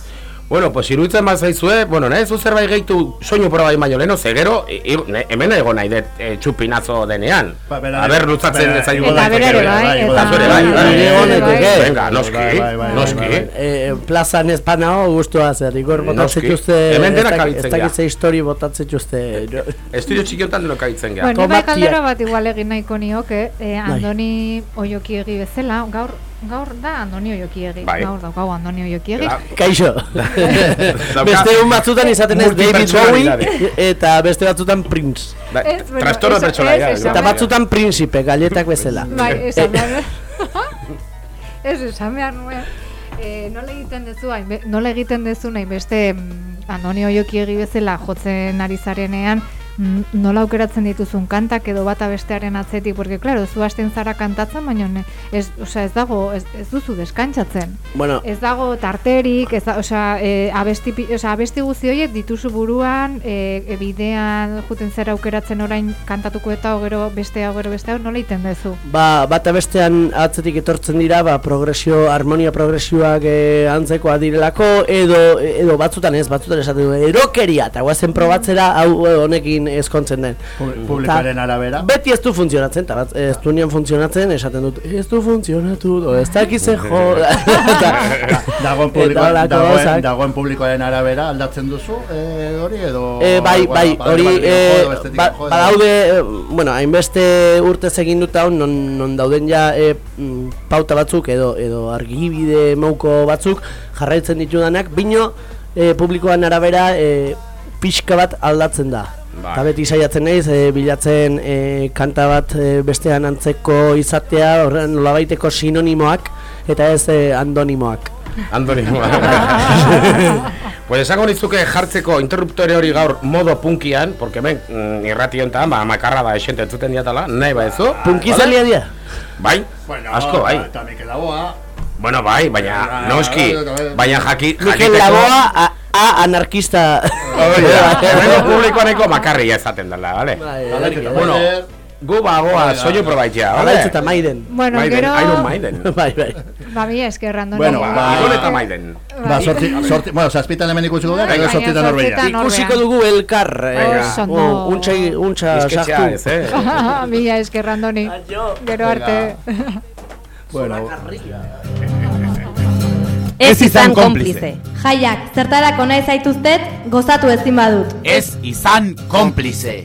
Speaker 19: Bueno, pues iruditzen bat zaizue, bueno, nahi zu zerbait gehitu soinu proba baino leheno, ze gero, i- i- ne- hemen ego nahi dut e, txupinazo denean.
Speaker 1: Ba, bera-
Speaker 19: ez zaigu
Speaker 2: Eta berare bai, eta...
Speaker 19: Zure bai, bai, bai. Venga, noski,
Speaker 1: Bai, bai, bai,
Speaker 19: noski.
Speaker 1: bai, bai.
Speaker 20: Eh, plazan ez panao guztua zer, igor botatzen txuzte,
Speaker 19: Hemen
Speaker 20: ez
Speaker 19: denak
Speaker 20: dakit-
Speaker 19: abitzen
Speaker 20: ez dakit
Speaker 19: gara.
Speaker 20: ze histori botatzen txuzte. jo-
Speaker 19: Estudio txikiotan denok aitzen geha.
Speaker 2: Bueno, bai kaldera bat igual egin nahiko nioke, eh. Andoni Oioki egi bezala, gaur gaur da Andonio Jokiegi.
Speaker 19: Bai.
Speaker 2: Gaur daukagu Andonio Jokiegi.
Speaker 20: Kaixo. [laughs] beste un batzutan izaten ez David Bowie eta beste batzutan Prince.
Speaker 19: Bai,
Speaker 2: bueno,
Speaker 19: trastorno igual.
Speaker 20: Eta batzutan Príncipe, galletak bezala. [laughs]
Speaker 2: Bai, esan
Speaker 20: Eh,
Speaker 2: behar. [laughs] Ez, esan behar nuen. E, nola egiten dezu, hainbe- nola egiten dezu nahi beste mm, Andonio Jokiegi bezala jotzen ari zarenean, nola aukeratzen dituzun kantak edo bata bestearen atzetik, porque claro, zu hasten zara kantatzen, baina ez, osea, ez dago, ez, ez duzu deskantzatzen.
Speaker 20: Bueno.
Speaker 2: Ez dago tarterik, ez da, osea, e, abesti, pi- osea, abesti guzti horiek dituzu buruan, e, e, bidean juten zera aukeratzen orain kantatuko eta gero beste hau gero beste hau, nola egiten dezu?
Speaker 20: Ba, bata bestean atzetik etortzen dira, ba, progresio, harmonia progresioak eh, antzekoa direlako, edo, edo batzutan ez, batzutan esaten du, erokeria, eta guazen probatzera hau eh, ezkontzen den.
Speaker 1: Publikoaren
Speaker 20: Ta
Speaker 1: arabera.
Speaker 20: Beti ez du funtzionatzen, eta bat, ez du nian funtzionatzen, esaten dut, ez du funtzionatu, do, ez dakize jo, [laughs]
Speaker 1: dagoen,
Speaker 20: Eta
Speaker 1: publiko,
Speaker 20: holako
Speaker 1: dagoen, dagoen publikoaren arabera aldatzen duzu eh, hori edo...
Speaker 20: E, bai,
Speaker 1: bueno,
Speaker 20: bai,
Speaker 1: ba-
Speaker 20: hori, e,
Speaker 1: bestetik
Speaker 20: ba, badaude, eh, bueno, hainbeste urte egin dut hau, non, non dauden ja e, pauta batzuk edo edo argibide mauko batzuk jarraitzen ditudanak, bino e, publikoan arabera e, pixka bat aldatzen da.
Speaker 19: Bai.
Speaker 20: Eta beti saiatzen naiz, e, bilatzen e, kanta bat e, bestean antzeko izatea, horren nolabaiteko sinonimoak, eta ez e, andonimoak.
Speaker 19: Andonimoa. [laughs] pues esango nizuke jartzeko interruptore hori gaur modo punkian, porque ben, mm, irrati honetan, ba, makarra da esente entzuten diatala, nahi ba ezu.
Speaker 20: Punki
Speaker 19: Vale?
Speaker 20: zalia dia?
Speaker 19: Bai,
Speaker 1: Bueno,
Speaker 19: asko, bai.
Speaker 1: Eta Mikel Laboa.
Speaker 19: Bueno, bai, baina, noski, baina jaki,
Speaker 20: Mikel Laboa, a, a anarkista.
Speaker 19: Da, hemengo [laughs] publikoaneko makarria esaten dela, vale?
Speaker 20: Bai,
Speaker 19: Bueno, gu bagoa soinu probaitzea, vale?
Speaker 20: Alaitz eta Maiden.
Speaker 2: Bueno,
Speaker 19: Maiden,
Speaker 2: gero-
Speaker 19: Iron Maiden. [laughs]
Speaker 20: bai, bai.
Speaker 2: Ba, mi esker Andoni.
Speaker 1: Bueno, ba-
Speaker 19: Idol eta Maiden.
Speaker 1: Ba, sorti, sorti, bueno, zazpitan hemen ikusiko gara,
Speaker 2: Bai,
Speaker 1: edo sortitan
Speaker 2: norberan.
Speaker 20: Ikusiko dugu elkar. eh, oh, Untxa, sartu.
Speaker 19: ez, eh? [laughs]
Speaker 2: Mila esker Andoni. Gero arte.
Speaker 1: Bueno,
Speaker 21: Ez izan konplize. Jaiak, zertarako nahi zaituztet, gozatu ezin badut.
Speaker 9: Ez izan konplize.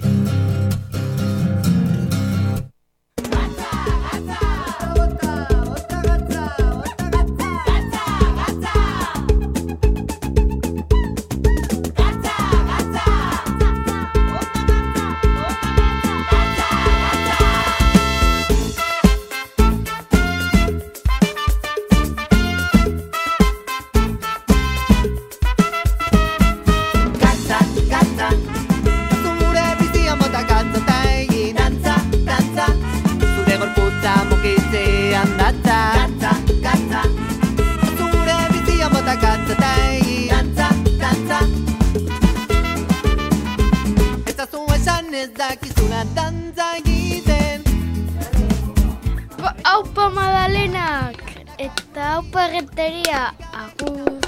Speaker 22: Erreteria agur.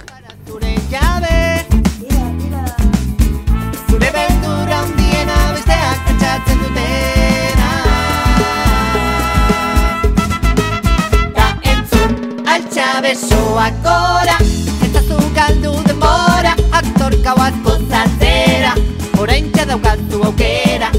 Speaker 11: Zure jabe. Zure beldurra hundiena besteak pentsatzen dutena. Ta entzun altxa besoak gora. Eta zu galdu denbora Aktorka bat gozatzera Orain daukatu aukera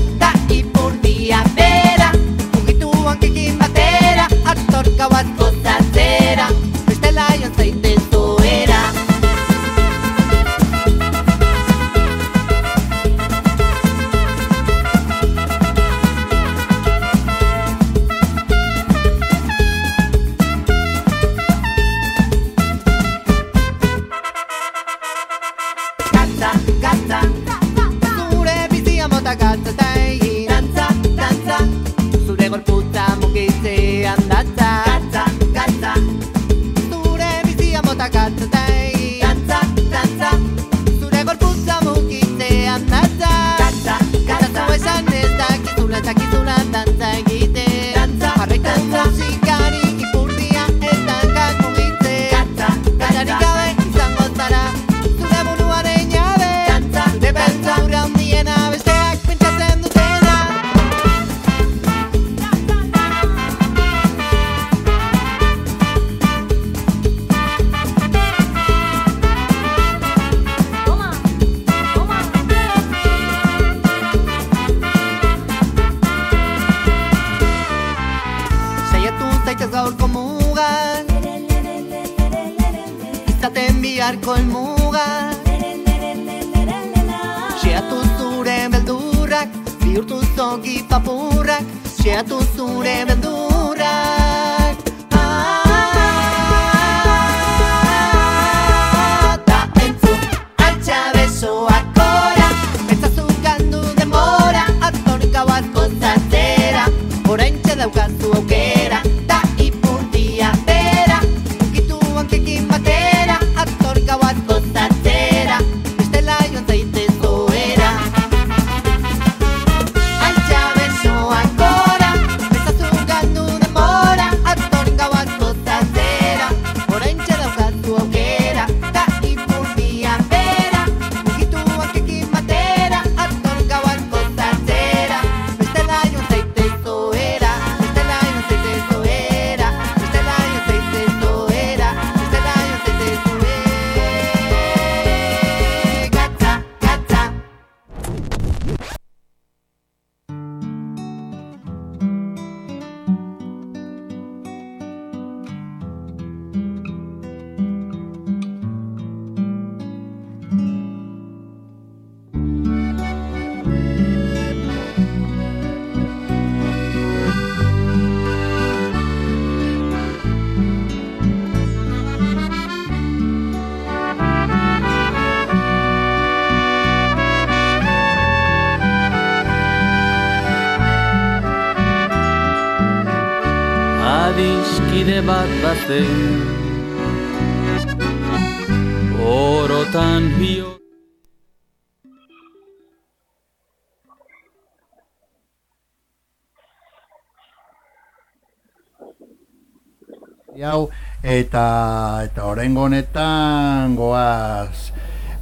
Speaker 1: honetan goaz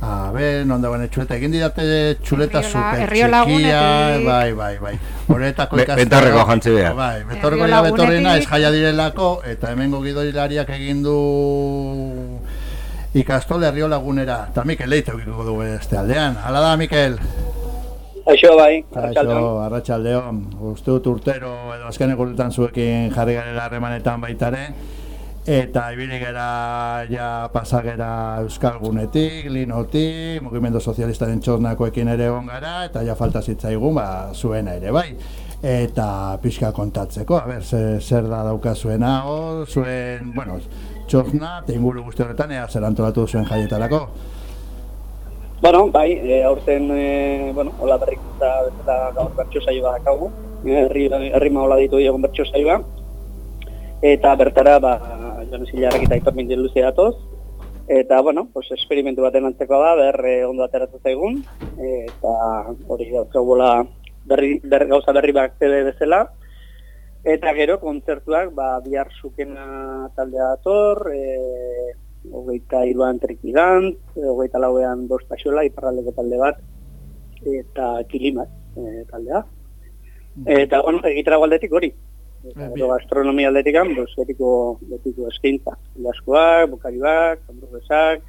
Speaker 1: A ber, non dagoen txuleta, egin didate txuleta super txikia,
Speaker 2: lagunetik.
Speaker 1: bai, bai, bai. Horretako
Speaker 23: Be-
Speaker 1: ikastaro-
Speaker 23: betarreko jantzi behar.
Speaker 1: Bai, betorreko ja naiz
Speaker 2: lagunetik.
Speaker 1: jaia direlako, eta hemengo gidoilariak egin du ikastole herrio lagunera. Eta Mikel leite eukiko du beste aldean. Hala da, Mikel?
Speaker 24: Aixo bai,
Speaker 1: Kaixo, arratsaldeon. Uste dut urtero edo azkeneko urtetan zuekin jarri garela harremanetan baitare. Eta ibili gera ja pasagera Euskal Gunetik, Linotik, Mugimendu Sozialistaren txosnakoekin ere egon gara, eta ja falta zitzaigun, ba, zuena ere, bai. Eta pixka kontatzeko, a ber, zer, zer da dauka zuena, o, zuen, bueno, txosna, eta inguru guzti horretan, ea zer antolatu zuen jaietarako.
Speaker 24: Bueno, bai, e, aurten, e, bueno, hola berrikuntza bezala gaur bertso saio bat daukagu. E, Herri, herri maola ditu egon bertso saioa. Eta bertara, ba, Jones Hilarrak eta Aitor Mindi luze datoz. Eta, bueno, pues, esperimentu baten antzekoa da, ber e, ondo ateratu zaigun. Eta hori dauzkagola berri, berri, gauza berri bat bezala. Eta gero, kontzertuak, ba, bihar zukena taldea dator, e, hogeita iruan trikidant, hogeita lauean bost paxola, iparraldeko talde bat, eta kilimat e, taldea. Eta, bueno, egitara hori. Gero gastronomia aldetik, pues, betiko, betiko eskaintza. Ilaskoak, bokariak, hamburguesak,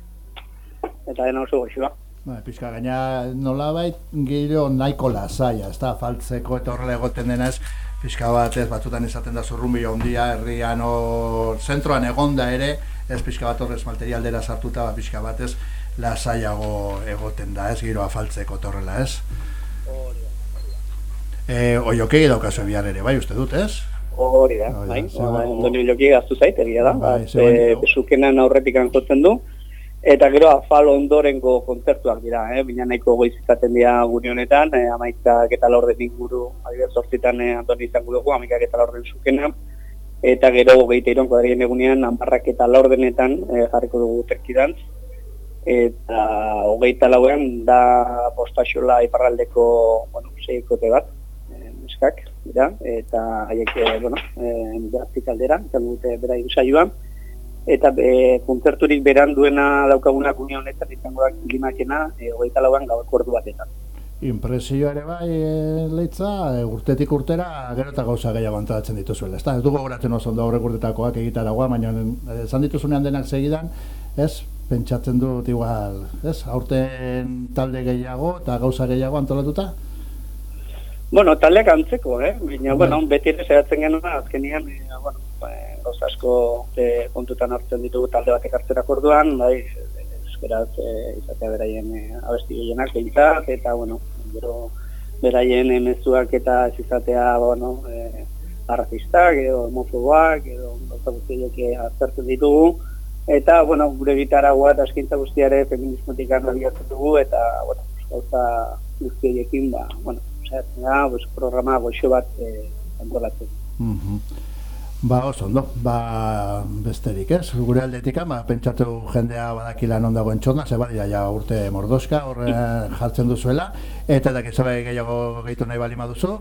Speaker 24: eta dena oso goxua.
Speaker 1: Ba, pixka gaina nolabait gero nahiko lasaia, ez da, faltzeko eta horrela egoten denez, pixka bat ez batzutan izaten da zurrumbi handia herrian hor zentroan egonda ere, ez pixka bat horrez materialdera sartuta, ba, pixka bat ez lasaiago egoten da, ez giroa faltzeko eta horrela, ez? Eh, oiokegi daukazu bihar ere, bai, uste dut, ez?
Speaker 24: Hori da, bai, ba, Biloki gaztu zait, egia da,
Speaker 1: Bai,
Speaker 24: e, besukenan aurretik jotzen du, eta gero afal ondorengo kontzertuak dira, eh? bina nahiko goizizaten dira gune honetan, eh, amaikak eta laurden inguru, adibidez sortzitan eh, Andoni izango dugu, amaikak eta laurden zukena, eta gero hogeita iron kuadrien egunean, amarrak eta laurdenetan eh, jarriko dugu terkidantz, eta hogeita lauean da postaxola iparraldeko, bueno, seikote bat, eh, neskak, dira, eta haiek, eh, bueno, eh, behatzik aldera, izango dute bera saioa eta e, kontzerturik beran duena daukagunak une honetan izango da klimakena e, hogeita lauan gaueko ordu batetan.
Speaker 1: Impresioa ere bai, e, leitza, e, urtetik urtera gero eta gauza gehiago antolatzen dituzuela. Ez da, ez dugu goratzen oso ondo aurrek urtetakoak egitaragoa, baina esan dituzunean denak segidan, ez, pentsatzen dut igual, ez, aurten talde gehiago eta gauza gehiago antolatuta?
Speaker 24: Bueno, taldeak antzeko, eh? Baina, bueno, beti ere zehatzen genuen, azkenian, e, bueno, ba, gauza asko e, kontutan hartzen ditugu talde batek hartzerak orduan, bai, e, beraz, e, izatea beraien e, abesti gehienak behintzat, eta, bueno, gero beraien e, mezuak eta ez izatea, bueno, e, arrazistak, edo homofoboak, edo gauza guztiak e, aztertzen ditugu, eta, bueno, gure gitaragua eta eskintza guztiare feminismotik abiatzen dugu, eta, bueno, gauza guzti horiekin, ba, bueno, saiatzen da, programa goxo bat e, antolatzen.
Speaker 1: Mhm. Ba, oso ondo, ba, besterik ez, gure aldetik, ba, pentsatu jendea badakila non dagoen txona, ze badira ja urte mordoska, horre jartzen duzuela, eta da bai gehiago gehitu nahi bali maduzu,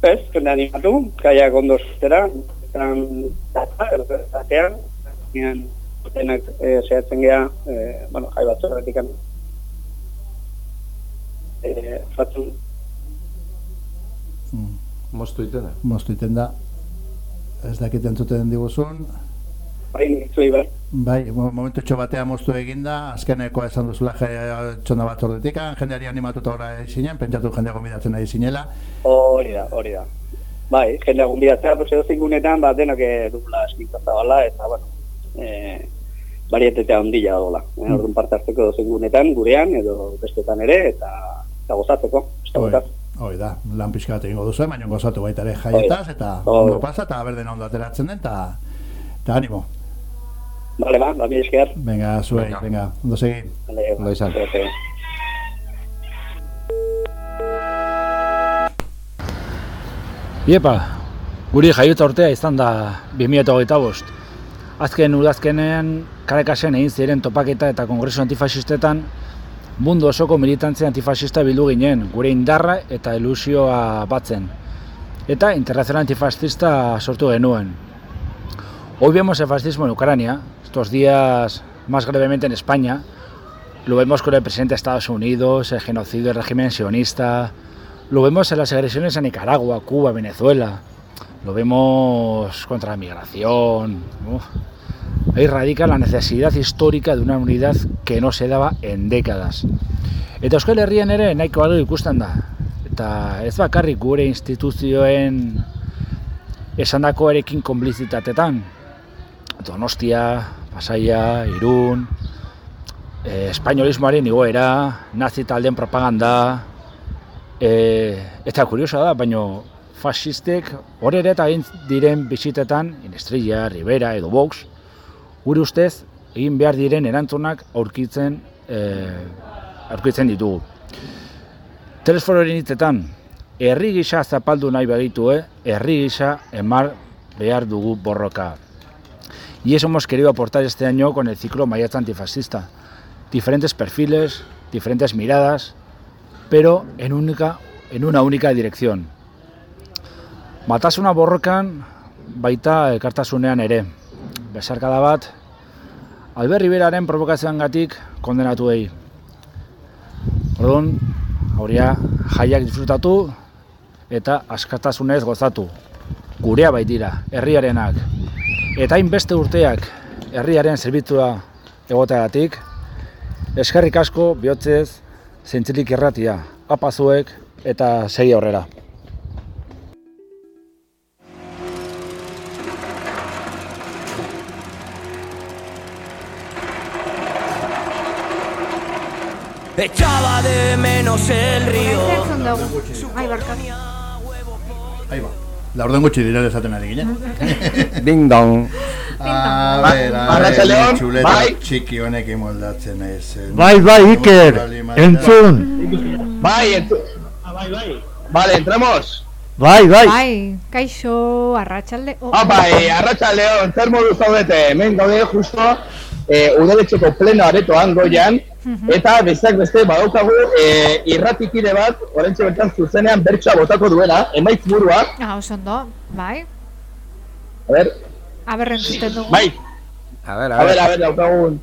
Speaker 24: Ez, jende animatu, kaiak ondo zutera, etan zatean, nian, denak e, zehatzen geha, e, bueno, jai bat zorretik e, batzun,
Speaker 25: Moztu itena.
Speaker 1: moztu iten da, ez dakit entzuten diguzun,
Speaker 24: bai, zuei bai.
Speaker 1: bai, mo- momentu txo batea moztu eginda, azkeneko esan duzula je, txona bat ordetik, jendeari animatuta ora zinen, pentsatu jendea gomidatzen nahi zinela,
Speaker 24: Hori da, hori da. Bai, jende egun bidatzea, pues edo zingunetan, bat denok eh, dugula eskintza zabala, eta, bueno, e, barietetea ondila dagoela. Eh? Orduan parte hartzeko edo zingunetan, gurean, edo bestetan ere, eta, eta gozatzeko, ez da
Speaker 1: Hoi, da, lan pixka bat egingo duzu, baina gozatu baita ere jaietaz, eta ondo pasa, eta berdena ondo ateratzen den, eta, eta animo.
Speaker 24: Vale, ba, ba, mi esker.
Speaker 1: Venga, zuei, venga, ondo segi.
Speaker 24: Vale,
Speaker 25: Ondo izan.
Speaker 26: Iepa, guri jaiotza urtea izan da 2008 bost. Azken udazkenean karekasen egin ziren topaketa eta kongresu antifasistetan mundu osoko militantzia antifasista bildu ginen, gure indarra eta ilusioa batzen. Eta internacional antifascista sortu genuen. Hoy vemos el fascismo en Ucrania, estos días más gravemente en España. Lo vemos con el presidente de Estados Unidos, el genocidio del régimen sionista. Lo vemos en las agresiones a Nicaragua, Cuba, Venezuela. Lo vemos contra la migración. Uf. Ahí radica la necesidad histórica de una unidad que no se daba en décadas. Eta Euskal Herrian ere nahiko algo ikusten da. Eta ez bakarrik gure instituzioen esandakoarekin konblizitatetan. Donostia, Pasaia, Irun, eh, espainolismoaren igoera, nazi taldeen propaganda, eh, eta kuriosa da, baino fascistek hor ere eta diren bisitetan, Inestrilla, Rivera edo Vox, gure ustez egin behar diren erantzunak aurkitzen eh, aurkitzen ditugu. Telesfororen hitzetan, herri gisa zapaldu nahi bagitu, eh? herri gisa emar behar dugu borroka. Y eso hemos querido aportar este año con el ciclo Maiatza Antifascista. Diferentes perfiles, diferentes miradas, pero en, única, en una única dirección. Batasuna borrokan baita elkartasunean ere. Besarkada bat, Albert Riberaren provokazioangatik kondenatuei. Orduan, hauria jaiak disfrutatu eta askatasunez gozatu. Gurea baitira, herriarenak. Eta hainbeste urteak herriaren zerbitzua egoteagatik, eskerrik asko bihotzez zentzilik irratia, apazuek eta segi aurrera.
Speaker 23: Echaba de menos el río.
Speaker 2: Barkatu.
Speaker 1: Ahí esaten ari ginen.
Speaker 25: Ding dong.
Speaker 1: A ver, a ver, txuleta txiki honekin moldatzen ez.
Speaker 3: Bai, bai, Iker, entzun.
Speaker 16: Bai, entzun. bai, bai. Vale, entramos.
Speaker 3: Bai, bai.
Speaker 2: Bai, kaixo, arratsalde. Oh,
Speaker 16: Ah, bai, [laughs] arratsaldeon, zer modu zaudete? Hemen gaude justo eh, udaletxeko pleno aretoan goian, eta besteak beste badaukagu eh, irratikide bat, orentxe bertan zuzenean bertsoa botako duela, emaitz burua,
Speaker 2: Ah, oso ondo, bai.
Speaker 16: a ver,
Speaker 2: Aber entzuten dugu.
Speaker 16: bai,
Speaker 25: A ver,
Speaker 16: a ver, a ver, daukagun,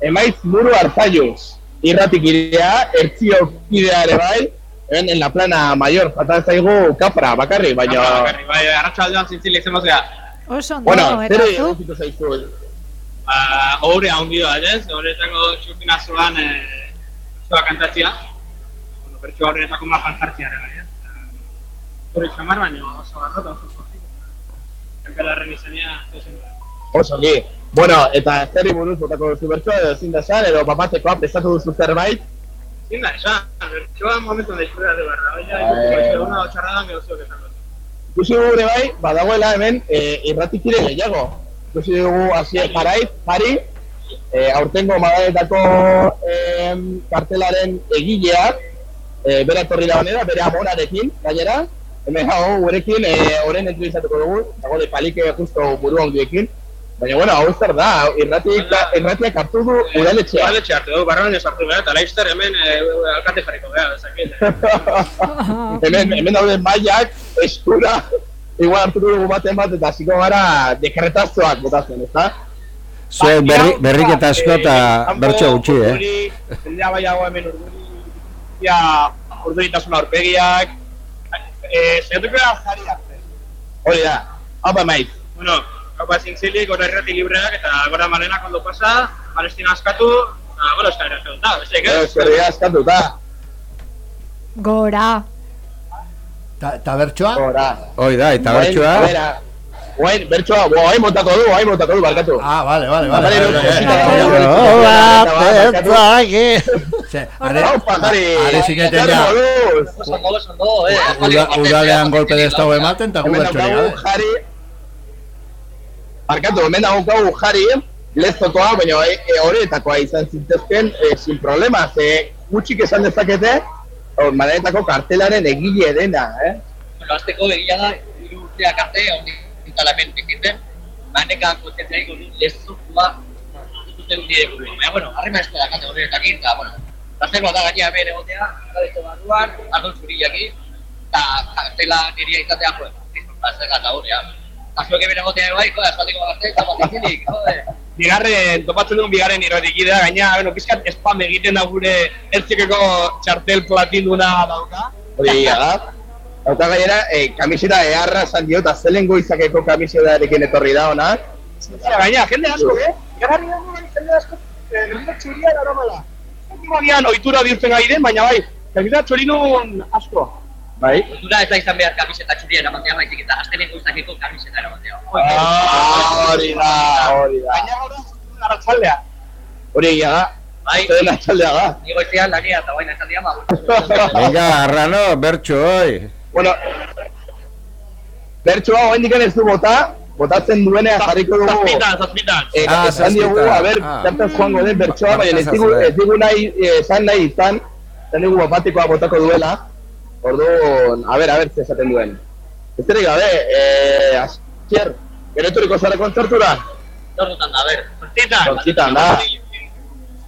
Speaker 16: emaitz buru hartzaiuz, irratikidea, ertzio kidea ere bai, hemen en la plana mayor, falta zaigu kapra, bakarri, baina...
Speaker 12: Bai, arratsaldean zintzile izan mazera.
Speaker 2: Oso ondo,
Speaker 16: Bueno,
Speaker 2: eta zu?
Speaker 16: egokitu zaizu?
Speaker 12: Ba, hori handi da, ez? Horretako txupinazoan eh, zua kantatzia. Bueno, bertxo horretako ma jantzartzia ere bai, ez? Hori txamar baino oso garrota, oso zortzik. Enpelarren izania, zezen.
Speaker 16: Oso, gi. Bueno, eta zerri buruz botako duzu bertso, edo ezin da esan, edo papatekoa prestatu duzu zerbait.
Speaker 12: Zin da, esan, bertsoa momentu da izkura de barra,
Speaker 16: Eh.
Speaker 12: ikusi una txarradan gero zuek esan.
Speaker 16: Ikusi dugu ere bai, badagoela hemen e, irratikire gehiago. Ikusi dugu hasier jaraiz, jari, e, aurtengo magaletako e, kartelaren egileak, e, bera etorri da honera, bere amonarekin, gainera, hemen hau gurekin, e, oren entrevistatuko dugu, dago de palike justo buru handiekin, baina bueno, hau zer da, irratiak hartu du udaletxea.
Speaker 12: Udaletxe hartu dugu, barran ez hartu behar, eta laizter hemen eh, alkate jarriko behar, ezakit. [laughs]
Speaker 16: hemen, hemen dauden mailak, eskura, igual hartuko dugu baten bat, eta hasiko gara dekretazoak botatzen, ezta?
Speaker 25: Zuek berri, berriketa asko eta bertso gutxi, eh?
Speaker 12: Jendea baiago hemen urduri, ja, urduritasun aurpegiak, eh, zehatuko da jari arte.
Speaker 16: Hori da, hapa maiz.
Speaker 12: Bueno, haupa zintzilik, gora errati libreak, eta gora malenak ondo pasa, Palestina askatu, eta gora euskara askatuta, besteik
Speaker 16: Gero
Speaker 12: ez?
Speaker 16: eskerria askatuta.
Speaker 2: Gora.
Speaker 1: Ta, ta bertsoa?
Speaker 25: Hoi da, eta bertsoa...
Speaker 16: Guain, bertsoa, guain motako du, guain motako du, barkatu.
Speaker 1: Ah, vale, vale, vale.
Speaker 16: Vale,
Speaker 1: vale, vale, are, are zineten ja, uda, udalean golpe de estado ematen, eta gu
Speaker 16: daukagu
Speaker 1: gabe.
Speaker 16: jari, barkatu, hemen daukagu jari, lezokoa, baina e, e, horietakoa izan zintezken, e, sin problema, ze gutxik esan dezakete, hor, maneretako kartelaren egile dena, eh?
Speaker 27: Bueno, azteko egia da, urteak arte, hori intalamen egiten, manekan kontzentraiko du lezokua duten nire buru. Baina, bueno, harrema ez da kate horretakin, eta, bueno, Gaztelua da gainea bere egotea, gadeto barruan, ardon zuriaki, eta kartela niria izatea, listo, gaztela eta horrea. Azuek bere egotea bai, joder, espaldiko gazte, eta bat ikilik, joder.
Speaker 12: Bigarren, topatzen dugun bigarren irotikidea, gaina, bueno, pizkat spam egiten da gure ertzikeko txartel platinduna dauka.
Speaker 16: Hori egia da. Eta gainera, e, kamiseta eharra esan dio, eta zelen goizakeko kamisetarekin etorri da hona.
Speaker 12: Zara, gaina, jende asko, eh? Garri dago, jende asko, eh, garbita txuria da mala. Último dian, ohitura bihurtzen gai den, baina bai, garbita txurinun asko.
Speaker 16: Bai?
Speaker 27: Otura ez da izan behar kamiseta txuria eramatea, baizik eta azteneko izakeko kamiseta eramatea.
Speaker 16: Ah, hori da, hori da.
Speaker 12: Gaina gaur arratsaldea.
Speaker 16: Hori egia da.
Speaker 27: Bai.
Speaker 16: Zeren atxaldea da.
Speaker 27: Ni goizean lania eta baina esan diama.
Speaker 25: Venga, arrano, bertso, oi.
Speaker 16: Bueno, bertsoa oraindik ez du bota, botatzen duenean jarriko dugu.
Speaker 12: Zazpitan, zazpitan.
Speaker 16: Eh,
Speaker 25: Ah,
Speaker 16: esan diogu,
Speaker 25: zazpitan.
Speaker 16: a ber,
Speaker 25: Ah.
Speaker 16: zertan joango den bertsoa, baina ez digu, ez nahi, eh, esan nahi izan, esan digu bapatikoa botako duela, orduan, a ber, a ber, zer esaten duen. Ez ere gabe, eh, Asier, gero etorriko zara kontzertura?
Speaker 27: Zorrutan da, a ber.
Speaker 12: Zortzitan.
Speaker 16: Zortzitan, da.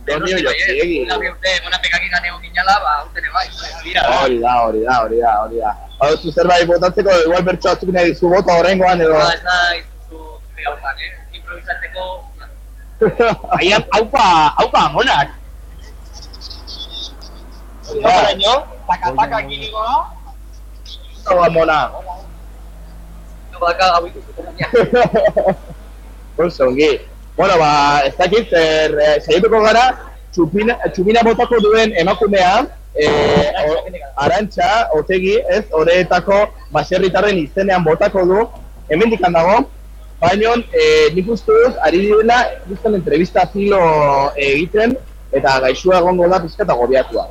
Speaker 27: Bona pekakinan egon ginala, ba, bai. Dira,
Speaker 16: Hori da, hori da, hori da, hori da. Hau, zu zerbait botatzeko, igual bertsoa zuk nahi dizu bota horrengoan edo...
Speaker 27: Ba, ez da, izuzu, hautan, eh? Improvisatzeko, [laughs]
Speaker 12: Aian, haupa, haupa amonak. Horaino, taka-taka da.
Speaker 16: Hau amona.
Speaker 27: no baka hau ikustu baina.
Speaker 16: Oso ongi. Bueno, ba, ez dakit, zer, eh, saietuko gara, txupina, txupina botako duen emakumea, eh, arantxa, otegi, ez, horretako baserritarren izenean botako du, hemendik dago, baina eh, nik uste dut, ari direla, biztan entrevista filo egiten, eta gaixua egongo da pizka eta gobiatua.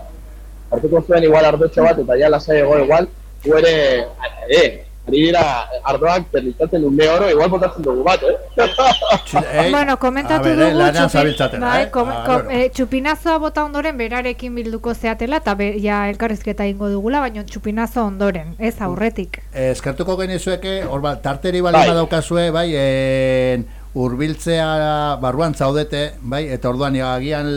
Speaker 16: Hartuko zuen igual ardotxo bat, eta ja lasai ego igual, gu ere, eh, ari dira ardoak perlitatzen une oro, igual botatzen dugu bat, eh?
Speaker 2: Bueno, komentatu
Speaker 1: a ber, eh,
Speaker 2: dugu
Speaker 1: lanean
Speaker 2: txupi- bai,
Speaker 1: eh?
Speaker 2: kom-
Speaker 1: Ah,
Speaker 2: kom-
Speaker 1: bueno.
Speaker 2: eh, txupinazoa bota ondoren berarekin bilduko zeatela eta be, ja elkarrizketa ingo dugula, baina txupinazo ondoren, ez aurretik.
Speaker 1: Eh, eskertuko genizueke, hor ba, tarteri bali
Speaker 16: Bai.
Speaker 1: badaukazue, bai, en, urbiltzea barruan zaudete, bai, eta orduan agian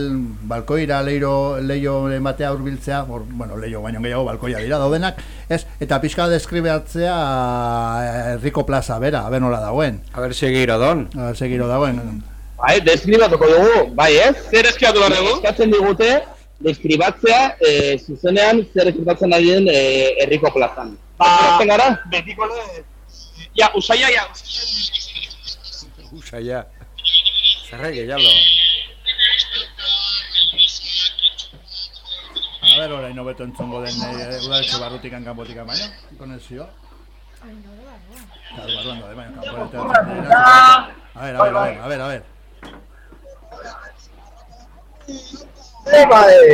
Speaker 1: balkoira leiro, leio ematea urbiltzea, or, bueno, leio baino gehiago balkoia dira daudenak, ez, eta pixka deskribatzea eh, herriko plaza, bera, abe nola dagoen.
Speaker 25: A ber, segiro don.
Speaker 1: A ber, segiro dagoen.
Speaker 16: Bai, deskribatuko dugu, bai ez?
Speaker 12: Zer eskribatu behar dugu?
Speaker 16: Eskatzen digute, deskribatzea, e, zuzenean zer gertatzen ari den e, herriko plazan.
Speaker 12: Ba,
Speaker 16: gara?
Speaker 12: betiko le... Ja, usaia, ja.
Speaker 25: escucha ya. Se regue, ya lo.
Speaker 1: A ber, orain hobeto entzongo den e, udaletxe barrutik kanpotik baina, konexio. Claro, barruan daude, baina kanpotik. A ver, a ver, a ver, a ver, a ver.
Speaker 25: Zemade!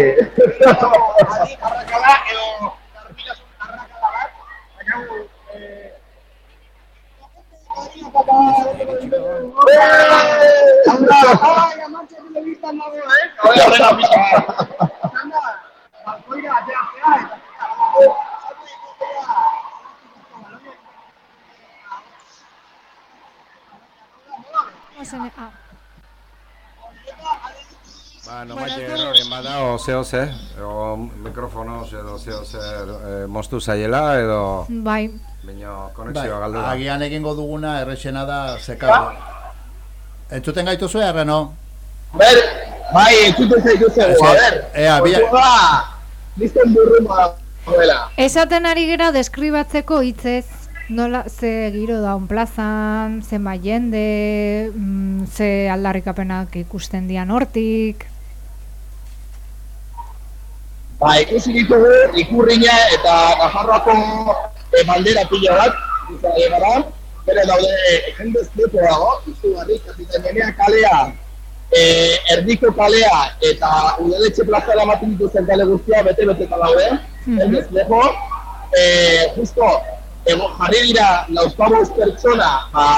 Speaker 2: Bueno,
Speaker 25: maite erroren badao zeo ze, edo mikrofonoz edo zeo ze eh, moztu zaiela edo...
Speaker 2: bai.
Speaker 25: Baina konexioa galdu da.
Speaker 1: Bai, agian egingo duguna errexena da zeka. Entzuten gaitu zuen, erreno?
Speaker 16: Ber, bai, entzuten zaituzu, a ber.
Speaker 1: Ea, bila-
Speaker 16: Kontua, Liston burruma, joela.
Speaker 2: Esaten ari gera deskribatzeko hitzez, nola, ze giro daun plazan, ze jende, mm, ze aldarrikapenak ikusten dian hortik.
Speaker 16: Ba, ikusi ditugu ikurrina eta Nafarroako e, bandera pila bat, izan gara, bere daude jende ezlepo dago, izu barri, kapitainia kalea, e, erdiko kalea eta udaletxe plazara ematen dituzten kale guztia bete-beteta daude, jende ezlepo, e, justo, ego, jarri dira lauzpaboz pertsona, ba,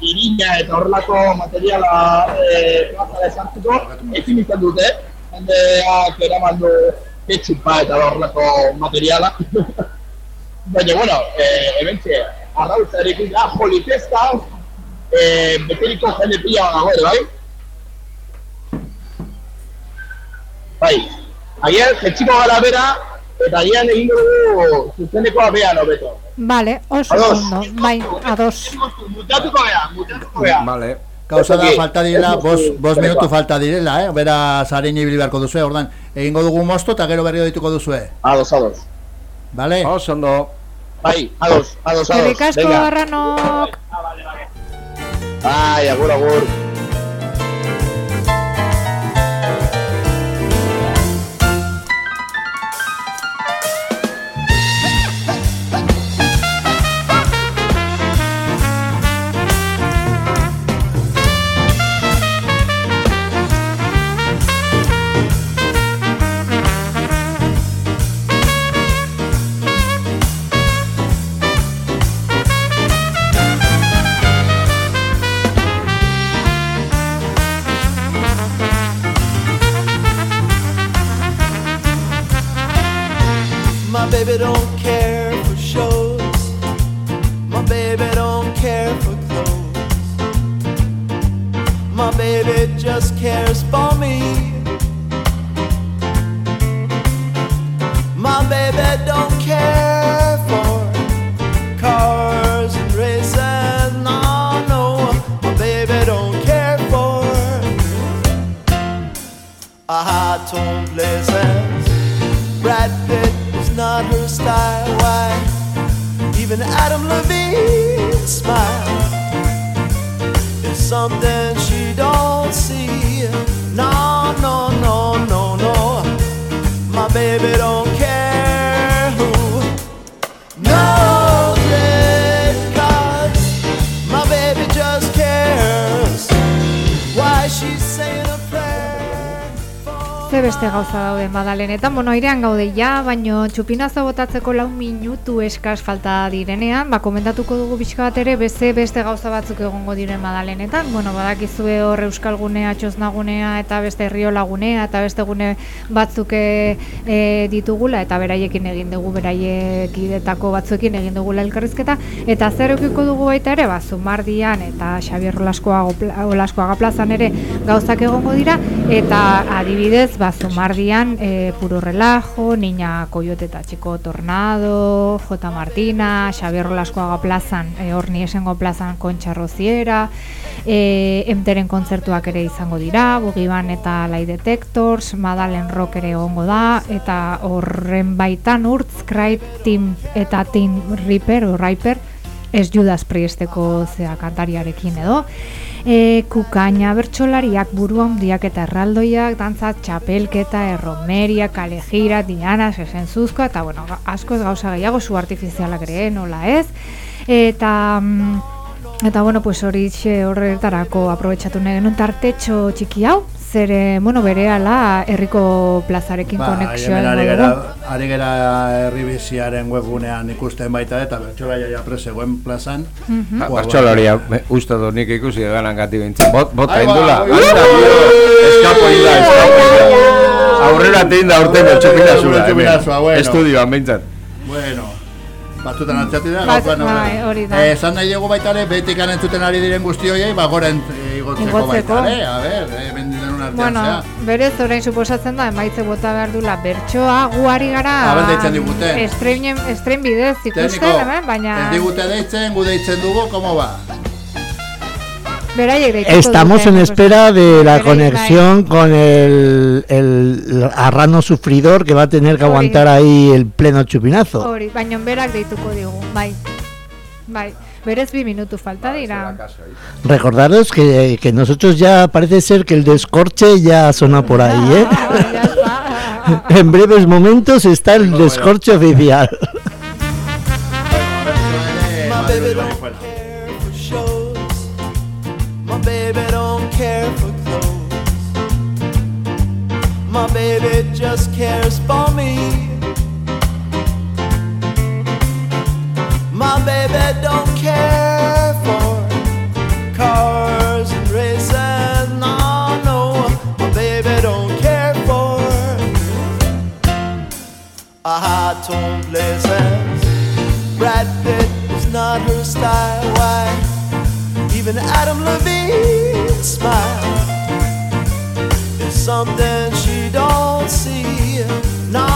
Speaker 16: irina eta horrelako materiala e, plazara esartuko, ezin izan dute, jendeak eraman du ketchupa eta horrelako materiala. [laughs] Baina, bueno, eh, ebentxe, arrautza ere ikusi, ah, jolifesta, eh, beteriko jende pila dago ere, bai? Bai, agian, jetxiko gara bera, eta agian egingo dugu zuzenekoa behan hobeto.
Speaker 2: Vale, oso
Speaker 16: Ados.
Speaker 2: ondo, bai, ados.
Speaker 16: Mutatuko beha, mutatuko beha.
Speaker 1: Vale. Gauza da, falta direla, bos, bos minutu falta direla, eh? Bera, zarin ibili beharko duzue, ordan, egingo dugu mosto eta gero berrio dituko duzue.
Speaker 16: Ados, ados.
Speaker 1: Vale?
Speaker 25: Oso ondo.
Speaker 16: Bai, ados, ados, ados.
Speaker 2: Eskerrik asko,
Speaker 16: Venga.
Speaker 2: Arranok.
Speaker 16: Bai, agur, agur.
Speaker 2: Madalenetan, bueno, airean gaude ja, baino txupinazo botatzeko lau minutu eskas falta direnean, ba, komentatuko dugu pixka bat ere, beste beste gauza batzuk egongo diren madalenetan, bueno, badakizue hor Euskal Gunea, Txosnagunea, eta beste Herriola Gunea, eta beste gune batzuk e, e, ditugula, eta beraiekin egin dugu, beraiek idetako batzuekin egin dugula elkarrizketa, eta zer eukiko dugu baita ere, ba, Zumardian eta Xabier Olaskoaga plazan ere gauzak egongo dira, eta adibidez, ba, Zumardian e, Puro Relajo, Niña Coyote eta Chico Tornado, J. Martina, Xabier Olaskoaga plazan, e, hor ni esengo plazan Kontxa Roziera, e, emteren kontzertuak ere izango dira, Bugiban eta Lai Detectors, Madalen Rock ere egongo da, eta horren baitan urtz, Cry Team eta Team Reaper, o Riper, ez Judas Priesteko zea kantariarekin edo. E, kukaina bertsolariak buru handiak eta erraldoiak, dantza txapelketa, erromeria, kalejira, diana, sesenzuzko, eta bueno, asko ez gauza gehiago, zu artifizialak ere, nola ez. Eta... mm, Eta bueno, pues hori horretarako aprobetxatu nahi genuen tartetxo txiki hau, Zere, bueno, bere ala herriko plazarekin
Speaker 1: Ba,
Speaker 2: konexioa
Speaker 1: hemen ari gera,
Speaker 2: dugu.
Speaker 1: ari gera herribiziaren webgunean ikusten baita eta bertxola jaia presegoen plazan.
Speaker 2: Mhm.
Speaker 25: Ba,
Speaker 1: Ua,
Speaker 25: Bertxola
Speaker 1: ua,
Speaker 25: hori me- uste dut nik ikusi eganan gati bintzen. Bot, bota indula. Eskapo inda, eskapo inda. Aurrera tinda urte betxupinazua.
Speaker 1: Betxupinazua, bueno.
Speaker 25: Estudioan behintzat.
Speaker 1: Bueno, batzutan antzati da, gaurkoan
Speaker 2: bai, hori da.
Speaker 1: Eh, esan nahi dugu baita ere, betik entzuten ari diren guzti horiei, ba, goren eh, igotzeko, baita ere, a ber, eh, bendiren artean
Speaker 2: Bueno,
Speaker 1: zea.
Speaker 2: berez orain suposatzen da emaitze bota behar dula bertsoa guari gara
Speaker 1: Aber deitzen diguten.
Speaker 2: estreinen estrein bidez ikusten
Speaker 1: Tekniko,
Speaker 2: hemen, baina
Speaker 1: ez digute deitzen, gu deitzen dugu, komo ba?
Speaker 2: beraiek deituko
Speaker 3: Estamos en
Speaker 2: pues,
Speaker 3: espera de la conexión con el, el arrano sufridor que va a tener que aguantar ahí el pleno chupinazo.
Speaker 2: Hori, baina berak deituko digu, bai. Bai, berez bi minutu falta dira.
Speaker 3: Recordaros que, que nosotros ya parece ser que el descorche ya suena por ahí, ¿eh? [laughs] en breves momentos está el descorche oficial.
Speaker 23: My baby don't care for shows. My baby don't care for clothes. My baby just cares for me. My baby don't something she don't see. No,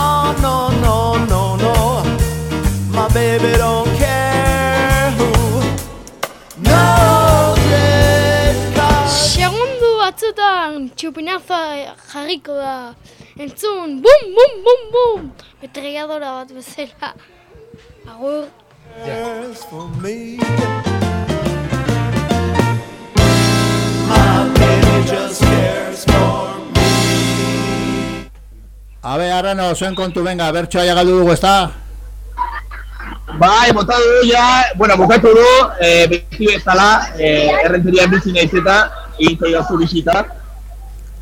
Speaker 23: no, no, no, no. My baby don't care who knows it. 'cause
Speaker 22: Segundu batzutan txupinaza jarriko da. Entzun, bum, bum, bum, bum. Metralladora bat bezala. Agur.
Speaker 23: cares for me. My baby just cares for me.
Speaker 1: Abe, arrano, zuen kontu, venga, bertxoa ja galdu dugu, ezta?
Speaker 16: Bai, bota du ja, bueno, bukatu du, eh, beti bezala, eh, errenterian bizi naiz eta, egin zaidazu bisita.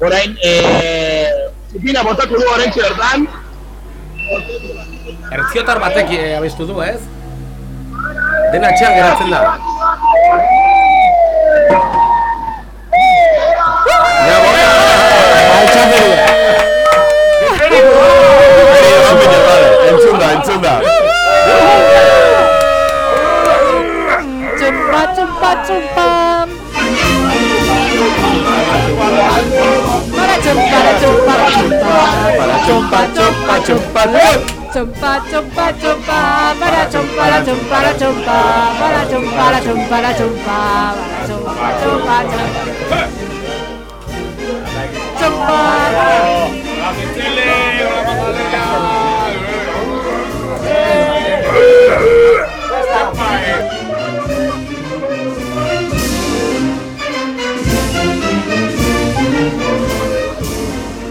Speaker 16: Orain, eh, zipina botatu du orain bertan,
Speaker 19: Ertziotar batek eh, abestu du, ez? Dena atxean geratzen da.
Speaker 25: Entzun da, entzun da.
Speaker 2: 真的。Jumpa, jumpa, jumpa. Para jumpa, jumpa, jumpa.
Speaker 1: Para jumpa, jumpa, jumpa.
Speaker 2: Jumpa, jumpa, jumpa. Para jumpa, jumpa, jumpa. Para jumpa, jumpa, jumpa. Para jumpa, jumpa, jumpa. Jumpa.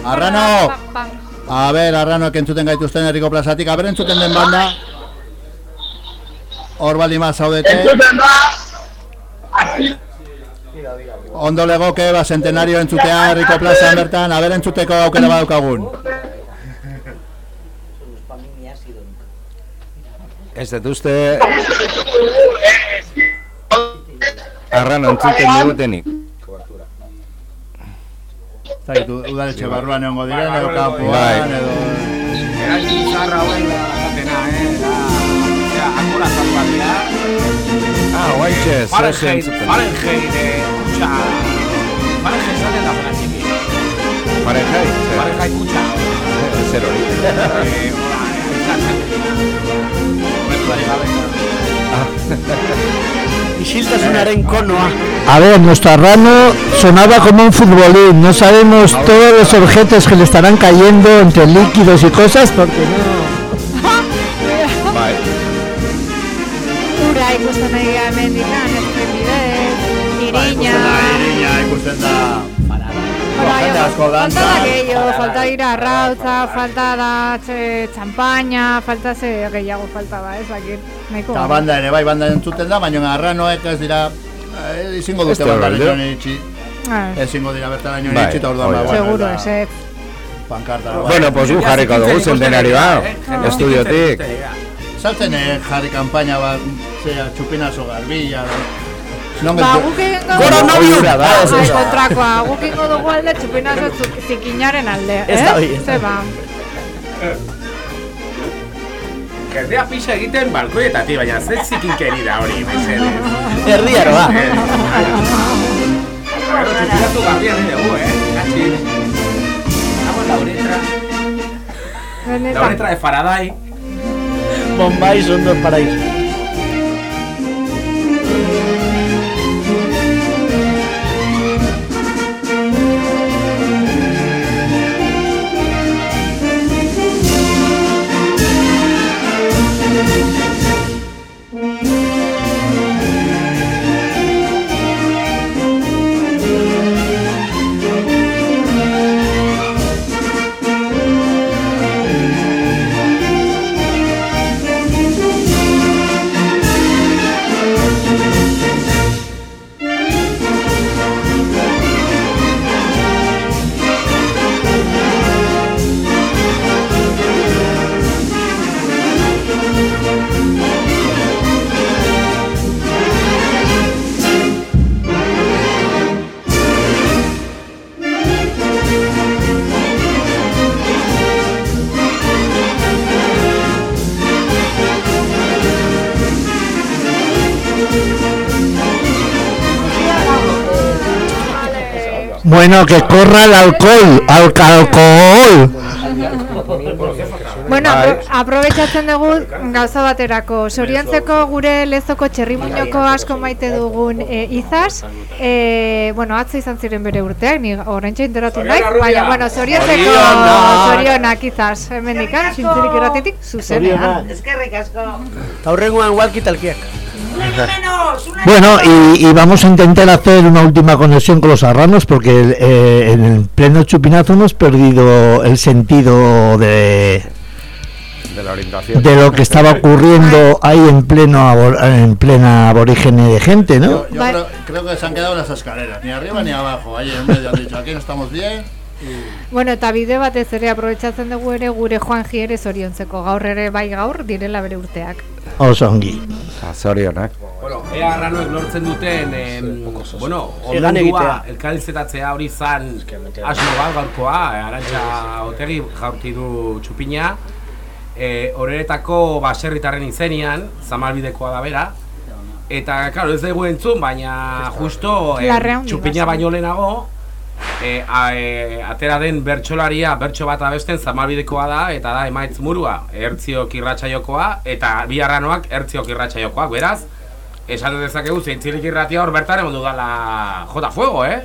Speaker 1: Arrano! A ber, arrano, entzuten gaituzten herriko plazatik, a entzuten den banda. Hor baldin bat zaudete.
Speaker 16: entzuten da,
Speaker 1: Ondo legoke, ba, centenario entzutea herriko plazan bertan, a entzuteko aukera badaukagun.
Speaker 25: Ez dut uste... Arran entzuten dugutenik.
Speaker 1: Zaitu, udaletxe barruan egongo diren, edo
Speaker 25: Bai.
Speaker 1: kanpoan, edo...
Speaker 26: Eraikin zaharra hauen da, zatena, eh? Da, osea, angora zarpatia.
Speaker 25: Ah, guaitxe, zer
Speaker 26: Fahrenheit,
Speaker 25: entzuten.
Speaker 26: Fahrenheit, eh, kutxa... Fahrenheit zaten da frantziki.
Speaker 25: Fahrenheit, zer?
Speaker 26: Fahrenheit kutxa.
Speaker 25: Zer hori.
Speaker 26: Eh, hola, eh, Momentuari gabe.
Speaker 20: Isiltasunaren konoa.
Speaker 3: A ver, nuestro arrano sonaba como un futbolín. No sabemos todos los objetos que le estarán cayendo entre líquidos y cosas porque no.
Speaker 2: Ura ikusten nahi gara mendikan, bidez,
Speaker 1: jende asko
Speaker 2: falta
Speaker 1: dantza.
Speaker 2: da gehiago, falta dira arrautza, falta da txe, txampaina, falta ze gehiago falta da, ez dakit, nahiko.
Speaker 1: Eta banda ere, bai, banda entzuten da, baina arranoek ez dira... Eh, izingo
Speaker 25: Ez
Speaker 1: dute
Speaker 25: da
Speaker 1: banda ere itxi.
Speaker 2: Ah.
Speaker 1: Ezingo dira bertara ino
Speaker 25: Bai,
Speaker 1: eta orduan ba, bueno,
Speaker 2: Seguro, ez ez.
Speaker 1: Pankarta.
Speaker 25: Bueno, pues gu jarriko dugu zentenari ba, estudiotik.
Speaker 1: Saltzen eh, jarri kanpaina bat, zera, txupinazo garbilla, non
Speaker 2: Ba,
Speaker 1: geltu-
Speaker 2: guk egingo dugu-
Speaker 1: novio! da, ez
Speaker 2: Ai,
Speaker 1: da.
Speaker 2: kontrakoa, guk egingo dugu alde txupinazo zikinaren alde,
Speaker 28: Ez
Speaker 2: eh?
Speaker 28: da hori, ez da
Speaker 2: Ze ba.
Speaker 25: Jendea pixa egiten balkoietatik, baina ze zikinkeri da hori, mesedez.
Speaker 28: Erdiaro, ba.
Speaker 25: Claro, txupinatu garbian ere dugu, eh? Gatxin. Hagos la uretra. La uretra de Faraday.
Speaker 28: Bombay son dos paraísos.
Speaker 3: Bueno, que corra el alcohol, al alcohol.
Speaker 2: Bueno, apro aprobetxatzen dugu gauza baterako. Soriontzeko gure lezoko txerrimuñoko asko maite dugun e, izaz. E, bueno, atzo izan ziren bere urteak, ni oraintxe interatu nahi. Baina, bueno, soriontzeko
Speaker 28: zorionak
Speaker 2: izaz. Hemen dikan, zintzirik erratitik, zuzenean.
Speaker 29: Eskerrik asko.
Speaker 28: Eta hurrengoan walkie talkiak.
Speaker 3: Bueno, y, y vamos a intentar hacer una última conexión con los arranos porque eh, en el pleno chupinazo hemos perdido el sentido de,
Speaker 25: De la orientación.
Speaker 3: de lo que estaba ocurriendo ahí en pleno en plena aborígene de gente, ¿no?
Speaker 1: Yo, yo creo, creo que se han quedado las escaleras, ni arriba ni abajo. Ahí en medio han dicho, aquí no estamos bien.
Speaker 2: Bueno, eta bide batez ere aprobetxatzen dugu ere gure Juanji ere zoriontzeko. Gaur ere bai gaur direla bere urteak.
Speaker 3: Oso ongi.
Speaker 25: Zorionak.
Speaker 19: Bueno, ea arranoek lortzen duten, em, bueno, ondua,
Speaker 28: egitea.
Speaker 19: elkarrizketatzea hori zan asmo bat gaurkoa, eh, arantxa otegi jaurti du txupina, e, horretako baserritarren izenian, zamalbidekoa da bera, eta, claro, ez dugu entzun, baina justo eh,
Speaker 2: handi
Speaker 19: txupina baino lehenago, e, a, e, atera den bertsolaria bertso bat abesten zamalbidekoa da eta da emaitz murua ertziok irratsaiokoa eta bi arranoak ertziok irratsaiokoak beraz esan dezakegu zeintzirik irratia hor bertan egon dudala jota fuego, eh?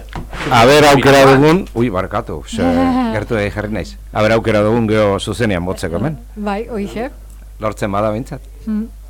Speaker 25: A ber aukera dugun, ui, barkatu, ze, gertu da jarri naiz. A ber aukera dugun geho zuzenean botzeko hemen.
Speaker 2: Bai, oixe.
Speaker 25: Lortzen bada bintzat.
Speaker 2: Mm.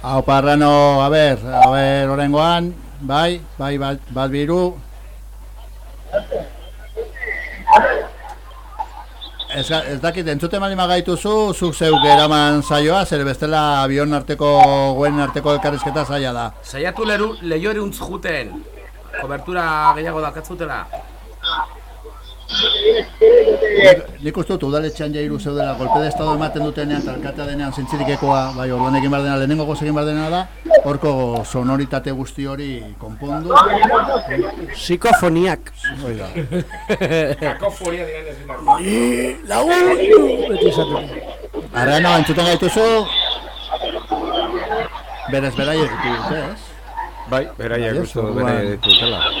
Speaker 1: Hau parrano, a ber, a ber, orengoan, bai, bai, bat, bat biru. Ez, ez dakit, entzute mali magaituzu, zuk zeuk eraman saioa, zer bestela abion arteko, goen arteko elkarrizketa saia da.
Speaker 19: Saiatu leru, leio eruntz juten, kobertura gehiago dakatzutela.
Speaker 1: Nik, nik uste dut udaletxean jairu zeudela, golpe de estado ematen dutenean, talkatea denean zentzirikekoa, bai, orduan egin behar dena, lehenengo goz egin behar dena da, horko sonoritate guzti hori konpondu.
Speaker 28: Psikofoniak.
Speaker 1: Hoi da.
Speaker 19: Kakofonia digan ez
Speaker 28: Lagundu! Beti esaten.
Speaker 1: Arrano, entzuten gaituzu, berez beraiek ditu dute, ez?
Speaker 25: Bai, beraiek
Speaker 1: Bai,
Speaker 25: uste dut
Speaker 1: orduan.
Speaker 25: bere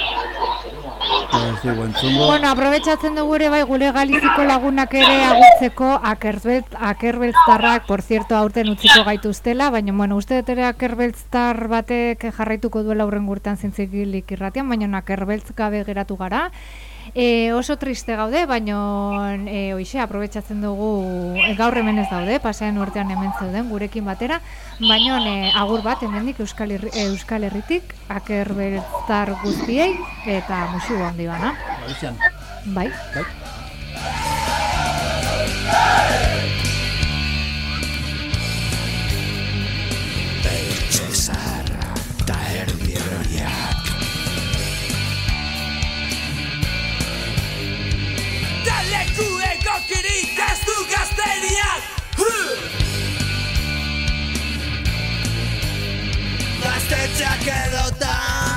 Speaker 2: Bueno, aprobetxatzen dugu ere bai gure galiziko lagunak ere agurtzeko akerbelt, akerbeltztarrak, por cierto, aurten utziko gaituztela, baina, bueno, uste dut ere akerbeltztar batek jarraituko duela aurren gurtan zintzikilik irratian, baina akerbeltz gabe geratu gara. E, oso triste gaude, baino e, hoxe aprobetxatzen dugu e, gaur hemen ez daude, pasean urtean hemen zeuden gurekin batera, baino e, agur bat hemendik Euskal, Herri, Euskal Herritik, aker beltzar guztiei eta musu handi bana. Bai.
Speaker 1: Bai.
Speaker 30: Gazteriak Gaztetxeak edotan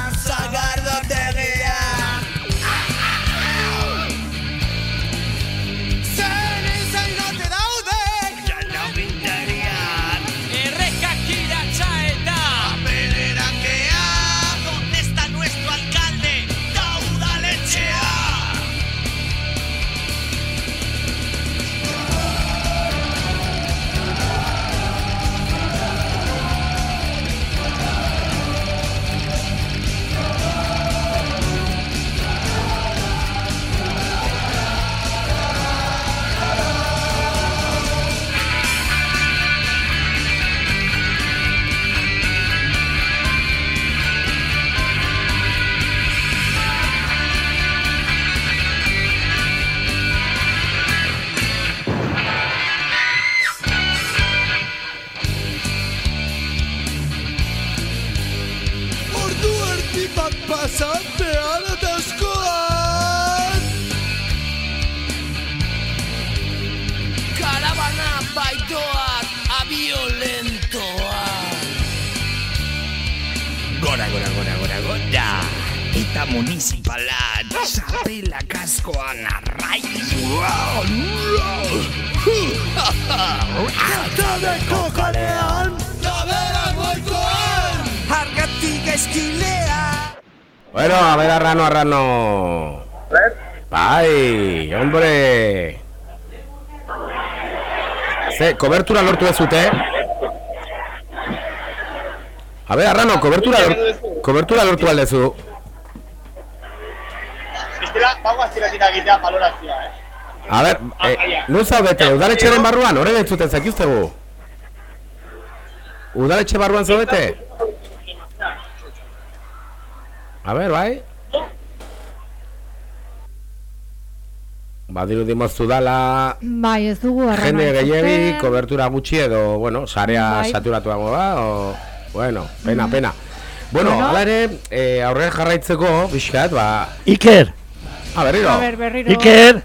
Speaker 19: ver, Arrano, Arrano. Bai, hombre. Ze, kobertura lortu ez zute? A ver, Arrano, kobertura, lor- kobertura lortu aldezu.
Speaker 31: Bestela, bagoa ziretik egitea balorazioa, eh?
Speaker 19: A ver, eh, nun zaudete, udaletxeren barruan, horren ez zuten zakiuztegu? Udaletxe barruan zaudete? A ver, bai? Badiru dimoztu dala,
Speaker 2: Bai, ez dugu
Speaker 19: jende gehiagi, kobertura gutxi edo, bueno, sarea
Speaker 2: Bai.
Speaker 19: saturatuago da, o, bueno, pena,
Speaker 2: Mhm.
Speaker 19: pena. Bueno,
Speaker 2: Bueno.
Speaker 19: hala ere, eh, aurrera jarraitzeko, bizkat, ba...
Speaker 3: Iker!
Speaker 19: A, berriro.
Speaker 2: A ber, berriro.
Speaker 3: Iker!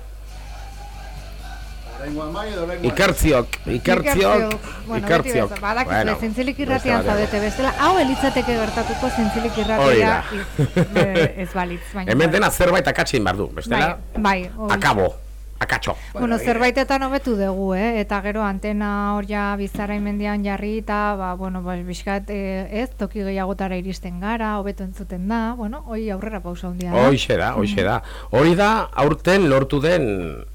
Speaker 19: Ikertziok, ikertziok,
Speaker 2: Bueno,
Speaker 19: ikertziok.
Speaker 2: beti badakizue,
Speaker 19: Bueno,
Speaker 2: zintzilik irratian zaudete bestela, hau elitzateke gertatuko zintzilik irratia iz- eh, ez balitz, baina.
Speaker 19: Hemen dena zerbait akatsin behar du, bestela,
Speaker 2: Bai, bai,
Speaker 19: akabo, akatxo.
Speaker 2: Bueno, zerbaitetan hobetu dugu, eh? Eta gero antena hor ja bizarain mendian jarri eta, ba, bueno, ba, bizkat, eh, ez, toki gehiagotara iristen gara, hobeto entzuten da, bueno, hoi aurrera pausa handia da.
Speaker 19: Hoixe da, hoixe da. Hori da, aurten lortu den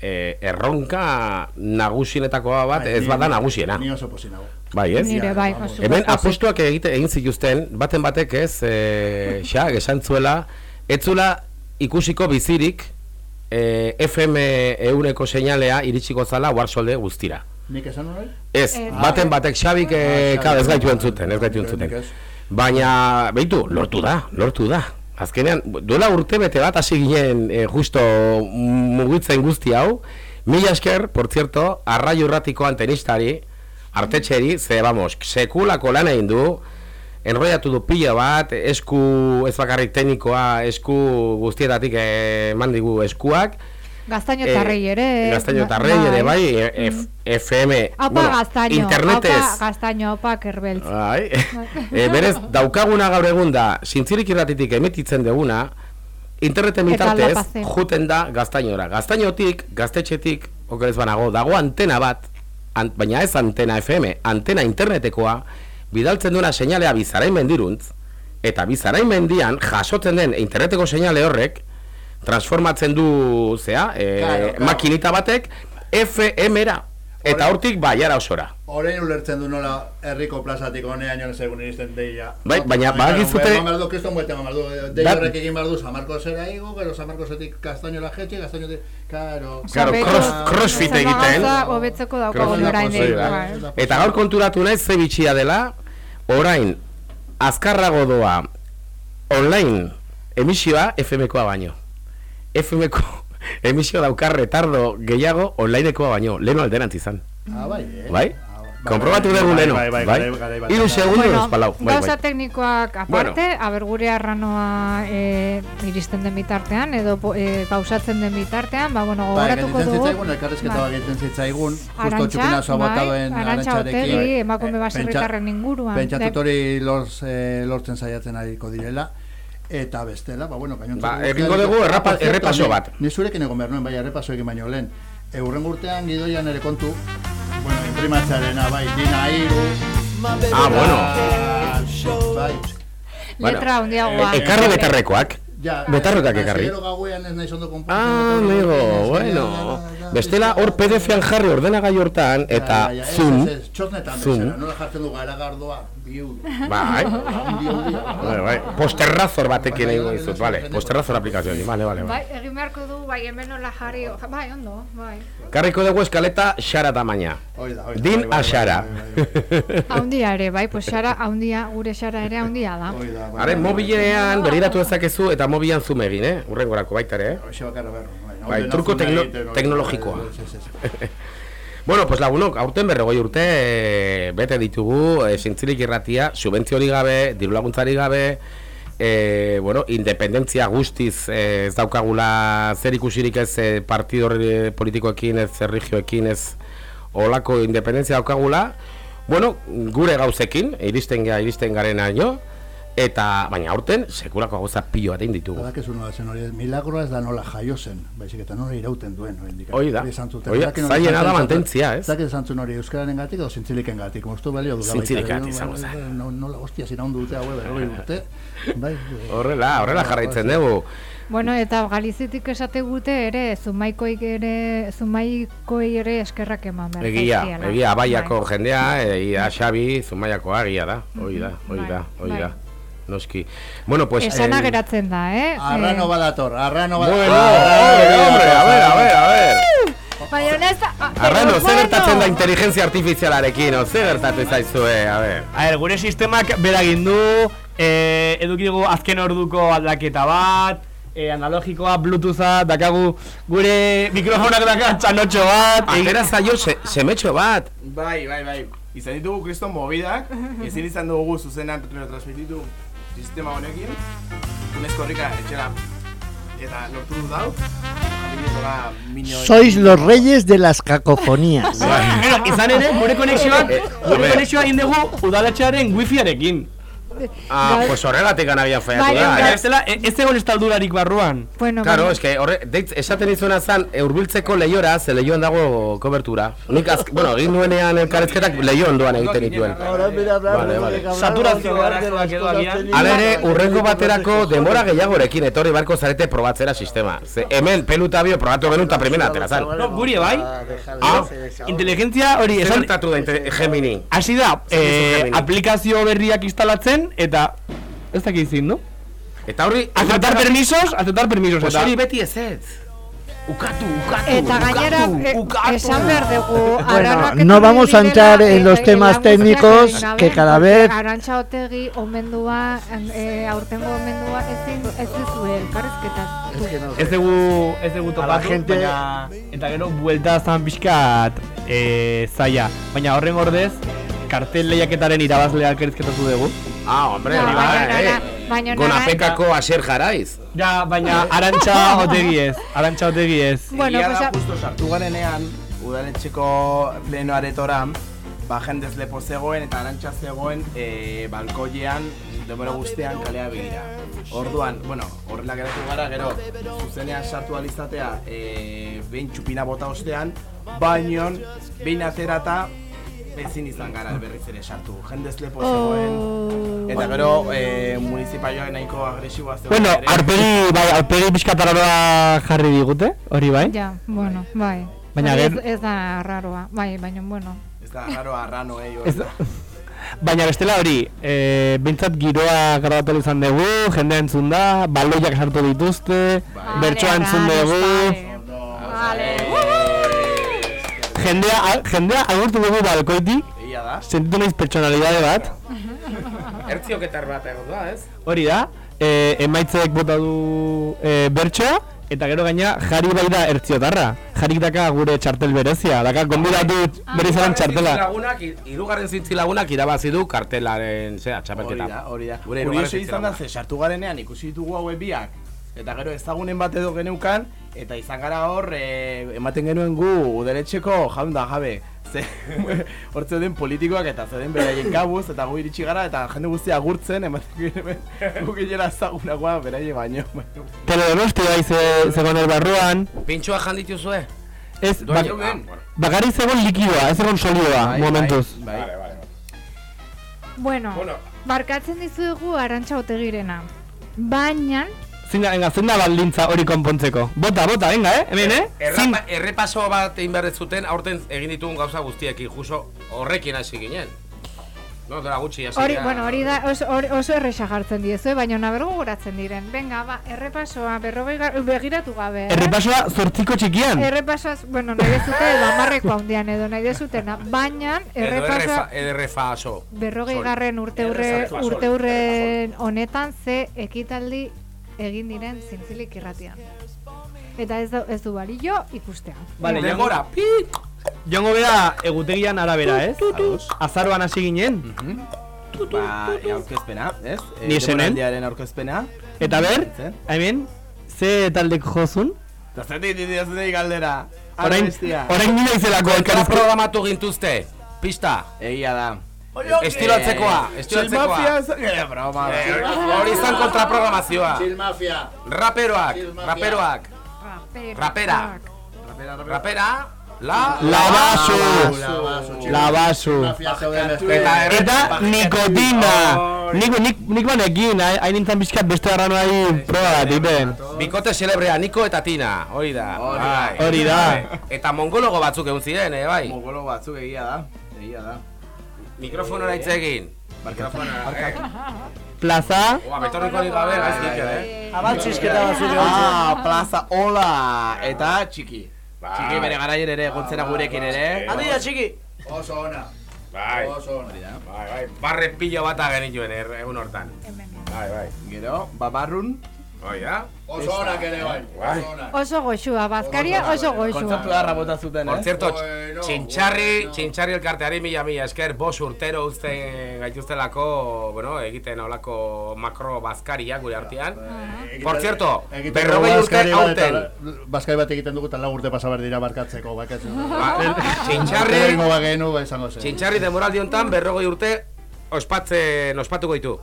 Speaker 19: eh, erronka nagusienetakoa bat,
Speaker 1: Bai,
Speaker 19: ez
Speaker 1: ni-
Speaker 19: bada nagusiena.
Speaker 1: Ni oso posi nago.
Speaker 19: Bai, ez?
Speaker 2: Nire, bai,
Speaker 19: Hemen apostuak egite egin zituzten, baten batek ez, eh, [laughs] xa, esan zuela, etzula ikusiko bizirik eh, FM euneko seinalea iritsiko zala Warsolde guztira.
Speaker 1: Nik esan hori?
Speaker 19: Ez,
Speaker 1: Eh,
Speaker 19: baten batek Xabik, eh,
Speaker 1: Ah,
Speaker 19: ez gaitu
Speaker 1: ah,
Speaker 19: entzuten, ez gaitu
Speaker 1: nik
Speaker 19: entzuten. Baina, behitu, lortu da, lortu da. Azkenean, duela urte bete bat hasi ginen eh, justo mugitzen guzti hau, mila esker, por cierto, arraio urratiko antenistari, artetxeri, ze, vamos, sekulako lan egin du, enroiatu du pila bat, esku, ez bakarrik teknikoa, esku guztietatik eh, eman digu eskuak,
Speaker 2: Gaztaino
Speaker 19: Eh,
Speaker 2: tarrei ere.
Speaker 19: Gaztaino
Speaker 2: ba-
Speaker 19: tarrei ere bai, e- F- FM,
Speaker 2: Apa
Speaker 19: bueno,
Speaker 2: gaztaino,
Speaker 19: internetez,
Speaker 2: apa gaztaino, apa kerbeltz.
Speaker 19: Bai. [laughs] e, berez, daukaguna gaur egun da, zintzirik irratitik emititzen duguna, interneten bitartez, juten da gaztainora. Gaztainotik, gaztetxetik, okerez banago, dago antena bat, an, baina ez antena FM, antena internetekoa, bidaltzen duena seinalea bizarain mendiruntz, eta bizarain mendian jasotzen den interneteko seinale horrek, transformatzen du, zea, e,
Speaker 1: Claro, claro.
Speaker 19: makinita batek, FM-era. Eta hortik baiara osora.
Speaker 1: Orain ulertzen du nola herriko plazatik honean joan ezegun iristen deia.
Speaker 19: Bai, baina badakizute-
Speaker 1: Eman behar du, kriston buete eman behar du. Dei
Speaker 19: Da-
Speaker 1: horrek egin behar du, San Marcosera igo, gero San Marcosetik Castañola jetxe, Castañotik, karo...
Speaker 19: Claro, cross, crossfit egiten.
Speaker 2: Hobetzeko
Speaker 19: Crossfit,
Speaker 2: orain
Speaker 19: hori da. Eta gaur konturatu naiz ze bitxia dela, orain azkarrago doa online emisioa FM-koa baino. FM-ko emisio daukar retardo gehiago onlinekoa baino, leheno alderantz izan.
Speaker 1: Ah, bai, eh?
Speaker 19: Bai? Konprobatu dugu
Speaker 1: bai, bai,
Speaker 19: bai?
Speaker 1: garai bat.
Speaker 19: Hiru segundu
Speaker 2: Bueno,
Speaker 19: palau, bai,
Speaker 2: gauza
Speaker 19: bai.
Speaker 2: teknikoak aparte, aber gure arranoa e, iristen den bitartean, edo e, pausatzen den bitartean, ba, bueno,
Speaker 1: Bai,
Speaker 2: gogoratuko
Speaker 1: gelditzen
Speaker 2: dugu.
Speaker 1: zitzaigun, elkarrezketa
Speaker 2: Bai.
Speaker 1: bat egiten zitzaigun, justo txupinazoa bota
Speaker 2: bai,
Speaker 1: duen
Speaker 2: Arantxa
Speaker 1: arantxarekin.
Speaker 2: Otegi, emakume
Speaker 1: Eh,
Speaker 2: baserritarren inguruan.
Speaker 1: Pentsatut
Speaker 2: De-
Speaker 1: hori lortzen saiatzen ariko direla. Eta bestela, ba, bueno, gainontzeko
Speaker 19: Ba, egingo dugu
Speaker 1: Ah,
Speaker 19: errepaso
Speaker 1: ni-
Speaker 19: bat.
Speaker 1: Ni zurekin egon behar nuen, bai, errepaso egin baino lehen. Eurren urtean gidoian ere kontu, bueno, imprimatzearena, bai, dina iru.
Speaker 19: Ah, bueno.
Speaker 1: Bai.
Speaker 2: Letra handiagoa.
Speaker 19: E- ekarri betarrekoak.
Speaker 1: Ja,
Speaker 19: Betarrekak
Speaker 1: eh,
Speaker 19: ekarri.
Speaker 1: Gero gauean ez naiz ondo konpontzen.
Speaker 19: Ah, amigo, bueno. Bestela hor PDF-an jarri ordenagai hortan eta zoom. Zoom.
Speaker 1: bezala, nola jartzen du garagardoa, biu.
Speaker 19: Bai. Bai, bai. Posterrazor batekin egingo dizut, vale. Posterrazor aplikazioa, vale, vale, vale.
Speaker 2: Bai, egin beharko du, bai, hemen nola jarri, bai, ondo, bai.
Speaker 19: Karriko dugu eskaleta xara tamaina. Din
Speaker 1: bai, bai,
Speaker 19: a xara. [laughs]
Speaker 2: Haundia ere, bai, pues xara, haundia, gure xara ere haundia da.
Speaker 19: Haren, mobilean beriratu dezakezu eta mobilean zoom egin, eh? Urrengorako baita ere, eh?
Speaker 1: Hoxe bakarra berro.
Speaker 19: Bai, truko tekno teknologikoa. Bueno, pues lagunok, aurten berrogoi urte e, bete ditugu, e, zintzilik irratia, subentziorik gabe, diru laguntzari gabe, e, bueno, independentzia guztiz e, ez daukagula zer ikusirik ez e, partido politikoekin, ez erregioekin, ez olako independentzia daukagula, bueno, gure gauzekin, iristen, iristen garen aino, eta, baina aurten, sekulako gauza pilo bat egin ditugu.
Speaker 1: Badakizu nola zen hori, milagroa ez da nola jaio zen, baizik eta nola irauten duen.
Speaker 19: Hoi da.
Speaker 1: Hori
Speaker 19: da,
Speaker 1: esan
Speaker 19: da mantentzia, ez?
Speaker 1: Dakit esan zuen hori euskararen gatik edo zintziliken gatik, moztu balio du.
Speaker 19: Zintzilikat izango zen.
Speaker 1: Nola, hostia, ziraundu dute haue, berrogei [laughs] urte. Bai,
Speaker 19: Horrela, horrela jarraitzen dugu.
Speaker 2: Bueno, eta galizitik esate gute ere, zumaikoik ere, zumaikoi ere eskerrak eman behar.
Speaker 19: Egia, egia, abaiako
Speaker 2: Bai.
Speaker 19: jendea, egia, Xabi, Zumaiakoa, egia da, hoi da, hoi da, hoi
Speaker 2: bai.
Speaker 19: da, noski. Bueno, pues...
Speaker 2: Esana
Speaker 19: eh,
Speaker 2: geratzen da, eh?
Speaker 1: Arrano badator, arrano
Speaker 19: Bueno,
Speaker 1: badator.
Speaker 19: hombre, a ver, a ver, a ver.
Speaker 2: Mayonesa, ah,
Speaker 19: Arrano, zer gertatzen da inteligentzia artifizialarekin, o zer gertatzen zaizue, a ver.
Speaker 32: A ver, gure sistemak beragin du, eh, eduki dugu azken orduko aldaketa bat, eh, analogikoa, bluetootha, dakagu gure mikrofonak daka txanotxo bat.
Speaker 19: Atera zaio se, semetxo bat.
Speaker 33: Bai, bai, bai. Izan ditugu kriston mobidak, [laughs] ezin izan dugu zuzenan retransmititu sistema honekin. Unez korrika etxera eta lortu dut minio...
Speaker 3: Sois los reyes de las cacofonías. [laughs]
Speaker 32: Bueno, izan ere, gure konexioa,
Speaker 19: Eh,
Speaker 32: gure konexioa egin dugu udaletxearen wifiarekin.
Speaker 19: Ah, pues horregatik anabian faiatu
Speaker 32: Bai,
Speaker 19: da,
Speaker 32: baina
Speaker 19: eh?
Speaker 32: ez dela, e- ez egon estaldurarik barruan.
Speaker 2: Bueno,
Speaker 19: Claro, es que horre, deitz, esaten izuena zan, e, hurbiltzeko lehiora, ze lehioan dago kobertura. Nik azk, bueno, egin nuenean elkarrezketak lehioan doan egiten dituen. Vale, vale.
Speaker 32: Saturazio arazoak edo agian.
Speaker 19: Hala ere, urrengo baterako denbora gehiagorekin etorri barko zarete probatzera sistema. Ze hemen peluta bio probatu genuen eta primera atera zan.
Speaker 32: No, guri bai.
Speaker 19: Ah,
Speaker 32: Inteligentzia hori esan
Speaker 19: gertatu da Gemini?
Speaker 32: hasi da, eh, aplikazio berriak instalatzen eta ez dakit zin, no?
Speaker 19: Eta horri...
Speaker 32: Aceptar permisos, aceptar permisos
Speaker 19: Pues
Speaker 32: eta.
Speaker 19: hori beti ez ez. Ukatu, ukatu,
Speaker 2: Eta gainera, eh, esan behar dugu, Aranoak
Speaker 3: no vamos a entrar en los temas técnicos, que cada vez-
Speaker 2: Arantxa Otegi omendua, eh, aurtengo omendua ezin ez dizue elkarrezketa.
Speaker 32: Ez dugu, ez dugu
Speaker 3: A la
Speaker 32: topatu,
Speaker 3: gente-
Speaker 32: baina eta gero buelta zan pixkat eh, zaila. Baina horren ordez, kartel lehiaketaren irabazlea elkarrizketatu dugu.
Speaker 19: Ah, hombre,
Speaker 2: baina
Speaker 19: bai,
Speaker 2: nara-
Speaker 19: eh.
Speaker 2: baina
Speaker 19: Gonapekako asier jaraiz.
Speaker 32: Ja, baina arantxa otegi ez, arantxa otegi ez.
Speaker 2: Bueno,
Speaker 33: Egia
Speaker 2: pues
Speaker 33: da,
Speaker 2: a-
Speaker 33: justo sartu garenean, udaletxeko pleno aretoran, ba, jendez lepo zegoen eta arantxa zegoen e, balkoian, denbora guztian kalea begira. Orduan, bueno, horrela geratu gara, gero, zuzenean sartu alizatea, e, behin txupina bota ostean, baino, behin aterata, ezin izan gara berriz ere sartu. Jendez lepo zegoen. Eta gero, e, municipalioak nahiko agresiboa zegoen.
Speaker 32: Bueno,
Speaker 33: ere.
Speaker 32: arpegi, bai, arpegi pixkat araroa jarri digute, hori bai?
Speaker 2: Ja, bueno, bai.
Speaker 32: Baina
Speaker 2: Hori ez, ez da raroa, bai, baina bueno.
Speaker 33: Ez da raro arrano, eh,
Speaker 32: Ez da- Baina bestela hori, e, bintzat giroa gardatu izan dugu, jendea entzun da, baloiak sartu dituzte, bertsoa entzun dugu, jendea, a- jendea agurtu dugu balkoitik,
Speaker 33: Egia da.
Speaker 32: sentitu naiz pertsonalidade bat,
Speaker 19: Ertzioketar bat egon da, ez?
Speaker 32: hori da, e, emaitzek bota du e, bertsoa, eta gero gaina jari bai da ertziotarra. Jarik daka gure txartel berezia, daka gonbidatu bere izan txartela.
Speaker 19: Lagunak, hirugarren zintzi lagunak irabazi du kartelaren, zera, txapelketa.
Speaker 33: Hori da, hori da.
Speaker 19: Gure
Speaker 33: Kurioso izan da, ze sartu garenean ikusi ditugu hauek biak, eta gero ezagunen bat edo geneukan, eta izan gara hor, e, ematen genuen gu udaletxeko jaun da jabe. Ze, [laughs] hor zeuden politikoak eta zeuden beraien kabuz, eta gu iritsi gara, eta jende guztia agurtzen, ematen genuen, [laughs] gu ginela ezagunagoa beraie baino.
Speaker 32: Tele donosti bai ze, zegoen el barruan.
Speaker 19: Pintxoa janditu zue?
Speaker 32: Ez,
Speaker 19: Doan
Speaker 32: bak,
Speaker 19: zeuden?
Speaker 32: bakarrik zegoen likidoa, ez zegoen solidoa,
Speaker 33: Bai,
Speaker 32: momentuz.
Speaker 33: bai, bai.
Speaker 2: Bueno, barkatzen dizuegu arantxa otegirena. Baina,
Speaker 32: Zein da, venga, zein da baldintza hori konpontzeko. Bota, bota, venga, eh? Hemen, eh? Zin,
Speaker 19: Errapa, errepaso bat egin behar ez zuten, aurten egin ditugun gauza guztiekin, justo horrekin hasi ginen. No, dela gutxi hasi
Speaker 2: hori, bueno, hori da oso, hori- oso erresa jartzen diezu, baina naber gogoratzen diren. Venga, ba, errepasoa, berrogei gar- begiratu gabe. eh?
Speaker 32: errepasoa zortziko txikian.
Speaker 2: Errepasoaz, bueno, nahi dezute, bamarreko handian edo nahi dezutena, baina
Speaker 19: Edo
Speaker 2: errepasoa
Speaker 19: edo errefaso.
Speaker 2: berrogei garren urte urre,
Speaker 19: Errefaso.
Speaker 2: urte urren honetan ze ekitaldi egin diren zintzilik irratian. Eta ez, du- ez du balio ikustea.
Speaker 32: Vale,
Speaker 33: Demora,
Speaker 32: Joango bera egutegian arabera, ez? Azaroan hasi ginen.
Speaker 33: Ba, e, aurkezpena, ez? E,
Speaker 32: Ni esenen.
Speaker 33: aurkezpena.
Speaker 32: Eta ber, hemen, ze taldek jozun?
Speaker 33: Eta zer dit didazunei galdera.
Speaker 32: Orain, orain nina izelako elkarrizko.
Speaker 19: programatu gintuzte, pista.
Speaker 33: Egia da.
Speaker 19: Estilatzekoa, estilatzekoa.
Speaker 33: Chill Mafia, ez- eh, broma.
Speaker 19: Eh, Hori izan kontraprogramazioa.
Speaker 1: Chill Mafia.
Speaker 19: Raperoak, raperoak, rapera, rapera, la...
Speaker 32: Labazu.
Speaker 1: Labazu. Mafia zeuden beste.
Speaker 19: Eta erre-
Speaker 32: Eta nikotina. Nik, nik, nik banekin, hain nintzen bizkat beste arrano nahi proba bat egiten.
Speaker 19: Bikote celebrea, Niko eta Tina, hori da.
Speaker 32: Hori da.
Speaker 19: Bai. Eta mongologo batzuk egon ziren, eh, bai.
Speaker 33: Mogolo batzuk egia da. Egia da.
Speaker 19: Mikrofonora hitz egin.
Speaker 32: Plaza.
Speaker 19: Oa, betorriko nik gabe, gaizkik, eh?
Speaker 20: Abaltzisketa batzuk egon
Speaker 33: Ah, plaza hola eta txiki.
Speaker 19: Bai.
Speaker 33: Txiki bere garaier ere egontzena gurekin ere.
Speaker 20: Adira, txiki.
Speaker 1: Oso ona.
Speaker 19: Bai.
Speaker 1: Oso ona.
Speaker 19: Bai, bai. Barre pilo bata genituen er, egun hortan. Bai, bai.
Speaker 33: Gero, babarrun.
Speaker 19: Oi, da?
Speaker 1: Oso onak ere bai.
Speaker 19: Bai.
Speaker 1: Oso
Speaker 2: goxua, bazkaria oso
Speaker 33: Kontzertu
Speaker 2: goxua.
Speaker 33: darra bota zuten,
Speaker 19: Por
Speaker 33: eh?
Speaker 19: cierto,
Speaker 1: Bueno,
Speaker 19: txintxarri, txintxarri elkarteari mila mila esker, bos urtero uzten gaituztelako, bueno, egiten olako makro bazkaria gure artean. Por cierto, berrogei urte hauten.
Speaker 1: Bazkari bat egiten dugu eta lau urte pasa behar dira barkatzeko, bakatzen.
Speaker 19: Ba, Txintxarri,
Speaker 1: ba
Speaker 19: txintxarri demoraldi hontan berrogei urte ospatzen, ospatuko ditu.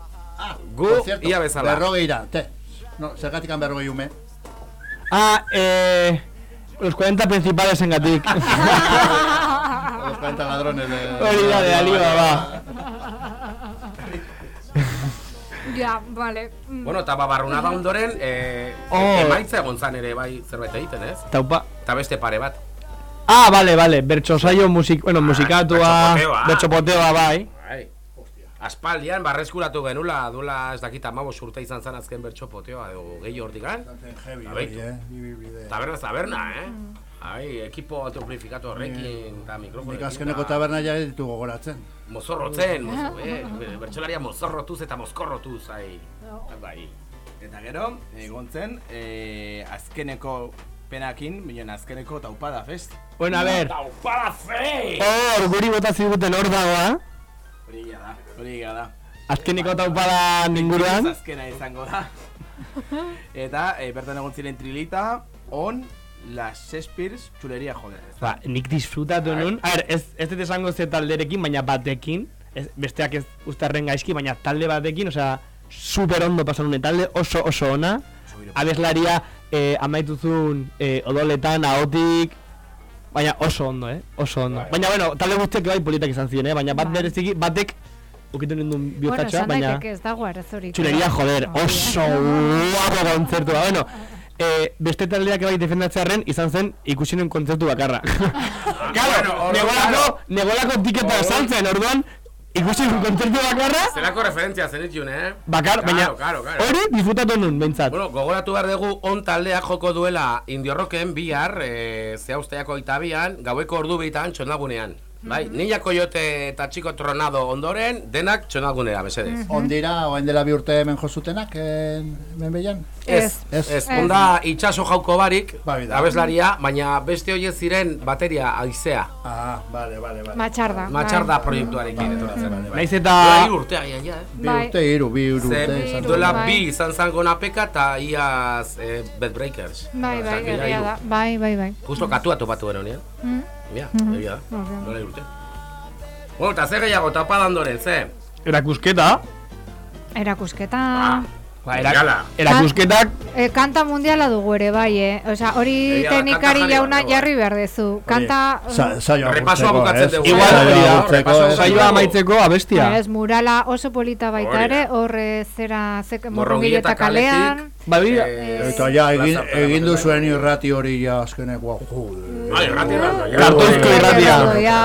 Speaker 19: Gu,
Speaker 1: Por cierto,
Speaker 19: ia bezala.
Speaker 1: Berrogeira, te. No, zergatik han berrogei ume.
Speaker 32: Ah, eh... Los 40 principales engatik. [laughs]
Speaker 1: Los 40 ladrones de...
Speaker 32: Hori da, de Alibaba.
Speaker 2: Ja, vale. Mm.
Speaker 19: Bueno, eta babarruna da ondoren, eh,
Speaker 32: Oh.
Speaker 19: emaitza egon zan ere bai zerbait egiten, ez?
Speaker 32: Taupa.
Speaker 19: Eta beste pare bat.
Speaker 32: Ah, vale, vale. Bertso saio musik, bueno, musikatua,
Speaker 19: bertsopoteoa.
Speaker 32: bertsopoteoa bai.
Speaker 19: Bai. Aspaldian barreskuratu genula, duela ez dakit amabos urte izan zen azken bertso poteoa edo gehi hortikan. Beitu.
Speaker 1: eh?
Speaker 19: Taberna, taberna, eh? Ai, ekipo autoplifikatu horrekin, eta mikrofonekin.
Speaker 1: Nik azkeneko taberna ja ditu gogoratzen.
Speaker 19: Mozorrotzen, [laughs] mozo, eh? Bertsolaria mozorrotuz eta mozkorrotuz, ai. Bai.
Speaker 33: Eta gero, egon zen, eh, azkeneko penakin, minon azkeneko taupada fest.
Speaker 32: Bueno, a ver.
Speaker 19: Taupada fei!
Speaker 32: Hor, guri bota ziguten hor dagoa.
Speaker 33: Hori egia da, hori egia da.
Speaker 32: Azkeniko taupada ninguruan.
Speaker 33: Azkena izango da. [laughs] Eta, eh, bertan egon ziren trilita, on, las Shakespeare's txuleria joder.
Speaker 32: Ba, nik disfrutatu nun. A ver, ez, ez dut esango ze talderekin, baina batekin. Ez, besteak ez ustarren gaizki, baina talde batekin, osea, super ondo pasan nuen talde, oso oso ona. Abeslaria eh, amaituzun eh, odoletan, ahotik, baina oso ondo, eh? Oso ondo. Baina, bueno, talde guztiak bai politak izan ziren, eh? Baina bat bereziki, batek, ukitu nindun
Speaker 2: Bueno,
Speaker 32: bihotzatxa,
Speaker 2: esan
Speaker 32: baina...
Speaker 2: daiteke ez dago arazorik.
Speaker 32: Txuleria, joder, oso guapo kontzertua, bueno. e, beste taldeak bai defendatzearen izan zen ikusinen kontzertu bakarra. [laughs] claro, negolako, negolako tiketa saltzen, orduan, ikusinen kontzertu bakarra,
Speaker 19: Zelako referentzia zen itxun, eh?
Speaker 32: bakar, baina
Speaker 19: claro, claro.
Speaker 32: hori disfrutatu nun, behintzat.
Speaker 19: Bueno, gogoratu behar dugu, on taldeak joko duela indiorroken bihar, e, zea usteako itabian, gaueko ordu behitan txonagunean. Bai, Nila Koyote eta Txiko Tronado ondoren, denak txonagunera, mesedez.
Speaker 1: Ondira, oain dela bi urte hemen jozutenak, en, hemen behian?
Speaker 19: Ez, ez, ez, onda itxaso jauko barik,
Speaker 1: Bai, da.
Speaker 19: abeslaria, baina beste horiek ziren bateria aizea.
Speaker 1: Ah, bale, bale, bale.
Speaker 2: Matxarda.
Speaker 19: Matxarda proiektuarekin etortzen. Bai, bai.
Speaker 32: Naiz eta...
Speaker 19: Duela hiru urte agian ja, eh?
Speaker 1: Bi urte, hiru, bi urte.
Speaker 19: Ze, duela
Speaker 1: zen.
Speaker 19: bi izan zango napeka eta iaz eh, Bad Breakers.
Speaker 2: Bai, bai. Bai, bai, bai.
Speaker 19: Justo katua topatu gero nien.
Speaker 2: Mm.
Speaker 19: Ja,
Speaker 2: Mhm.
Speaker 19: egia da.
Speaker 2: Ordean.
Speaker 19: Duela hiru urte. Bueno, eta zer gehiago tapada ondoren, ze?
Speaker 32: Erakusketa,
Speaker 2: Erakusketa...
Speaker 32: ba,
Speaker 19: Gala.
Speaker 32: erakusketak,
Speaker 2: E, kanta mundiala dugu ere bai, eh? Osea, hori
Speaker 19: Egia
Speaker 2: teknikari jauna jarri behar dezu. Kanta...
Speaker 1: Sa- saio
Speaker 19: Repasoa bukatzen dugu.
Speaker 32: igual, saioa amaitzeko abestia.
Speaker 2: Ba, ez, murala oso polita baita ere, horre zera
Speaker 19: morrongieta
Speaker 2: kalean.
Speaker 32: Ba, hori da.
Speaker 1: Eta ja, egin, egin
Speaker 19: Montero.
Speaker 1: duzuen irrati hori ja azkeneko, jude.
Speaker 19: Bai, irrati.
Speaker 32: Kartoizko irratia.
Speaker 2: Ja.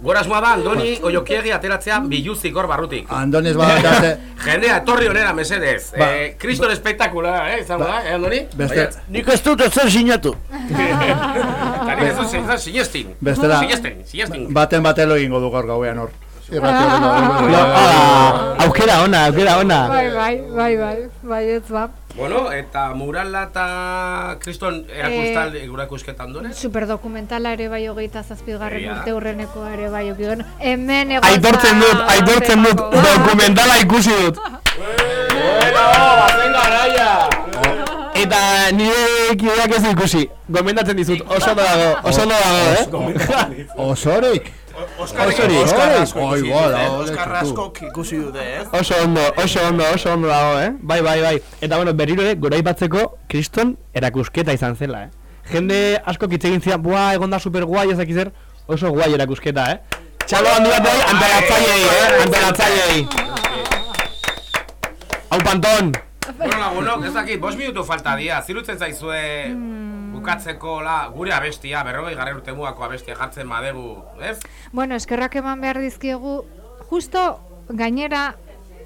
Speaker 19: Gorazmoa da, Andoni oiokiegi ateratzea biluzik hor barrutik.
Speaker 1: Andoniz badate, [laughs]
Speaker 19: Jendea, etorri honera, mesedez.
Speaker 1: Ba.
Speaker 19: Eh, Kriston espektakulara, eh, izango da, eh, Andoni?
Speaker 1: beste,
Speaker 20: Nik ez dut ezer sinatu. [laughs]
Speaker 19: Eta nik ez dut zein sinestin.
Speaker 1: Bestela-
Speaker 19: Sinestin, sinestin.
Speaker 1: baten batelo egingo du gaur gauean hor. Du. [laughs]
Speaker 32: ah, aukera ona, aukera ona.
Speaker 2: Bai, bai, bai, bai, bai, ez ba.
Speaker 19: Bueno, eta murala eta kriston erakustal
Speaker 2: Eh,
Speaker 19: erakusketan ondoren.
Speaker 2: Superdokumentala ere bai hogeita
Speaker 19: da.
Speaker 2: urte hurreneko ere bai okigen. Hemen egon
Speaker 32: Aitortzen dut, aitortzen dut, dokumentala ikusi dut.
Speaker 19: Bueno, bazen garaia!
Speaker 32: Eta nire kideak ez ikusi. Gomendatzen dizut, oso dago, oso dago, eh?
Speaker 1: Osorik?
Speaker 32: Osorik,
Speaker 33: Oskar
Speaker 32: osorik.
Speaker 33: asko
Speaker 1: Oi, bola,
Speaker 33: Oskar askok ikusi dute, ez?
Speaker 32: Oso ondo, oso ondo, oso ondo dago, eh? Bai, bai, bai. Eta bueno, berriro ere, gora ipatzeko, kriston erakusketa izan zela, eh? Jende asko egin zian, buah, egon da super guai, ezak zer, oso guai erakusketa, eh? Txalo handi bat bai, antolatzaileei, eh? Antolatzaileei. Hau panton!
Speaker 19: Bueno, lagunok, ez dakit, bos minutu falta dia, zirutzen zaizue bukatzeko la, gure abestia, berrogei garren urte mugako abestia jartzen badegu, ez?
Speaker 2: Bueno, eskerrak eman behar dizkiegu, justo gainera,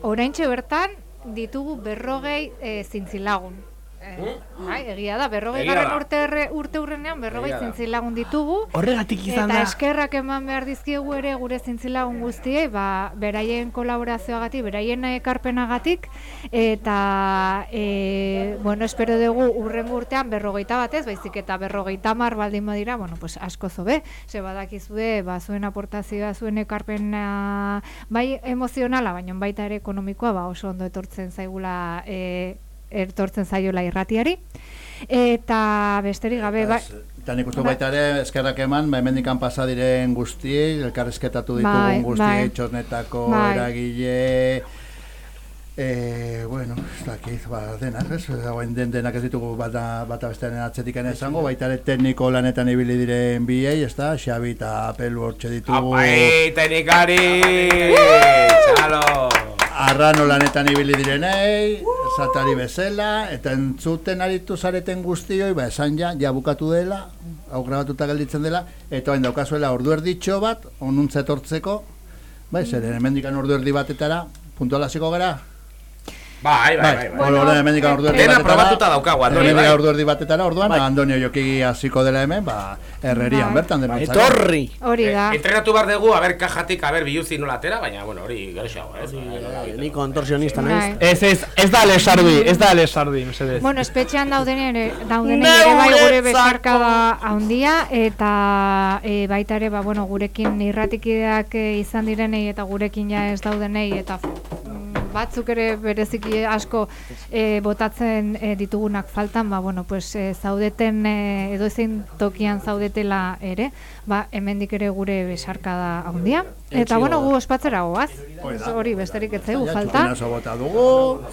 Speaker 2: oraintxe bertan, ditugu berrogei e, zintzilagun. Eh, bai, egia da, berrogei
Speaker 32: Egia
Speaker 2: garren
Speaker 32: da.
Speaker 2: urte, erre- urte urrenean berrogei zintzilagun ditugu.
Speaker 32: Horregatik izan
Speaker 2: Eta
Speaker 32: da.
Speaker 2: eskerrak eman behar dizkiegu ere gure zintzilagun guztiei, ba, beraien kolaborazioagatik, beraien ekarpenagatik, eta, e, bueno, espero dugu urrengo urtean berrogeita batez, baizik eta berrogeita mar baldin badira, bueno, pues asko zobe, ze badakizue, ba, zuen aportazioa, zuen ekarpena, bai emozionala, baina baita ere ekonomikoa, ba, oso ondo etortzen zaigula, e, etortzen zaiola irratiari. Eta besterik gabe, bai,
Speaker 1: Eta nik uste
Speaker 2: Bai.
Speaker 1: baita ere, eskerrak eman, ba, hemendikan pasa diren guztiei, elkarrezketatu ditugun
Speaker 2: Bai,
Speaker 1: guztiei,
Speaker 2: bai.
Speaker 1: txornetako,
Speaker 2: Bai.
Speaker 1: eragile, E, bueno, ez dakit, ba, denak, ez, hauen den denak ez ditugu bata, bata bestearen atzetik esango, baita ere tekniko lanetan ibili diren biei, ez da, Xabi eta Pelu hortxe ditugu.
Speaker 19: Apai, teknikari! Txalo!
Speaker 1: Arrano lanetan ibili direnei, zatari bezala, eta entzuten aritu zareten guztioi, ba, esan ja, ja bukatu dela, hau grabatuta gelditzen dela, eta hain daukazuela ordu erditxo bat, onuntza etortzeko, bai, zeren hemendikan ordu erdi batetara, puntual hasiko gara?
Speaker 19: Bai, bai, bai. bai.
Speaker 1: Bueno, hemendikan ordu erdi
Speaker 19: Dena
Speaker 1: batetara.
Speaker 19: probatuta daukagu, Andoni,
Speaker 1: hemendikan
Speaker 19: bai.
Speaker 1: ordu erdi batetara, orduan, Andonio joki hasiko dela hemen, ba, herrerian
Speaker 2: Bai.
Speaker 1: bertan dena.
Speaker 2: Hori da.
Speaker 19: Eh, entrenatu behar dugu, aber kajatik, aber biluzi nola atera, baina, bueno, hori geroxeago, ez?
Speaker 20: Ni kontorsionista
Speaker 2: Bai.
Speaker 20: naiz.
Speaker 32: Ez, ez, ez da Alesardi, ez da Alesardi, mesedez.
Speaker 2: Bueno, espetxean dauden ere, dauden ere bai gure besarkada handia eta e, baita ere ba, bueno, gurekin irratikideak izan direnei eta gurekin ja ez daudenei eta batzuk ere bereziki asko e, botatzen e, ditugunak faltan, ba, bueno, pues, e, zaudeten e, edo ezin tokian zaudetela ere, ba, hemendik ere gure besarkada handia. Eta, bueno, gu ospatzera goaz.
Speaker 1: Hori da.
Speaker 2: Besterik ez
Speaker 1: Ja,
Speaker 2: falta.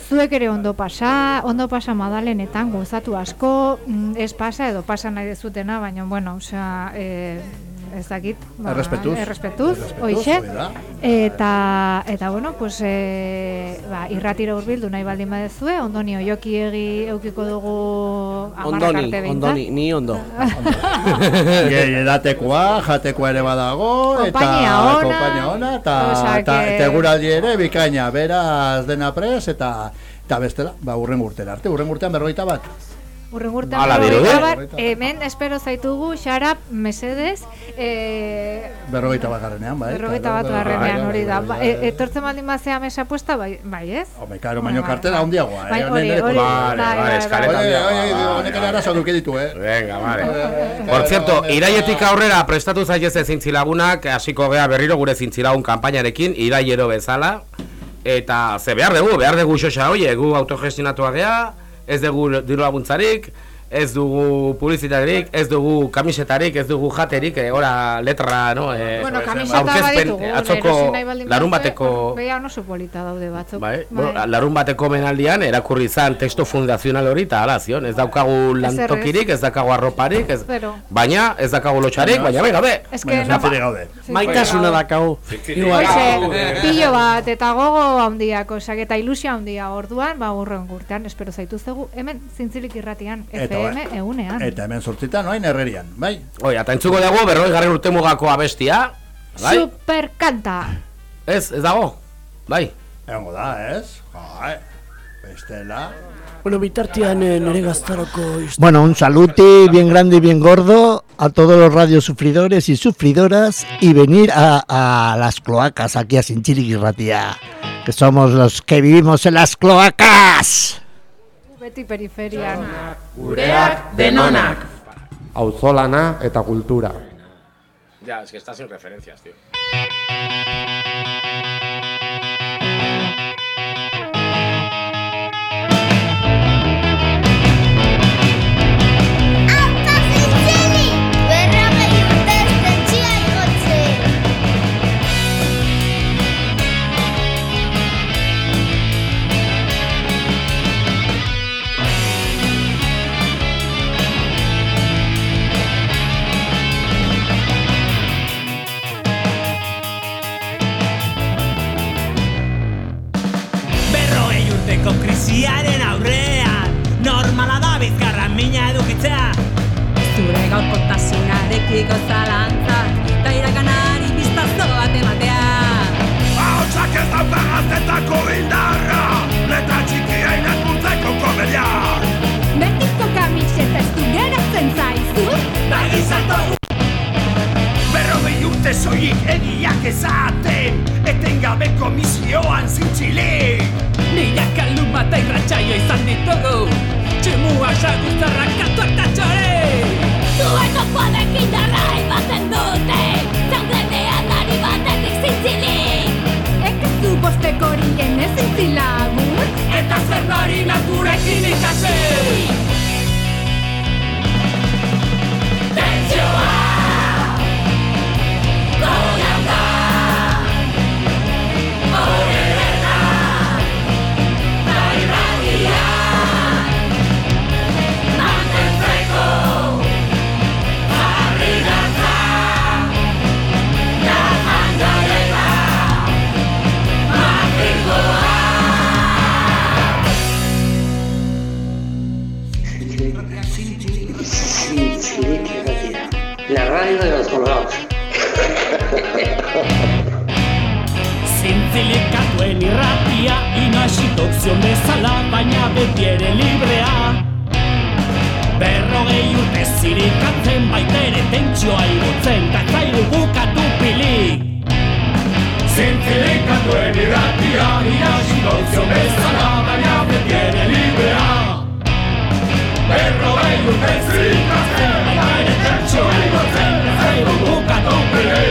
Speaker 2: Zuek ere ondo pasa, ondo pasa madalenetan gozatu asko, mm, ez pasa edo pasa nahi dezutena, baina bueno, osea, e, ez dakit. ba,
Speaker 1: Errespetuz.
Speaker 2: Errespetuz,
Speaker 1: da.
Speaker 2: Eta, eta bueno, pues, e, ba, irratira hurbildu nahi baldin badezue, ondoni oioki egi eukiko dugu amarrak
Speaker 23: Ondoni,
Speaker 2: arte
Speaker 23: ondoni, ni ondo. [laughs]
Speaker 1: Edatekoa, jatekoa ere badago, eta
Speaker 2: Konpainia ona.
Speaker 1: konpainia ona, eta, eta,
Speaker 2: que-
Speaker 1: eta eguraldi ere bikaina, beraz dena pres, eta eta bestela, ba, urren urtera arte, urren urtean berrogeita bat.
Speaker 2: Urren urtean
Speaker 1: Hala
Speaker 2: berrogeita bat, hemen espero zaitugu, xarap, mesedez, e,
Speaker 1: Berrogeita bat garrenean, bai.
Speaker 2: berrogeita bat garrenean
Speaker 1: bai,
Speaker 2: hori da.
Speaker 1: bai,
Speaker 2: Ba,
Speaker 1: bai,
Speaker 2: e, etortzen baldin bazea mesa puesta, bai, bai ez?
Speaker 1: Home, karo, baino
Speaker 2: Bai,
Speaker 1: kartela
Speaker 2: bai.
Speaker 1: handiagoa,
Speaker 2: Bai,
Speaker 1: eh?
Speaker 2: hori,
Speaker 1: Honen ere-
Speaker 2: hori,
Speaker 19: Vale,
Speaker 2: bai,
Speaker 19: vale,
Speaker 2: bai,
Speaker 19: eskaleta
Speaker 1: Oye,
Speaker 19: handiagoa, bai,
Speaker 1: honek ere arazo duke ditu, eh?
Speaker 19: Venga, vale. Por cierto, iraietik aurrera prestatu zaitez zintzilagunak, hasiko gea berriro gure zintzilagun kanpainarekin, iraiero bezala. Eta ze behar dugu, behar dugu xoxa hoie, gu autogestionatua gea, ez dugu diru laguntzarik, ez dugu publizitarik, ez dugu kamisetarik, ez dugu jaterik, e, ora letra, no? E,
Speaker 2: Bueno, kamiseta
Speaker 19: aurkezpen,
Speaker 2: baditugu,
Speaker 19: atzoko larun bateko
Speaker 2: Beha oso polita daude batzuk.
Speaker 19: Bai, bueno, larun bateko menaldian erakurri zan testo fundazional hori eta hala zion, ez daukagu lantokirik, ez daukagu arroparik, ez,
Speaker 2: Zero.
Speaker 19: baina ez daukagu lotxarik, baina bai gabe.
Speaker 2: Ez que no-
Speaker 1: gaude.
Speaker 23: Maitasuna dakau.
Speaker 2: Hoxe, pilo bat eta gogo handiak, osak eta ilusio handia orduan, ba urren urtean, espero zaituztegu, hemen zintzilik irratian,
Speaker 1: Eta
Speaker 2: FM
Speaker 1: bai.
Speaker 2: eunean.
Speaker 1: Eta hemen sortzita noain herrerian, bai?
Speaker 19: Oi, eta entzuko dago berroi garren urtemugako abestia, bai?
Speaker 2: Superkanta!
Speaker 19: Ez, ez dago, bai?
Speaker 1: Egongo da, ez? Bai, bestela...
Speaker 23: Bueno, bitartean eh, nere gaztaroko.
Speaker 3: Bueno, un saluti bien grande y bien gordo a todos los radiosufridores y sufridoras y venir a, a las cloacas aquí a Sinchirik y Ratia, que somos los que vivimos en las cloacas.
Speaker 2: Beti periferian.
Speaker 6: Gureak denonak. Auzolana eta kultura.
Speaker 19: Ya, es que está sin referencias, tío.
Speaker 30: Urteko krisiaren aurrean Normala da bizkarra mina edukitzea.
Speaker 34: Zure gaurkotasunarekiko zalantzak Ta iraganari biztazo bat ematea.
Speaker 30: Ahotsak ez dauka gaztetako indarra Letra txikia inakurtzeko komedia
Speaker 34: Betiko kamiseta ez du geratzen zaizu.
Speaker 30: Bai urte soilik egiak ezaten Etengabe komisioan zintzilik
Speaker 34: Milaka luma eta irratxaio izan ditugu. Tximua saguzarrak katuak eta txore.
Speaker 35: Zueko podekin darra ematen dute Zaudenean ari batetik zintzilik
Speaker 34: Ekezu bosteko horien ez zintzilagun
Speaker 30: Eta zer nari naturekin ikasi. Tentsioa
Speaker 36: raideos por
Speaker 30: Zintzilikatuen irratia Inaxitok zion bezala Baina beti ere librea Berrogei urte zirikatzen Baita ere tentsioa igotzen Tatzailu bukatu pilik Zintzilikatuen irratia Inaxitok zion bezala Baina beti ere librea Berrogei urte zirikatzen Baita ere tentsioa igotzen Hey.